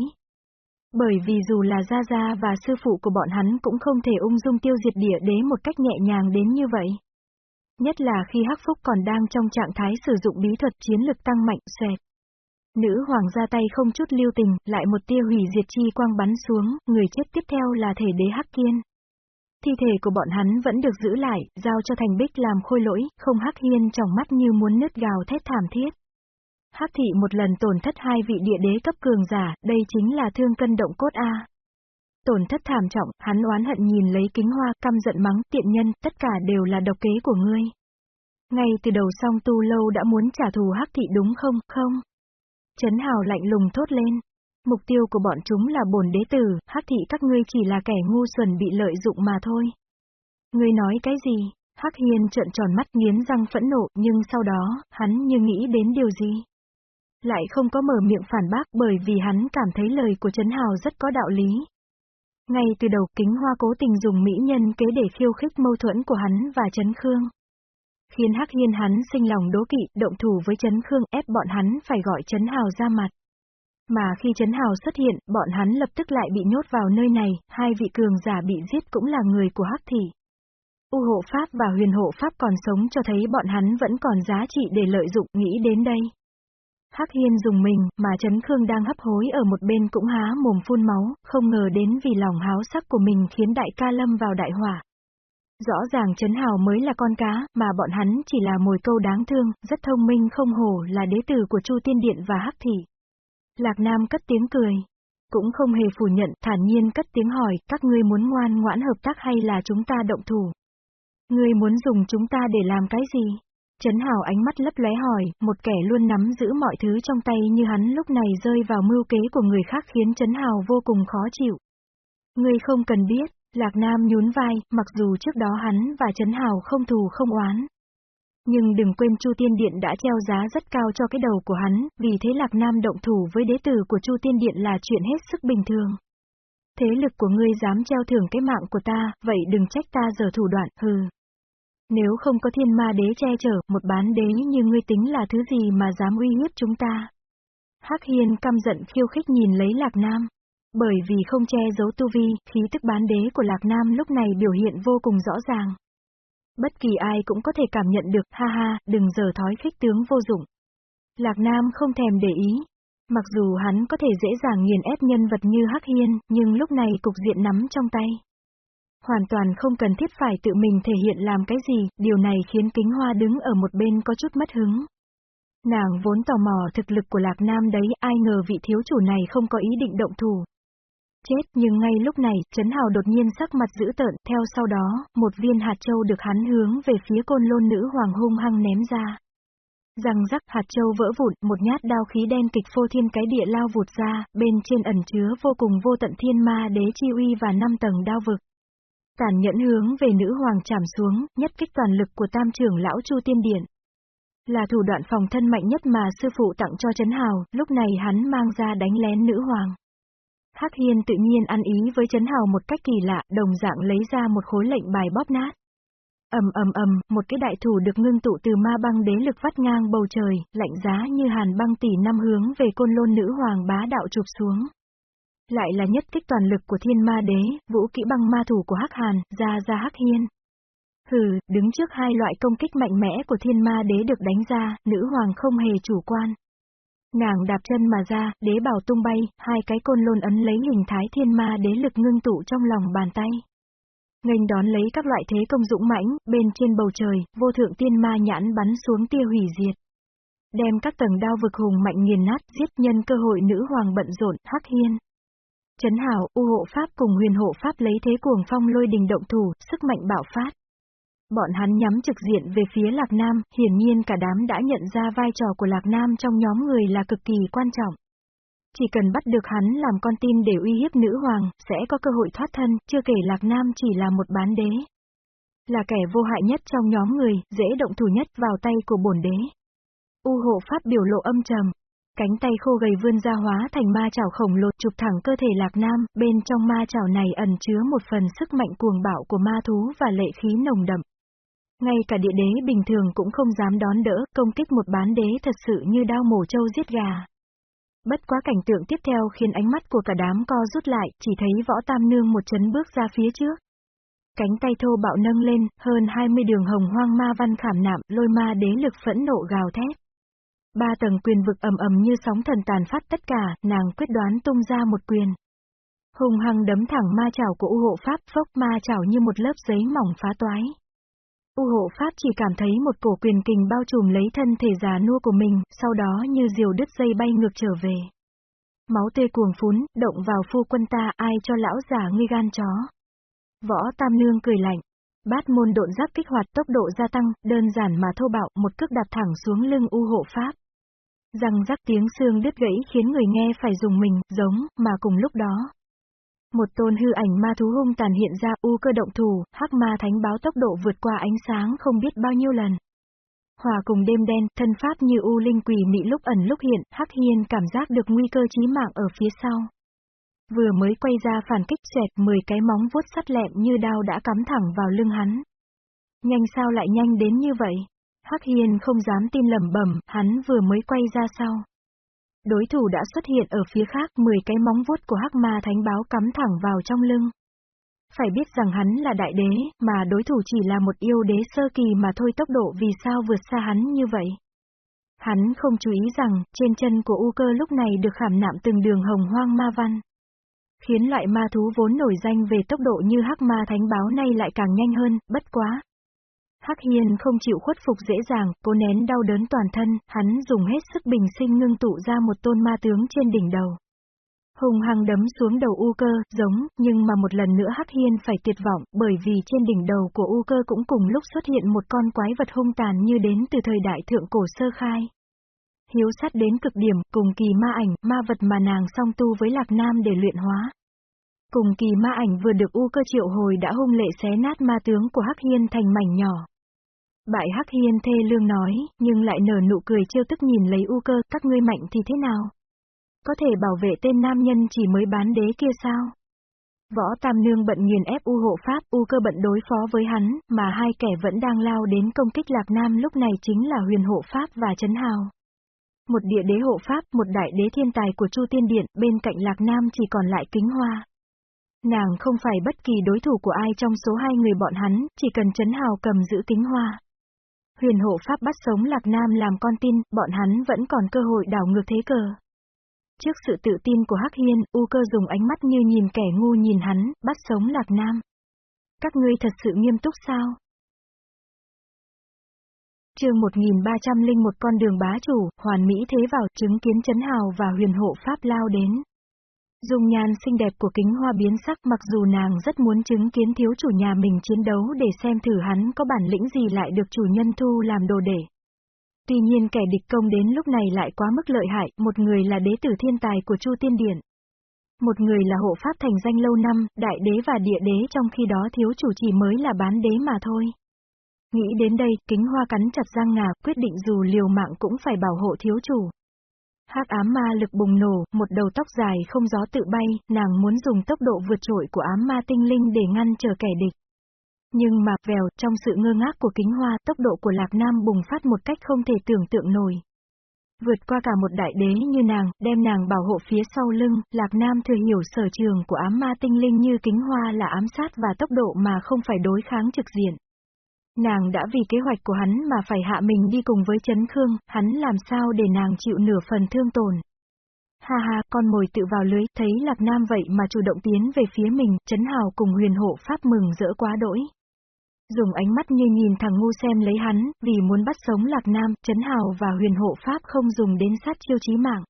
Bởi vì dù là Gia Gia và sư phụ của bọn hắn cũng không thể ung dung tiêu diệt địa đế một cách nhẹ nhàng đến như vậy. Nhất là khi Hắc Phúc còn đang trong trạng thái sử dụng bí thuật chiến lực tăng mạnh xoẹt. Nữ hoàng ra tay không chút lưu tình, lại một tia hủy diệt chi quang bắn xuống, người chết tiếp theo là thể đế Hắc Kiên. Thi thể của bọn hắn vẫn được giữ lại, giao cho thành bích làm khôi lỗi, không Hắc Hiên trong mắt như muốn nứt gào thét thảm thiết. Hắc thị một lần tổn thất hai vị địa đế cấp cường giả, đây chính là thương cân động cốt A. Tổn thất thảm trọng, hắn oán hận nhìn lấy kính hoa, căm giận mắng, tiện nhân, tất cả đều là độc kế của ngươi. Ngay từ đầu song tu lâu đã muốn trả thù hắc thị đúng không, không? Trấn hào lạnh lùng thốt lên. Mục tiêu của bọn chúng là bổn đế tử, hắc thị các ngươi chỉ là kẻ ngu xuẩn bị lợi dụng mà thôi. Ngươi nói cái gì? Hắc hiên trợn tròn mắt nghiến răng phẫn nộ, nhưng sau đó, hắn như nghĩ đến điều gì? Lại không có mở miệng phản bác bởi vì hắn cảm thấy lời của Trấn Hào rất có đạo lý. Ngay từ đầu kính hoa cố tình dùng mỹ nhân kế để khiêu khích mâu thuẫn của hắn và Trấn Khương. Khiến Hắc Hiên hắn sinh lòng đố kỵ, động thủ với Trấn Khương ép bọn hắn phải gọi Trấn Hào ra mặt. Mà khi Trấn Hào xuất hiện, bọn hắn lập tức lại bị nhốt vào nơi này, hai vị cường giả bị giết cũng là người của Hắc Thị. U hộ Pháp và huyền hộ Pháp còn sống cho thấy bọn hắn vẫn còn giá trị để lợi dụng nghĩ đến đây. Hắc Hiên dùng mình, mà Trấn Khương đang hấp hối ở một bên cũng há mồm phun máu, không ngờ đến vì lòng háo sắc của mình khiến đại ca lâm vào đại hỏa. Rõ ràng Trấn Hào mới là con cá, mà bọn hắn chỉ là mồi câu đáng thương, rất thông minh không hổ là đế tử của Chu Tiên Điện và Hắc Thị. Lạc Nam cất tiếng cười. Cũng không hề phủ nhận, thản nhiên cất tiếng hỏi, các ngươi muốn ngoan ngoãn hợp tác hay là chúng ta động thủ? Ngươi muốn dùng chúng ta để làm cái gì? Trấn Hào ánh mắt lấp lóe hỏi, một kẻ luôn nắm giữ mọi thứ trong tay như hắn lúc này rơi vào mưu kế của người khác khiến Trấn Hào vô cùng khó chịu. Ngươi không cần biết, Lạc Nam nhún vai, mặc dù trước đó hắn và Trấn Hào không thù không oán. Nhưng đừng quên Chu Tiên Điện đã treo giá rất cao cho cái đầu của hắn, vì thế Lạc Nam động thủ với đế tử của Chu Tiên Điện là chuyện hết sức bình thường. Thế lực của ngươi dám treo thưởng cái mạng của ta, vậy đừng trách ta giờ thủ đoạn, hừ. Nếu không có thiên ma đế che chở, một bán đế như ngươi tính là thứ gì mà dám uy hiếp chúng ta. Hắc Hiên căm giận khiêu khích nhìn lấy Lạc Nam. Bởi vì không che giấu tu vi, khí tức bán đế của Lạc Nam lúc này biểu hiện vô cùng rõ ràng. Bất kỳ ai cũng có thể cảm nhận được, ha ha, đừng giờ thói khích tướng vô dụng. Lạc Nam không thèm để ý. Mặc dù hắn có thể dễ dàng nghiền ép nhân vật như Hắc Hiên, nhưng lúc này cục diện nắm trong tay. Hoàn toàn không cần thiết phải tự mình thể hiện làm cái gì, điều này khiến kính hoa đứng ở một bên có chút mất hứng. Nàng vốn tò mò thực lực của Lạc Nam đấy, ai ngờ vị thiếu chủ này không có ý định động thủ. Chết, nhưng ngay lúc này, Trấn Hào đột nhiên sắc mặt dữ tợn, theo sau đó, một viên hạt châu được hắn hướng về phía côn lôn nữ hoàng hung hăng ném ra. Răng rắc hạt châu vỡ vụn, một nhát đao khí đen kịch phô thiên cái địa lao vụt ra, bên trên ẩn chứa vô cùng vô tận thiên ma đế chi uy và năm tầng đao vực. tản nhẫn hướng về nữ hoàng chạm xuống, nhất kích toàn lực của tam trưởng lão Chu Tiên Điện. Là thủ đoạn phòng thân mạnh nhất mà sư phụ tặng cho Trấn Hào, lúc này hắn mang ra đánh lén nữ hoàng. Hắc Hiên tự nhiên ăn ý với Trấn Hào một cách kỳ lạ, đồng dạng lấy ra một khối lệnh bài bóp nát. ầm ầm ầm, một cái đại thủ được ngưng tụ từ ma băng đế lực vắt ngang bầu trời, lạnh giá như hàn băng tỷ năm hướng về côn lôn nữ hoàng bá đạo chụp xuống. Lại là nhất kích toàn lực của thiên ma đế, vũ kỹ băng ma thủ của Hắc Hàn, ra ra Hắc Hiên. Hừ, đứng trước hai loại công kích mạnh mẽ của thiên ma đế được đánh ra, nữ hoàng không hề chủ quan. Nàng đạp chân mà ra, đế bảo tung bay, hai cái côn lôn ấn lấy hình thái thiên ma đế lực ngưng tụ trong lòng bàn tay. Ngành đón lấy các loại thế công dũng mãnh, bên trên bầu trời, vô thượng tiên ma nhãn bắn xuống tia hủy diệt. Đem các tầng đao vực hùng mạnh nghiền nát, giết nhân cơ hội nữ hoàng bận rộn, hắc hiên. Trấn Hảo, U hộ Pháp cùng huyền hộ Pháp lấy thế cuồng phong lôi đình động thủ, sức mạnh bạo phát. Bọn hắn nhắm trực diện về phía Lạc Nam, hiển nhiên cả đám đã nhận ra vai trò của Lạc Nam trong nhóm người là cực kỳ quan trọng. Chỉ cần bắt được hắn làm con tin để uy hiếp nữ hoàng, sẽ có cơ hội thoát thân, chưa kể Lạc Nam chỉ là một bán đế. Là kẻ vô hại nhất trong nhóm người, dễ động thủ nhất vào tay của bổn đế. U hộ pháp biểu lộ âm trầm. Cánh tay khô gầy vươn ra hóa thành ma chảo khổng lồ chụp thẳng cơ thể Lạc Nam, bên trong ma chảo này ẩn chứa một phần sức mạnh cuồng bạo của ma thú và lệ khí nồng đậm. Ngay cả địa đế bình thường cũng không dám đón đỡ, công kích một bán đế thật sự như đao mổ trâu giết gà. Bất quá cảnh tượng tiếp theo khiến ánh mắt của cả đám co rút lại, chỉ thấy võ tam nương một chấn bước ra phía trước. Cánh tay thô bạo nâng lên, hơn 20 đường hồng hoang ma văn khảm nạm, lôi ma đế lực phẫn nộ gào thét. Ba tầng quyền vực ầm ầm như sóng thần tàn phát tất cả, nàng quyết đoán tung ra một quyền. Hùng hăng đấm thẳng ma chảo của U hộ pháp, phốc ma chảo như một lớp giấy mỏng phá toái. U hộ pháp chỉ cảm thấy một cổ quyền kình bao trùm lấy thân thể già nua của mình, sau đó như diều đứt dây bay ngược trở về. Máu tươi cuồng phún, động vào phu quân ta, ai cho lão già nguy gan chó. Võ Tam Nương cười lạnh. Bát môn độn giáp kích hoạt tốc độ gia tăng, đơn giản mà thô bạo, một cước đạp thẳng xuống lưng U hộ pháp. Răng rắc tiếng xương đứt gãy khiến người nghe phải dùng mình, giống, mà cùng lúc đó. Một tôn hư ảnh ma thú hung tàn hiện ra u cơ động thủ, hắc ma thánh báo tốc độ vượt qua ánh sáng không biết bao nhiêu lần. Hòa cùng đêm đen, thân pháp như u linh quỷ mị lúc ẩn lúc hiện, hắc hiên cảm giác được nguy cơ chí mạng ở phía sau. Vừa mới quay ra phản kích xẹt 10 cái móng vuốt sắt lẹm như đao đã cắm thẳng vào lưng hắn. Nhanh sao lại nhanh đến như vậy? Hắc Hiên không dám tin lẩm bẩm, hắn vừa mới quay ra sau. Đối thủ đã xuất hiện ở phía khác 10 cái móng vuốt của hắc ma thánh báo cắm thẳng vào trong lưng. Phải biết rằng hắn là đại đế, mà đối thủ chỉ là một yêu đế sơ kỳ mà thôi tốc độ vì sao vượt xa hắn như vậy. Hắn không chú ý rằng, trên chân của U cơ lúc này được khảm nạm từng đường hồng hoang ma văn. Khiến loại ma thú vốn nổi danh về tốc độ như hắc ma thánh báo nay lại càng nhanh hơn, bất quá, Hắc Hiên không chịu khuất phục dễ dàng, cố nén đau đớn toàn thân, hắn dùng hết sức bình sinh ngưng tụ ra một tôn ma tướng trên đỉnh đầu. Hùng hăng đấm xuống đầu U cơ, giống, nhưng mà một lần nữa Hắc Hiên phải tuyệt vọng, bởi vì trên đỉnh đầu của U cơ cũng cùng lúc xuất hiện một con quái vật hung tàn như đến từ thời đại thượng cổ sơ khai. Hiếu sát đến cực điểm, cùng kỳ ma ảnh, ma vật mà nàng song tu với Lạc Nam để luyện hóa. Cùng kỳ ma ảnh vừa được U cơ triệu hồi đã hung lệ xé nát ma tướng của Hắc Hiên thành mảnh nhỏ. Bại Hắc Hiên thê lương nói, nhưng lại nở nụ cười trêu tức nhìn lấy u cơ, các ngươi mạnh thì thế nào? Có thể bảo vệ tên nam nhân chỉ mới bán đế kia sao? Võ Tam Nương bận nghiền ép U hộ pháp, U cơ bận đối phó với hắn, mà hai kẻ vẫn đang lao đến công kích Lạc Nam lúc này chính là huyền hộ pháp và Trấn Hào. Một địa đế hộ pháp, một đại đế thiên tài của Chu Tiên Điện, bên cạnh Lạc Nam chỉ còn lại kính hoa. Nàng không phải bất kỳ đối thủ của ai trong số hai người bọn hắn, chỉ cần Trấn Hào cầm giữ kính hoa. Huyền hộ pháp bắt sống Lạc Nam làm con tin, bọn hắn vẫn còn cơ hội đảo ngược thế cờ. Trước sự tự tin của Hắc Hiên, U cơ dùng ánh mắt như nhìn kẻ ngu nhìn hắn, bắt sống Lạc Nam. Các ngươi thật sự nghiêm túc sao? chương 1301 con đường bá chủ, hoàn mỹ thế vào, chứng kiến chấn hào và huyền hộ pháp lao đến. Dung nhan xinh đẹp của kính hoa biến sắc mặc dù nàng rất muốn chứng kiến thiếu chủ nhà mình chiến đấu để xem thử hắn có bản lĩnh gì lại được chủ nhân thu làm đồ để. Tuy nhiên kẻ địch công đến lúc này lại quá mức lợi hại, một người là đế tử thiên tài của Chu Tiên Điện. Một người là hộ pháp thành danh lâu năm, đại đế và địa đế trong khi đó thiếu chủ chỉ mới là bán đế mà thôi. Nghĩ đến đây, kính hoa cắn chặt răng ngà, quyết định dù liều mạng cũng phải bảo hộ thiếu chủ. Hắc ám ma lực bùng nổ, một đầu tóc dài không gió tự bay, nàng muốn dùng tốc độ vượt trội của ám ma tinh linh để ngăn trở kẻ địch. Nhưng mà, vèo, trong sự ngơ ngác của kính hoa, tốc độ của Lạc Nam bùng phát một cách không thể tưởng tượng nổi. Vượt qua cả một đại đế như nàng, đem nàng bảo hộ phía sau lưng, Lạc Nam thừa hiểu sở trường của ám ma tinh linh như kính hoa là ám sát và tốc độ mà không phải đối kháng trực diện. Nàng đã vì kế hoạch của hắn mà phải hạ mình đi cùng với Trấn Khương, hắn làm sao để nàng chịu nửa phần thương tổn. Ha ha, con mồi tự vào lưới, thấy Lạc Nam vậy mà chủ động tiến về phía mình, Trấn Hào cùng huyền hộ pháp mừng rỡ quá đỗi. Dùng ánh mắt như nhìn thằng ngu xem lấy hắn, vì muốn bắt sống Lạc Nam, Trấn Hào và huyền hộ pháp không dùng đến sát chiêu chí mạng.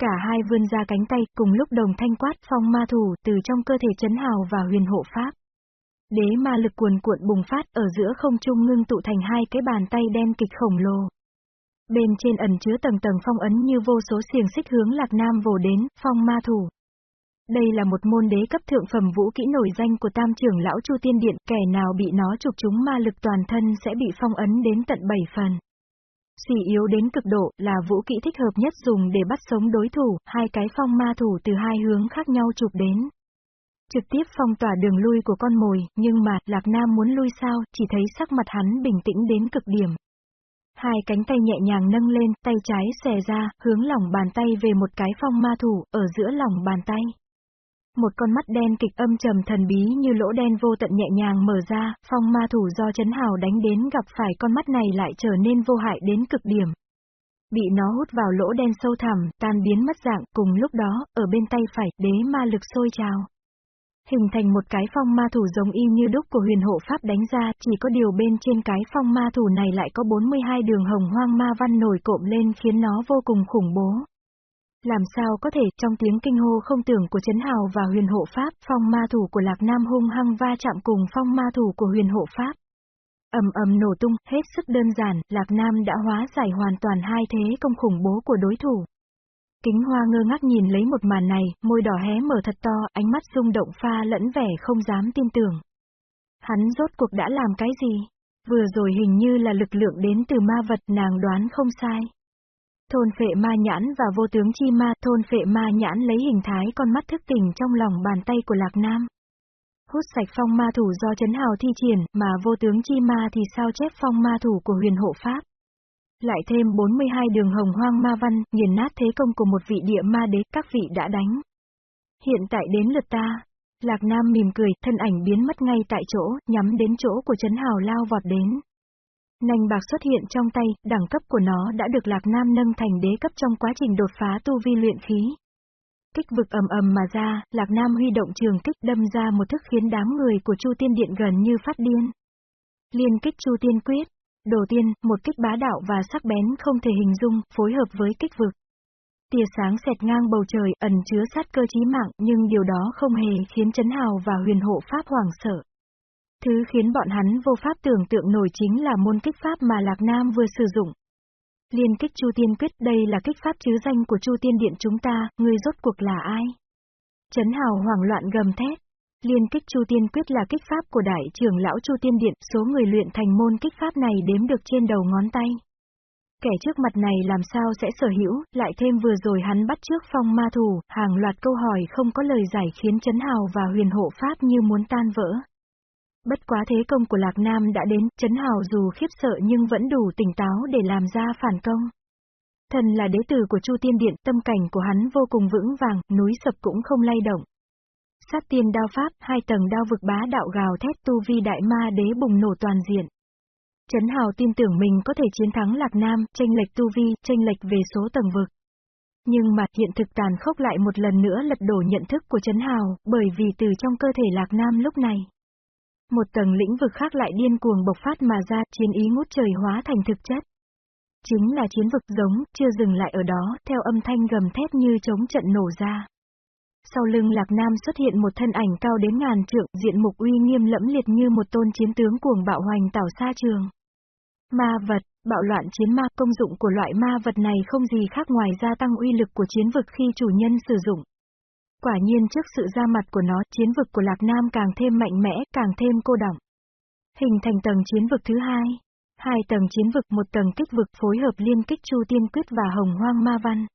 Cả hai vươn ra cánh tay, cùng lúc đồng thanh quát phong ma thủ từ trong cơ thể Trấn Hào và huyền hộ pháp. Đế ma lực cuồn cuộn bùng phát ở giữa không trung ngưng tụ thành hai cái bàn tay đen kịch khổng lồ. Bên trên ẩn chứa tầng tầng phong ấn như vô số xiềng xích hướng Lạc Nam vồ đến, phong ma thủ. Đây là một môn đế cấp thượng phẩm vũ kỹ nổi danh của tam trưởng lão Chu Tiên Điện, kẻ nào bị nó chụp chúng ma lực toàn thân sẽ bị phong ấn đến tận 7 phần. Suy yếu đến cực độ là vũ kỹ thích hợp nhất dùng để bắt sống đối thủ, hai cái phong ma thủ từ hai hướng khác nhau chụp đến. Trực tiếp phong tỏa đường lui của con mồi, nhưng mà, Lạc Nam muốn lui sao, chỉ thấy sắc mặt hắn bình tĩnh đến cực điểm. Hai cánh tay nhẹ nhàng nâng lên, tay trái xè ra, hướng lòng bàn tay về một cái phong ma thủ, ở giữa lòng bàn tay. Một con mắt đen kịch âm trầm thần bí như lỗ đen vô tận nhẹ nhàng mở ra, phong ma thủ do chấn hào đánh đến gặp phải con mắt này lại trở nên vô hại đến cực điểm. Bị nó hút vào lỗ đen sâu thẳm, tan biến mất dạng, cùng lúc đó, ở bên tay phải, đế ma lực sôi trào. Hình thành một cái phong ma thủ giống y như đúc của huyền hộ pháp đánh ra, chỉ có điều bên trên cái phong ma thủ này lại có 42 đường hồng hoang ma văn nổi cộm lên khiến nó vô cùng khủng bố. Làm sao có thể, trong tiếng kinh hô không tưởng của Trấn Hào và huyền hộ Pháp, phong ma thủ của Lạc Nam hung hăng va chạm cùng phong ma thủ của huyền hộ Pháp. ầm ầm nổ tung, hết sức đơn giản, Lạc Nam đã hóa giải hoàn toàn hai thế công khủng bố của đối thủ. Kính hoa ngơ ngác nhìn lấy một màn này, môi đỏ hé mở thật to, ánh mắt rung động pha lẫn vẻ không dám tin tưởng. Hắn rốt cuộc đã làm cái gì? Vừa rồi hình như là lực lượng đến từ ma vật nàng đoán không sai. Thôn phệ ma nhãn và vô tướng chi ma, thôn phệ ma nhãn lấy hình thái con mắt thức tỉnh trong lòng bàn tay của Lạc Nam. Hút sạch phong ma thủ do chấn hào thi triển, mà vô tướng chi ma thì sao chép phong ma thủ của huyền hộ pháp. Lại thêm 42 đường hồng hoang ma văn, nghiền nát thế công của một vị địa ma đế, các vị đã đánh. Hiện tại đến lượt ta. Lạc Nam mỉm cười, thân ảnh biến mất ngay tại chỗ, nhắm đến chỗ của Trấn hào lao vọt đến. Nành bạc xuất hiện trong tay, đẳng cấp của nó đã được Lạc Nam nâng thành đế cấp trong quá trình đột phá tu vi luyện khí. Kích vực ầm ầm mà ra, Lạc Nam huy động trường kích đâm ra một thức khiến đám người của Chu Tiên Điện gần như phát điên. Liên kích Chu Tiên quyết, đầu tiên, một kích bá đạo và sắc bén không thể hình dung, phối hợp với kích vực. Tia sáng xẹt ngang bầu trời, ẩn chứa sát cơ chí mạng, nhưng điều đó không hề khiến Trấn Hào và huyền hộ Pháp hoảng sợ. Thứ khiến bọn hắn vô pháp tưởng tượng nổi chính là môn kích pháp mà Lạc Nam vừa sử dụng. Liên kích Chu Tiên Quyết đây là kích pháp chứ danh của Chu Tiên Điện chúng ta, người rốt cuộc là ai? Trấn Hào hoảng loạn gầm thét. Liên kích Chu Tiên Quyết là kích pháp của đại trưởng lão Chu Tiên Điện, số người luyện thành môn kích pháp này đếm được trên đầu ngón tay. Kẻ trước mặt này làm sao sẽ sở hữu, lại thêm vừa rồi hắn bắt trước phong ma thủ, hàng loạt câu hỏi không có lời giải khiến Trấn Hào và huyền hộ Pháp như muốn tan vỡ. Bất quá thế công của Lạc Nam đã đến, Trấn hào dù khiếp sợ nhưng vẫn đủ tỉnh táo để làm ra phản công. Thần là đế tử của Chu Tiên Điện, tâm cảnh của hắn vô cùng vững vàng, núi sập cũng không lay động. Sát tiên đao pháp, hai tầng đao vực bá đạo gào thét tu vi đại ma đế bùng nổ toàn diện. Trấn Hào tin tưởng mình có thể chiến thắng Lạc Nam, tranh lệch tu vi, tranh lệch về số tầng vực. Nhưng mà hiện thực tàn khốc lại một lần nữa lật đổ nhận thức của Trấn Hào, bởi vì từ trong cơ thể Lạc Nam lúc này. Một tầng lĩnh vực khác lại điên cuồng bộc phát mà ra, chiến ý ngút trời hóa thành thực chất. Chính là chiến vực giống, chưa dừng lại ở đó, theo âm thanh gầm thét như chống trận nổ ra. Sau lưng Lạc Nam xuất hiện một thân ảnh cao đến ngàn trượng, diện mục uy nghiêm lẫm liệt như một tôn chiến tướng cuồng bạo hoành tảo xa trường. Ma vật, bạo loạn chiến ma, công dụng của loại ma vật này không gì khác ngoài gia tăng uy lực của chiến vực khi chủ nhân sử dụng. Quả nhiên trước sự ra mặt của nó, chiến vực của Lạc Nam càng thêm mạnh mẽ, càng thêm cô động. Hình thành tầng chiến vực thứ hai. Hai tầng chiến vực, một tầng kích vực phối hợp liên kích Chu Tiên Quyết và Hồng Hoang Ma Văn.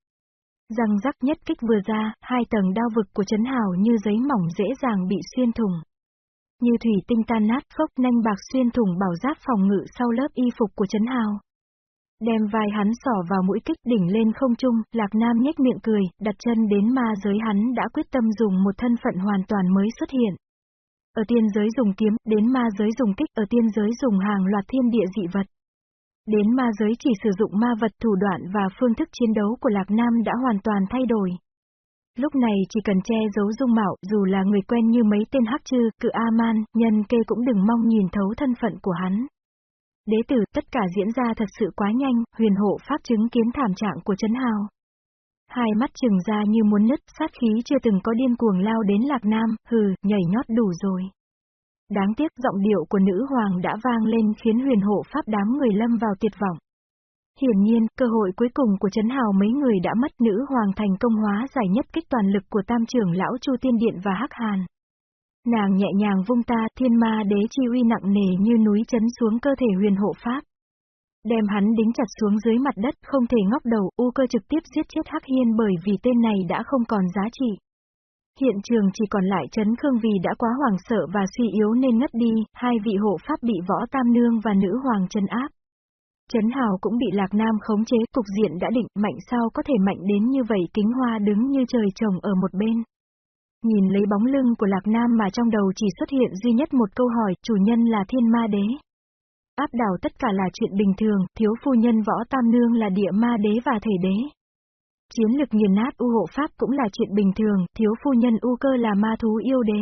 Răng rắc nhất kích vừa ra, hai tầng đao vực của Trấn Hào như giấy mỏng dễ dàng bị xuyên thủng. Như thủy tinh tan nát phốc nanh bạc xuyên thủng bảo giáp phòng ngự sau lớp y phục của Trấn Hào. Đem vai hắn sỏ vào mũi kích đỉnh lên không trung, Lạc Nam nhếch miệng cười, đặt chân đến ma giới hắn đã quyết tâm dùng một thân phận hoàn toàn mới xuất hiện. Ở tiên giới dùng kiếm, đến ma giới dùng kích, ở tiên giới dùng hàng loạt thiên địa dị vật. Đến ma giới chỉ sử dụng ma vật thủ đoạn và phương thức chiến đấu của Lạc Nam đã hoàn toàn thay đổi. Lúc này chỉ cần che giấu dung mạo, dù là người quen như mấy tên hắc chư, cự A-man, nhân kê cũng đừng mong nhìn thấu thân phận của hắn. Đế tử, tất cả diễn ra thật sự quá nhanh, huyền hộ pháp chứng kiến thảm trạng của Trấn Hào. Hai mắt trừng ra như muốn nứt, sát khí chưa từng có điên cuồng lao đến Lạc Nam, hừ, nhảy nhót đủ rồi. Đáng tiếc giọng điệu của nữ hoàng đã vang lên khiến huyền hộ pháp đám người lâm vào tuyệt vọng. Hiển nhiên, cơ hội cuối cùng của Trấn Hào mấy người đã mất nữ hoàng thành công hóa giải nhất kích toàn lực của tam trưởng lão Chu Tiên Điện và Hắc Hàn. Nàng nhẹ nhàng vung ta, thiên ma đế chi uy nặng nề như núi chấn xuống cơ thể huyền hộ pháp. Đem hắn đính chặt xuống dưới mặt đất, không thể ngóc đầu, u cơ trực tiếp giết chết Hắc Hiên bởi vì tên này đã không còn giá trị. Hiện trường chỉ còn lại chấn khương vì đã quá hoảng sợ và suy yếu nên ngất đi, hai vị hộ pháp bị võ tam nương và nữ hoàng chân áp. Trấn Hào cũng bị Lạc Nam khống chế, cục diện đã định, mạnh sao có thể mạnh đến như vậy kính hoa đứng như trời trồng ở một bên. Nhìn lấy bóng lưng của Lạc Nam mà trong đầu chỉ xuất hiện duy nhất một câu hỏi, chủ nhân là thiên ma đế. Áp đảo tất cả là chuyện bình thường, thiếu phu nhân võ tam nương là địa ma đế và thể đế. Chiến lực nghiền nát u hộ pháp cũng là chuyện bình thường, thiếu phu nhân u cơ là ma thú yêu đế.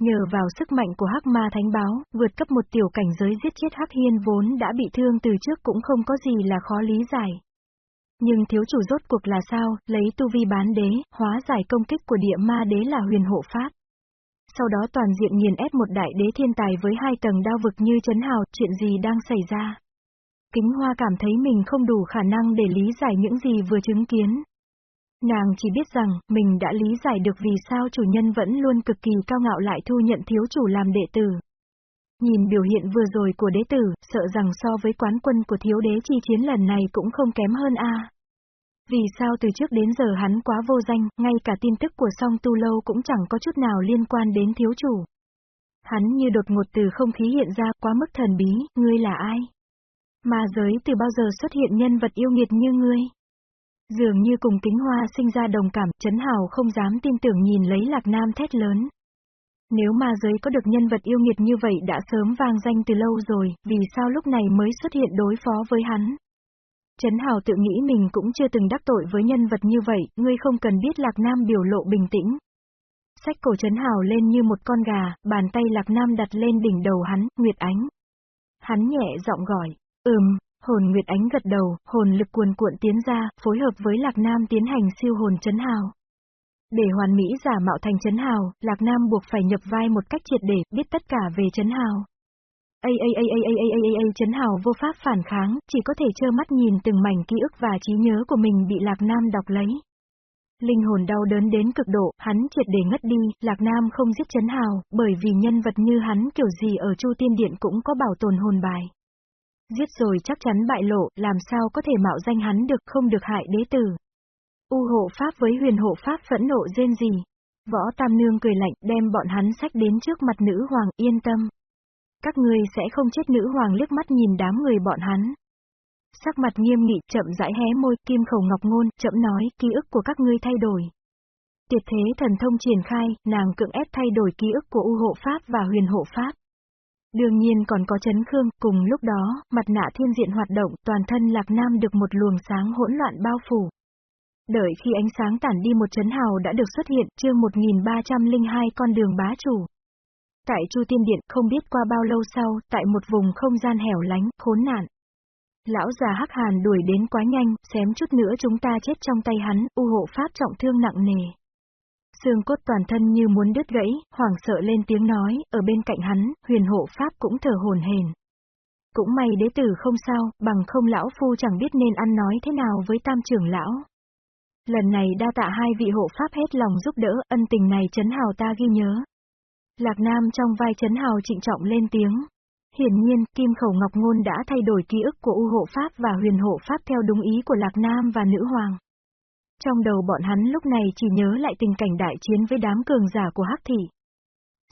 Nhờ vào sức mạnh của hắc ma thánh báo, vượt cấp một tiểu cảnh giới giết chết hắc hiên vốn đã bị thương từ trước cũng không có gì là khó lý giải. Nhưng thiếu chủ rốt cuộc là sao, lấy tu vi bán đế, hóa giải công kích của địa ma đế là huyền hộ pháp. Sau đó toàn diện nghiền ép một đại đế thiên tài với hai tầng đao vực như chấn hào, chuyện gì đang xảy ra. Kính Hoa cảm thấy mình không đủ khả năng để lý giải những gì vừa chứng kiến. Nàng chỉ biết rằng, mình đã lý giải được vì sao chủ nhân vẫn luôn cực kỳ cao ngạo lại thu nhận thiếu chủ làm đệ tử. Nhìn biểu hiện vừa rồi của đế tử, sợ rằng so với quán quân của thiếu đế chi chiến lần này cũng không kém hơn a. Vì sao từ trước đến giờ hắn quá vô danh, ngay cả tin tức của song tu lâu cũng chẳng có chút nào liên quan đến thiếu chủ. Hắn như đột ngột từ không khí hiện ra quá mức thần bí, ngươi là ai? Mà giới từ bao giờ xuất hiện nhân vật yêu nghiệt như ngươi? Dường như cùng kính hoa sinh ra đồng cảm, chấn hào không dám tin tưởng nhìn lấy lạc nam thét lớn. Nếu ma giới có được nhân vật yêu nghiệt như vậy đã sớm vang danh từ lâu rồi, vì sao lúc này mới xuất hiện đối phó với hắn? Trấn Hào tự nghĩ mình cũng chưa từng đắc tội với nhân vật như vậy, ngươi không cần biết Lạc Nam biểu lộ bình tĩnh. Sách cổ Trấn Hào lên như một con gà, bàn tay Lạc Nam đặt lên đỉnh đầu hắn, Nguyệt Ánh. Hắn nhẹ giọng gọi, Ừm, hồn Nguyệt Ánh gật đầu, hồn lực cuồn cuộn tiến ra, phối hợp với Lạc Nam tiến hành siêu hồn chấn hào. Để hoàn mỹ giả mạo thành chấn hào, Lạc Nam buộc phải nhập vai một cách triệt để, biết tất cả về chấn hào. A a a a a a a a chấn hào vô pháp phản kháng, chỉ có thể trơ mắt nhìn từng mảnh ký ức và trí nhớ của mình bị Lạc Nam đọc lấy. Linh hồn đau đớn đến cực độ, hắn triệt để ngất đi, Lạc Nam không giết chấn hào, bởi vì nhân vật như hắn kiểu gì ở Chu Tiên Điện cũng có bảo tồn hồn bài. Giết rồi chắc chắn bại lộ, làm sao có thể mạo danh hắn được không được hại đế tử. U hộ pháp với huyền hộ pháp phẫn nộ rên gì. Võ Tam Nương cười lạnh đem bọn hắn sách đến trước mặt nữ hoàng yên tâm. Các ngươi sẽ không chết nữ hoàng liếc mắt nhìn đám người bọn hắn. Sắc mặt nghiêm nghị, chậm rãi hé môi, kim khẩu ngọc ngôn, chậm nói, ký ức của các ngươi thay đổi. Tuyệt thế thần thông triển khai, nàng cưỡng ép thay đổi ký ức của U hộ pháp và huyền hộ pháp. Đương nhiên còn có chấn khương, cùng lúc đó, mặt nạ thiên diện hoạt động, toàn thân lạc nam được một luồng sáng hỗn loạn bao phủ. Đợi khi ánh sáng tản đi một chấn hào đã được xuất hiện, chương 1302 con đường bá chủ. Tại Chu Tiên Điện, không biết qua bao lâu sau, tại một vùng không gian hẻo lánh, khốn nạn. Lão già Hắc Hàn đuổi đến quá nhanh, xém chút nữa chúng ta chết trong tay hắn, u hộ pháp trọng thương nặng nề. Xương cốt toàn thân như muốn đứt gãy, hoảng sợ lên tiếng nói, ở bên cạnh hắn, huyền hộ pháp cũng thở hồn hền. Cũng may đế tử không sao, bằng không lão phu chẳng biết nên ăn nói thế nào với tam trưởng lão. Lần này đa tạ hai vị hộ pháp hết lòng giúp đỡ, ân tình này chấn hào ta ghi nhớ. Lạc Nam trong vai chấn hào trịnh trọng lên tiếng. Hiển nhiên, Kim Khẩu Ngọc Ngôn đã thay đổi ký ức của U Hộ Pháp và Huyền Hộ Pháp theo đúng ý của Lạc Nam và Nữ Hoàng. Trong đầu bọn hắn lúc này chỉ nhớ lại tình cảnh đại chiến với đám cường giả của Hắc Thị.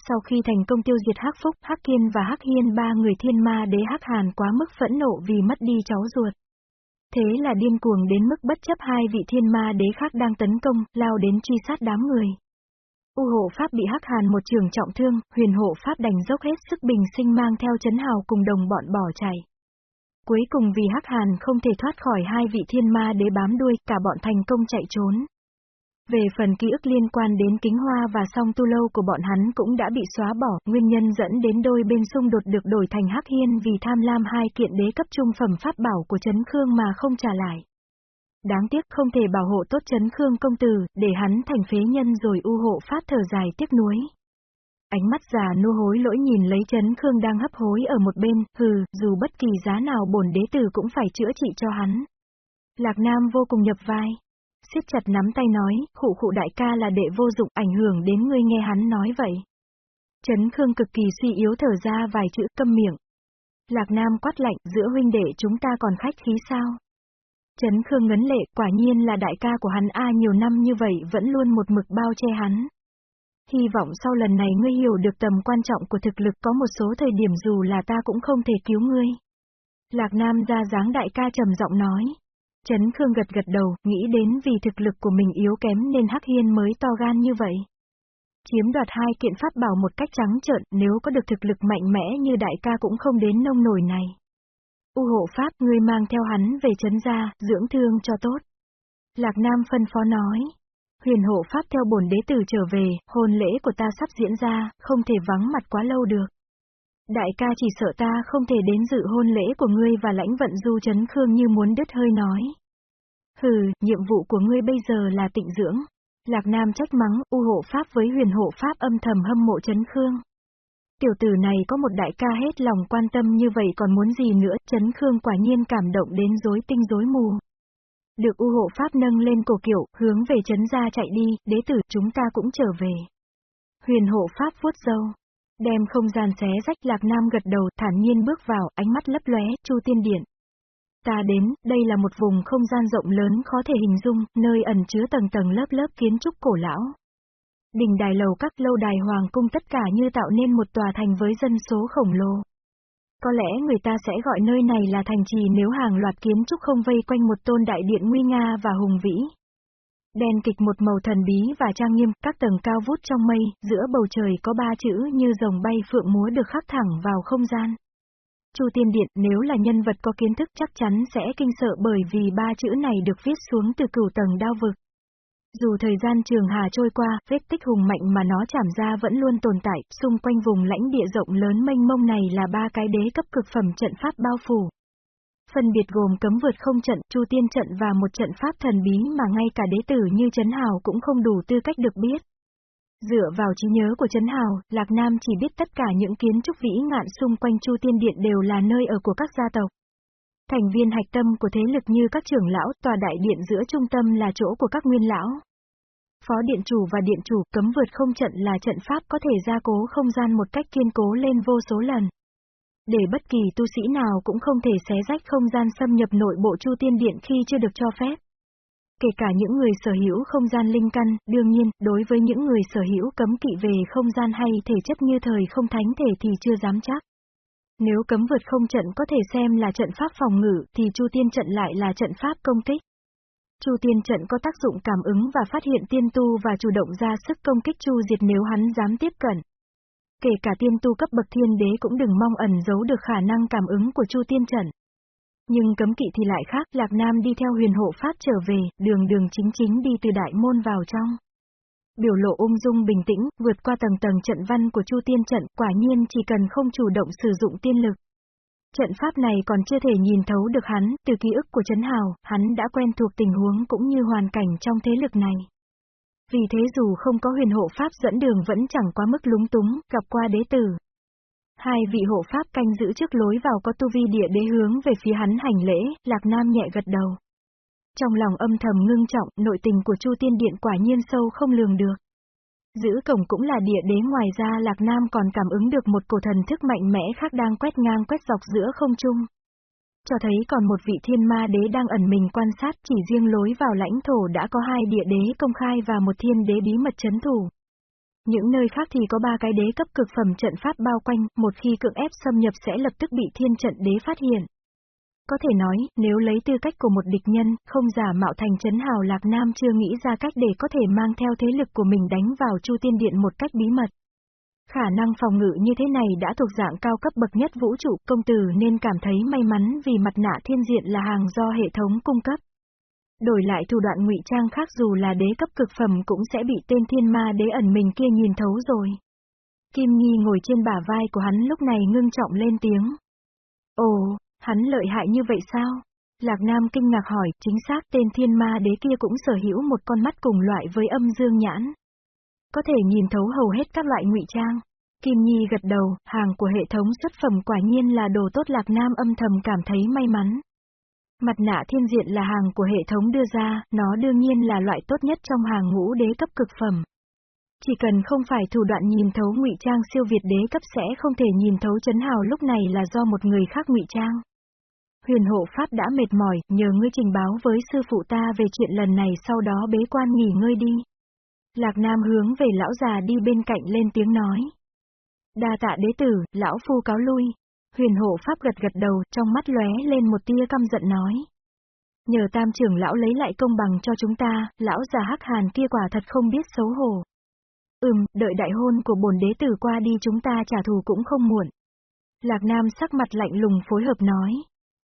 Sau khi thành công tiêu diệt Hắc Phúc, Hắc Kiên và Hắc Hiên ba người thiên ma đế Hắc Hàn quá mức phẫn nộ vì mất đi cháu ruột. Thế là điên cuồng đến mức bất chấp hai vị thiên ma đế khác đang tấn công, lao đến truy sát đám người. U hộ pháp bị hắc hàn một trường trọng thương, huyền hộ pháp đành dốc hết sức bình sinh mang theo chấn hào cùng đồng bọn bỏ chạy. Cuối cùng vì hắc hàn không thể thoát khỏi hai vị thiên ma đế bám đuôi, cả bọn thành công chạy trốn. Về phần ký ức liên quan đến kính hoa và song tu lâu của bọn hắn cũng đã bị xóa bỏ, nguyên nhân dẫn đến đôi bên xung đột được đổi thành hắc hiên vì tham lam hai kiện đế cấp trung phẩm pháp bảo của Trấn khương mà không trả lại. Đáng tiếc không thể bảo hộ tốt Trấn Khương công tử, để hắn thành phế nhân rồi u hộ pháp thở dài tiếc nuối ánh mắt già nô hối lỗi nhìn lấy Chấn Khương đang hấp hối ở một bên, hừ, dù bất kỳ giá nào bổn đế tử cũng phải chữa trị cho hắn. Lạc Nam vô cùng nhập vai. siết chặt nắm tay nói, khụ khụ đại ca là đệ vô dụng ảnh hưởng đến ngươi nghe hắn nói vậy. Trấn Khương cực kỳ suy yếu thở ra vài chữ câm miệng. Lạc Nam quát lạnh, giữa huynh đệ chúng ta còn khách khí sao? Trấn Khương ngấn lệ, quả nhiên là đại ca của hắn A nhiều năm như vậy vẫn luôn một mực bao che hắn. Hy vọng sau lần này ngươi hiểu được tầm quan trọng của thực lực có một số thời điểm dù là ta cũng không thể cứu ngươi. Lạc Nam ra dáng đại ca trầm giọng nói. Trấn Khương gật gật đầu, nghĩ đến vì thực lực của mình yếu kém nên Hắc Hiên mới to gan như vậy. Chiếm đoạt hai kiện pháp bảo một cách trắng trợn, nếu có được thực lực mạnh mẽ như đại ca cũng không đến nông nổi này. U hộ pháp, ngươi mang theo hắn về trấn gia, dưỡng thương cho tốt. Lạc Nam phân phó nói. Huyền hộ pháp theo bổn đế tử trở về, hôn lễ của ta sắp diễn ra, không thể vắng mặt quá lâu được. Đại ca chỉ sợ ta không thể đến dự hôn lễ của ngươi và lãnh vận du chấn khương như muốn đứt hơi nói. Hừ, nhiệm vụ của ngươi bây giờ là tịnh dưỡng. Lạc Nam trách mắng, u hộ pháp với huyền hộ pháp âm thầm hâm mộ chấn khương. Tiểu tử này có một đại ca hết lòng quan tâm như vậy còn muốn gì nữa, chấn khương quả nhiên cảm động đến rối tinh rối mù. Được u hộ pháp nâng lên cổ kiểu, hướng về chấn ra chạy đi, đế tử chúng ta cũng trở về. Huyền hộ pháp vuốt dâu. Đem không gian xé rách lạc nam gật đầu, thản nhiên bước vào, ánh mắt lấp lóe, chu tiên điện. Ta đến, đây là một vùng không gian rộng lớn khó thể hình dung, nơi ẩn chứa tầng tầng lớp lớp kiến trúc cổ lão. Đình đài lầu các lâu đài hoàng cung tất cả như tạo nên một tòa thành với dân số khổng lồ. Có lẽ người ta sẽ gọi nơi này là thành trì nếu hàng loạt kiến trúc không vây quanh một tôn đại điện nguy nga và hùng vĩ. Đen kịch một màu thần bí và trang nghiêm, các tầng cao vút trong mây, giữa bầu trời có ba chữ như rồng bay phượng múa được khắc thẳng vào không gian. Chu Tiên Điện nếu là nhân vật có kiến thức chắc chắn sẽ kinh sợ bởi vì ba chữ này được viết xuống từ cửu tầng đao vực. Dù thời gian trường hà trôi qua, vết tích hùng mạnh mà nó chảm ra vẫn luôn tồn tại, xung quanh vùng lãnh địa rộng lớn mênh mông này là ba cái đế cấp cực phẩm trận pháp bao phủ. Phân biệt gồm cấm vượt không trận, chu tiên trận và một trận pháp thần bí mà ngay cả đế tử như Trấn Hào cũng không đủ tư cách được biết. Dựa vào trí nhớ của Trấn Hào, Lạc Nam chỉ biết tất cả những kiến trúc vĩ ngạn xung quanh Chu Tiên Điện đều là nơi ở của các gia tộc. Thành viên hạch tâm của thế lực như các trưởng lão, tòa đại điện giữa trung tâm là chỗ của các nguyên lão. Phó điện chủ và điện chủ cấm vượt không trận là trận pháp có thể gia cố không gian một cách kiên cố lên vô số lần. Để bất kỳ tu sĩ nào cũng không thể xé rách không gian xâm nhập nội bộ Chu Tiên Điện khi chưa được cho phép. Kể cả những người sở hữu không gian linh căn, đương nhiên, đối với những người sở hữu cấm kỵ về không gian hay thể chất như thời không thánh thể thì chưa dám chắc. Nếu cấm vượt không trận có thể xem là trận pháp phòng ngự, thì Chu Tiên trận lại là trận pháp công kích. Chu Tiên trận có tác dụng cảm ứng và phát hiện tiên tu và chủ động ra sức công kích Chu Diệt nếu hắn dám tiếp cận. Kể cả tiên tu cấp bậc thiên đế cũng đừng mong ẩn giấu được khả năng cảm ứng của Chu Tiên trận. Nhưng cấm kỵ thì lại khác, Lạc Nam đi theo huyền hộ pháp trở về, đường đường chính chính đi từ đại môn vào trong. Biểu lộ ung dung bình tĩnh, vượt qua tầng tầng trận văn của Chu Tiên trận, quả nhiên chỉ cần không chủ động sử dụng tiên lực. Trận pháp này còn chưa thể nhìn thấu được hắn, từ ký ức của Trấn Hào, hắn đã quen thuộc tình huống cũng như hoàn cảnh trong thế lực này. Vì thế dù không có huyền hộ pháp dẫn đường vẫn chẳng quá mức lúng túng, gặp qua đế tử. Hai vị hộ pháp canh giữ trước lối vào có tu vi địa đế hướng về phía hắn hành lễ, Lạc Nam nhẹ gật đầu. Trong lòng âm thầm ngưng trọng, nội tình của Chu Tiên Điện quả nhiên sâu không lường được. Giữ cổng cũng là địa đế ngoài ra Lạc Nam còn cảm ứng được một cổ thần thức mạnh mẽ khác đang quét ngang quét dọc giữa không trung. Cho thấy còn một vị thiên ma đế đang ẩn mình quan sát chỉ riêng lối vào lãnh thổ đã có hai địa đế công khai và một thiên đế bí mật chấn thủ. Những nơi khác thì có ba cái đế cấp cực phẩm trận pháp bao quanh, một khi cưỡng ép xâm nhập sẽ lập tức bị thiên trận đế phát hiện. Có thể nói, nếu lấy tư cách của một địch nhân, không giả mạo thành chấn hào Lạc Nam chưa nghĩ ra cách để có thể mang theo thế lực của mình đánh vào Chu Tiên Điện một cách bí mật. Khả năng phòng ngự như thế này đã thuộc dạng cao cấp bậc nhất vũ trụ, công tử nên cảm thấy may mắn vì mặt nạ thiên diện là hàng do hệ thống cung cấp. Đổi lại thủ đoạn ngụy trang khác dù là đế cấp cực phẩm cũng sẽ bị tên thiên ma đế ẩn mình kia nhìn thấu rồi. Kim Nhi ngồi trên bả vai của hắn lúc này ngưng trọng lên tiếng. Ồ, Hắn lợi hại như vậy sao? Lạc Nam kinh ngạc hỏi, chính xác tên thiên ma đế kia cũng sở hữu một con mắt cùng loại với âm dương nhãn. Có thể nhìn thấu hầu hết các loại ngụy trang. Kim Nhi gật đầu, hàng của hệ thống xuất phẩm quả nhiên là đồ tốt Lạc Nam âm thầm cảm thấy may mắn. Mặt nạ thiên diện là hàng của hệ thống đưa ra, nó đương nhiên là loại tốt nhất trong hàng ngũ đế cấp cực phẩm. Chỉ cần không phải thủ đoạn nhìn thấu ngụy trang siêu việt đế cấp sẽ không thể nhìn thấu chấn hào lúc này là do một người khác ngụy trang. Huyền hộ pháp đã mệt mỏi, nhờ ngươi trình báo với sư phụ ta về chuyện lần này sau đó bế quan nghỉ ngơi đi. Lạc Nam hướng về lão già đi bên cạnh lên tiếng nói. Đa tạ đế tử, lão phu cáo lui. Huyền hộ pháp gật gật đầu, trong mắt lóe lên một tia căm giận nói. Nhờ tam trưởng lão lấy lại công bằng cho chúng ta, lão già hắc hàn kia quả thật không biết xấu hổ. Ừm, đợi đại hôn của bổn đế tử qua đi chúng ta trả thù cũng không muộn. Lạc Nam sắc mặt lạnh lùng phối hợp nói.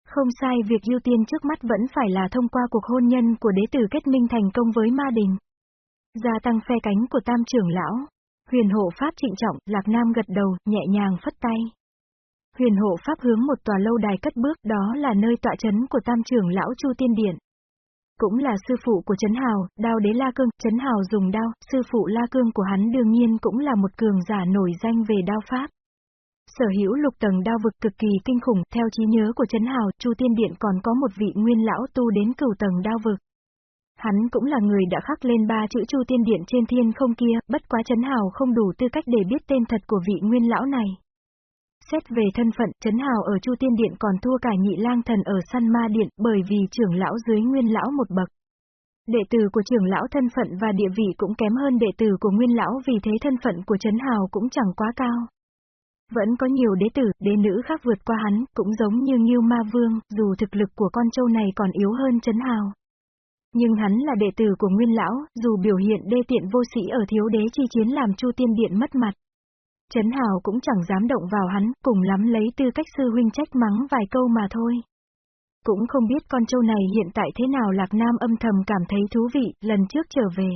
Không sai việc ưu tiên trước mắt vẫn phải là thông qua cuộc hôn nhân của đế tử kết minh thành công với ma đình. Gia tăng phe cánh của tam trưởng lão. Huyền hộ pháp trịnh trọng, Lạc Nam gật đầu, nhẹ nhàng phất tay. Huyền hộ pháp hướng một tòa lâu đài cất bước đó là nơi tọa chấn của tam trưởng lão Chu Tiên Điện. Cũng là sư phụ của Trấn Hào, đao đế La Cương, Trấn Hào dùng đao, sư phụ La Cương của hắn đương nhiên cũng là một cường giả nổi danh về đao pháp. Sở hữu lục tầng đao vực cực kỳ kinh khủng, theo trí nhớ của Trấn Hào, Chu Tiên Điện còn có một vị nguyên lão tu đến cửu tầng đao vực. Hắn cũng là người đã khắc lên ba chữ Chu Tiên Điện trên thiên không kia, bất quá Trấn Hào không đủ tư cách để biết tên thật của vị nguyên lão này. Xét về thân phận, Trấn Hào ở Chu Tiên Điện còn thua cả nhị lang thần ở Săn Ma Điện bởi vì trưởng lão dưới nguyên lão một bậc. Đệ tử của trưởng lão thân phận và địa vị cũng kém hơn đệ tử của nguyên lão vì thế thân phận của Trấn Hào cũng chẳng quá cao. Vẫn có nhiều đế tử, đế nữ khác vượt qua hắn, cũng giống như Nghiêu Ma Vương, dù thực lực của con trâu này còn yếu hơn Trấn Hào. Nhưng hắn là đệ tử của Nguyên Lão, dù biểu hiện đê tiện vô sĩ ở thiếu đế chi chiến làm Chu Tiên Điện mất mặt. Trấn Hào cũng chẳng dám động vào hắn, cùng lắm lấy tư cách sư huynh trách mắng vài câu mà thôi. Cũng không biết con trâu này hiện tại thế nào Lạc Nam âm thầm cảm thấy thú vị, lần trước trở về.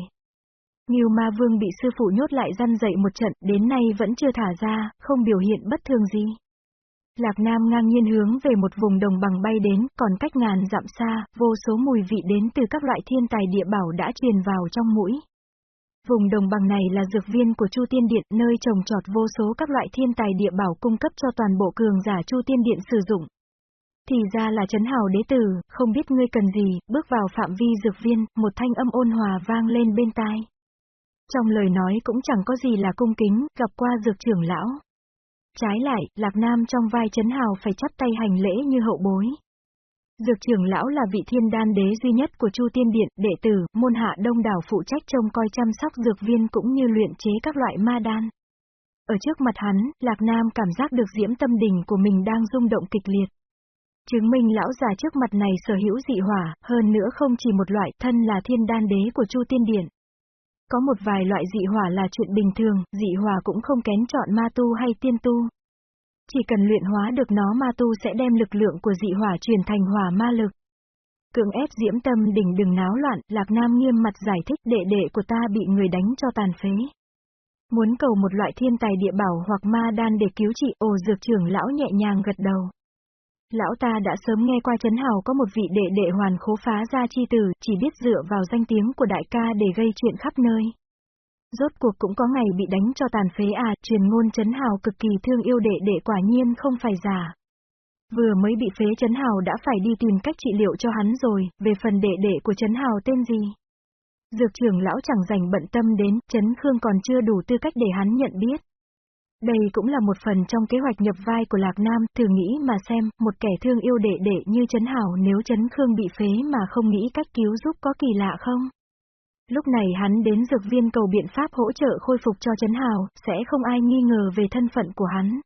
Nghiêu ma vương bị sư phụ nhốt lại răn dậy một trận, đến nay vẫn chưa thả ra, không biểu hiện bất thường gì. Lạc Nam ngang nhiên hướng về một vùng đồng bằng bay đến, còn cách ngàn dặm xa, vô số mùi vị đến từ các loại thiên tài địa bảo đã truyền vào trong mũi. Vùng đồng bằng này là dược viên của Chu Tiên Điện, nơi trồng trọt vô số các loại thiên tài địa bảo cung cấp cho toàn bộ cường giả Chu Tiên Điện sử dụng. Thì ra là chấn hào đế tử, không biết ngươi cần gì, bước vào phạm vi dược viên, một thanh âm ôn hòa vang lên bên tai. Trong lời nói cũng chẳng có gì là cung kính, gặp qua dược trưởng lão. Trái lại, Lạc Nam trong vai chấn hào phải chắp tay hành lễ như hậu bối. Dược trưởng lão là vị thiên đan đế duy nhất của Chu Tiên Điện, đệ tử, môn hạ đông đảo phụ trách trông coi chăm sóc dược viên cũng như luyện chế các loại ma đan. Ở trước mặt hắn, Lạc Nam cảm giác được diễm tâm đình của mình đang rung động kịch liệt. Chứng minh lão già trước mặt này sở hữu dị hỏa, hơn nữa không chỉ một loại thân là thiên đan đế của Chu Tiên Điện. Có một vài loại dị hỏa là chuyện bình thường, dị hỏa cũng không kén chọn ma tu hay tiên tu. Chỉ cần luyện hóa được nó ma tu sẽ đem lực lượng của dị hỏa truyền thành hỏa ma lực. Cưỡng ép diễm tâm đỉnh đừng náo loạn, Lạc Nam nghiêm mặt giải thích đệ đệ của ta bị người đánh cho tàn phế. Muốn cầu một loại thiên tài địa bảo hoặc ma đan để cứu trị ồ dược trưởng lão nhẹ nhàng gật đầu. Lão ta đã sớm nghe qua chấn hào có một vị đệ đệ hoàn khố phá ra chi tử, chỉ biết dựa vào danh tiếng của đại ca để gây chuyện khắp nơi. Rốt cuộc cũng có ngày bị đánh cho tàn phế à, truyền ngôn chấn hào cực kỳ thương yêu đệ đệ quả nhiên không phải giả. Vừa mới bị phế chấn hào đã phải đi tìm cách trị liệu cho hắn rồi, về phần đệ đệ của chấn hào tên gì. Dược trưởng lão chẳng dành bận tâm đến, chấn khương còn chưa đủ tư cách để hắn nhận biết. Đây cũng là một phần trong kế hoạch nhập vai của Lạc Nam, thử nghĩ mà xem, một kẻ thương yêu đệ đệ như Trấn Hảo nếu Trấn Khương bị phế mà không nghĩ cách cứu giúp có kỳ lạ không? Lúc này hắn đến dược viên cầu biện pháp hỗ trợ khôi phục cho Trấn Hảo, sẽ không ai nghi ngờ về thân phận của hắn.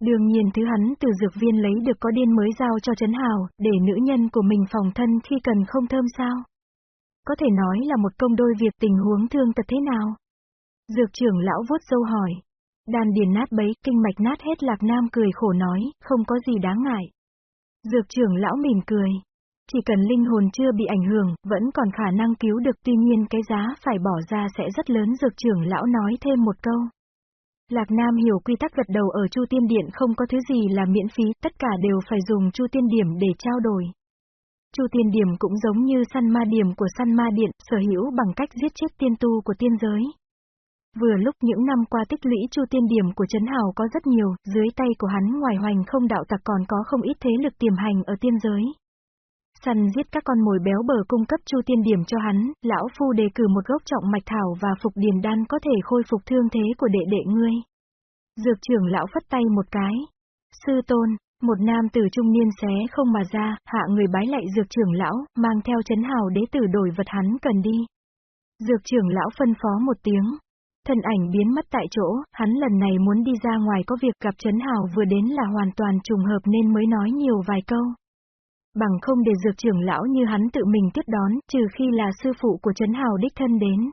Đương nhiên thứ hắn từ dược viên lấy được có điên mới giao cho Trấn Hảo, để nữ nhân của mình phòng thân khi cần không thơm sao. Có thể nói là một công đôi việc tình huống thương tật thế nào? Dược trưởng lão vuốt dâu hỏi. Đan điền nát bấy, kinh mạch nát hết Lạc Nam cười khổ nói, không có gì đáng ngại. Dược trưởng lão mỉm cười. Chỉ cần linh hồn chưa bị ảnh hưởng, vẫn còn khả năng cứu được tuy nhiên cái giá phải bỏ ra sẽ rất lớn dược trưởng lão nói thêm một câu. Lạc Nam hiểu quy tắc gật đầu ở Chu Tiên Điện không có thứ gì là miễn phí, tất cả đều phải dùng Chu Tiên Điểm để trao đổi. Chu Tiên Điểm cũng giống như săn ma điểm của săn ma điện, sở hữu bằng cách giết chết tiên tu của tiên giới. Vừa lúc những năm qua tích lũy chu tiên điểm của Trấn Hào có rất nhiều, dưới tay của hắn ngoài hoành không đạo tặc còn có không ít thế lực tiềm hành ở tiên giới. Săn giết các con mồi béo bờ cung cấp chu tiên điểm cho hắn, lão phu đề cử một gốc trọng mạch thảo và phục điền đan có thể khôi phục thương thế của đệ đệ ngươi. Dược trưởng lão phất tay một cái. Sư tôn, một nam tử trung niên xé không mà ra, hạ người bái lại dược trưởng lão, mang theo chấn hào đế tử đổi vật hắn cần đi. Dược trưởng lão phân phó một tiếng. Thân ảnh biến mất tại chỗ, hắn lần này muốn đi ra ngoài có việc gặp chấn hào vừa đến là hoàn toàn trùng hợp nên mới nói nhiều vài câu. Bằng không để dược trưởng lão như hắn tự mình tiếp đón, trừ khi là sư phụ của chấn hào đích thân đến.